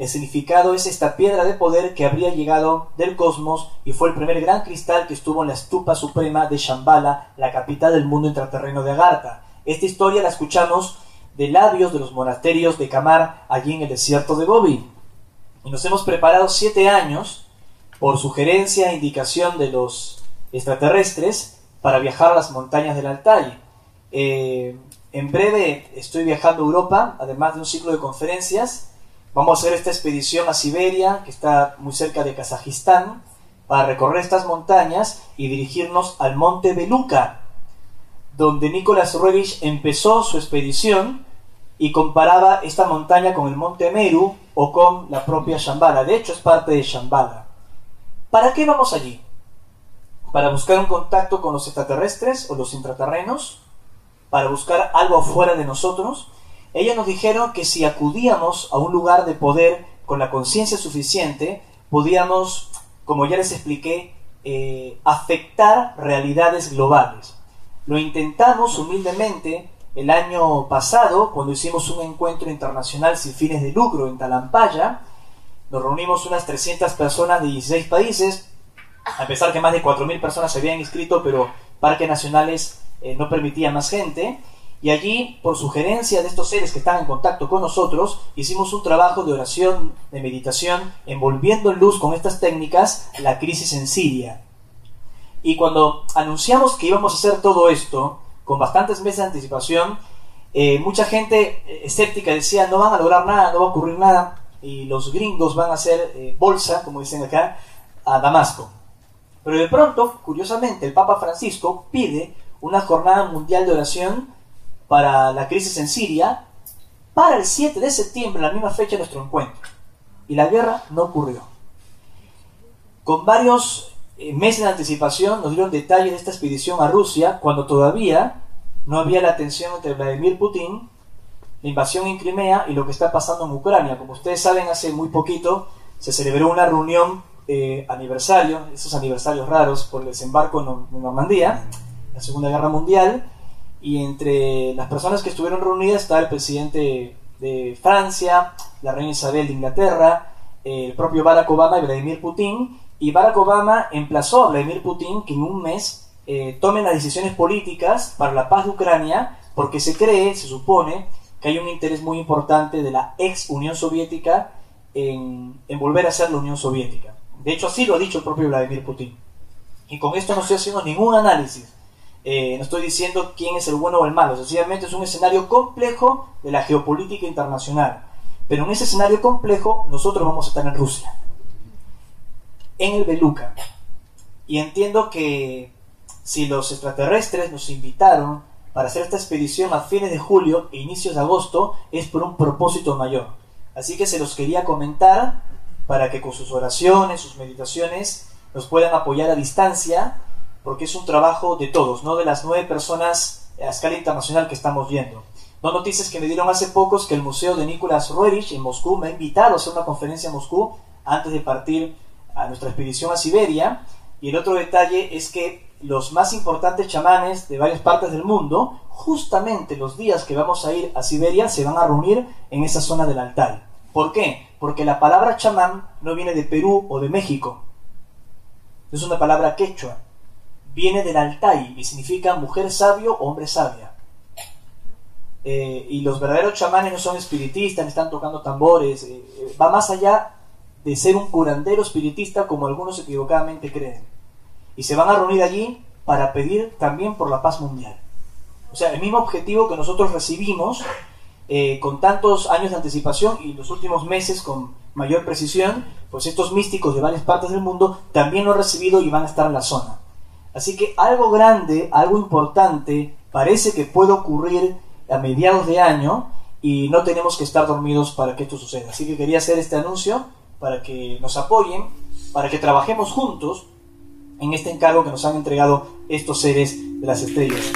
El significado es esta piedra de poder que habría llegado del cosmos y fue el primer gran cristal que estuvo en la estupa suprema de Shambhala, la capital del mundo intraterreno de Agartha. Esta historia la escuchamos de labios de los monasterios de Kamar allí en el desierto de Gobi. Y nos hemos preparado siete años, por sugerencia e indicación de los extraterrestres, para viajar a las montañas del Altai. Eh, en breve estoy viajando a Europa, además de un ciclo de conferencias. Vamos a hacer esta expedición a Siberia, que está muy cerca de Kazajistán, para recorrer estas montañas y dirigirnos al monte Beluca, donde Nicolás Revich empezó su expedición y comparaba esta montaña con el monte Meru o con la propia Shambhala. De hecho, es parte de Shambhala. ¿Para qué vamos allí? ¿Para buscar un contacto con los extraterrestres o los intraterrenos? para buscar algo fuera de nosotros, ellos nos dijeron que si acudíamos a un lugar de poder con la conciencia suficiente, podíamos, como ya les expliqué, eh, afectar realidades globales. Lo intentamos humildemente el año pasado, cuando hicimos un encuentro internacional sin fines de lucro en Talampaya. Nos reunimos unas 300 personas de 16 países, a pesar que más de 4.000 personas se habían inscrito, pero parques nacionales eh, no permitía más gente. Y allí, por sugerencia de estos seres que están en contacto con nosotros, hicimos un trabajo de oración, de meditación, envolviendo en luz con estas técnicas la crisis en Siria. Y cuando anunciamos que íbamos a hacer todo esto, con bastantes meses de anticipación, eh, mucha gente eh, escéptica decía, no van a lograr nada, no va a ocurrir nada, y los gringos van a hacer bolsa, como dicen acá, a Damasco. Pero de pronto, curiosamente, el Papa Francisco pide una jornada mundial de oración para la crisis en Siria para el 7 de septiembre, la misma fecha de nuestro encuentro. Y la guerra no ocurrió. Con varios eh, meses de anticipación nos dieron detalles de esta expedición a Rusia cuando todavía no había la tensión entre Vladimir Putin, la invasión en Crimea y lo que está pasando en Ucrania. Como ustedes saben, hace muy poquito se celebró una reunión eh, aniversario, esos aniversarios raros por el desembarco en Normandía, la Segunda Guerra Mundial, y entre las personas que estuvieron reunidas está el presidente de Francia, la reina Isabel de Inglaterra, el propio Barack Obama y Vladimir Putin, y Barack Obama emplazó a Vladimir Putin que en un mes eh, tomen las decisiones políticas para la paz de Ucrania, porque se cree, se supone, que hay un interés muy importante de la ex Unión Soviética en, volver a ser la Unión Soviética. De hecho, así lo ha dicho el propio Vladimir Putin. Y con esto no estoy haciendo ningún análisis eh, no estoy diciendo quién es el bueno o el malo, sencillamente es un escenario complejo de la geopolítica internacional. Pero en ese escenario complejo nosotros vamos a estar en Rusia, en el Beluca. Y entiendo que si los extraterrestres nos invitaron para hacer esta expedición a fines de julio e inicios de agosto, es por un propósito mayor. Así que se los quería comentar para que con sus oraciones, sus meditaciones, nos puedan apoyar a distancia porque es un trabajo de todos, no de las nueve personas a escala internacional que estamos viendo. Dos noticias que me dieron hace pocos que el Museo de Nicolás Roerich en Moscú me ha invitado a hacer una conferencia en Moscú antes de partir a nuestra expedición a Siberia. Y el otro detalle es que los más importantes chamanes de varias partes del mundo, justamente los días que vamos a ir a Siberia, se van a reunir en esa zona del Altai. ¿Por qué? Porque la palabra chamán no viene de Perú o de México. Es una palabra quechua viene del Altai y significa mujer sabio o hombre sabia. Eh, y los verdaderos chamanes no son espiritistas, ni están tocando tambores, eh, eh, va más allá de ser un curandero espiritista como algunos equivocadamente creen. Y se van a reunir allí para pedir también por la paz mundial. O sea, el mismo objetivo que nosotros recibimos con tantos años de anticipación y los últimos meses con mayor precisión, pues estos místicos de varias partes del mundo también lo han recibido y van a estar en la zona. Así que algo grande, algo importante, parece que puede ocurrir a mediados de año y no tenemos que estar dormidos para que esto suceda. Así que quería hacer este anuncio para que nos apoyen, para que trabajemos juntos en este encargo que nos han entregado estos seres de las estrellas.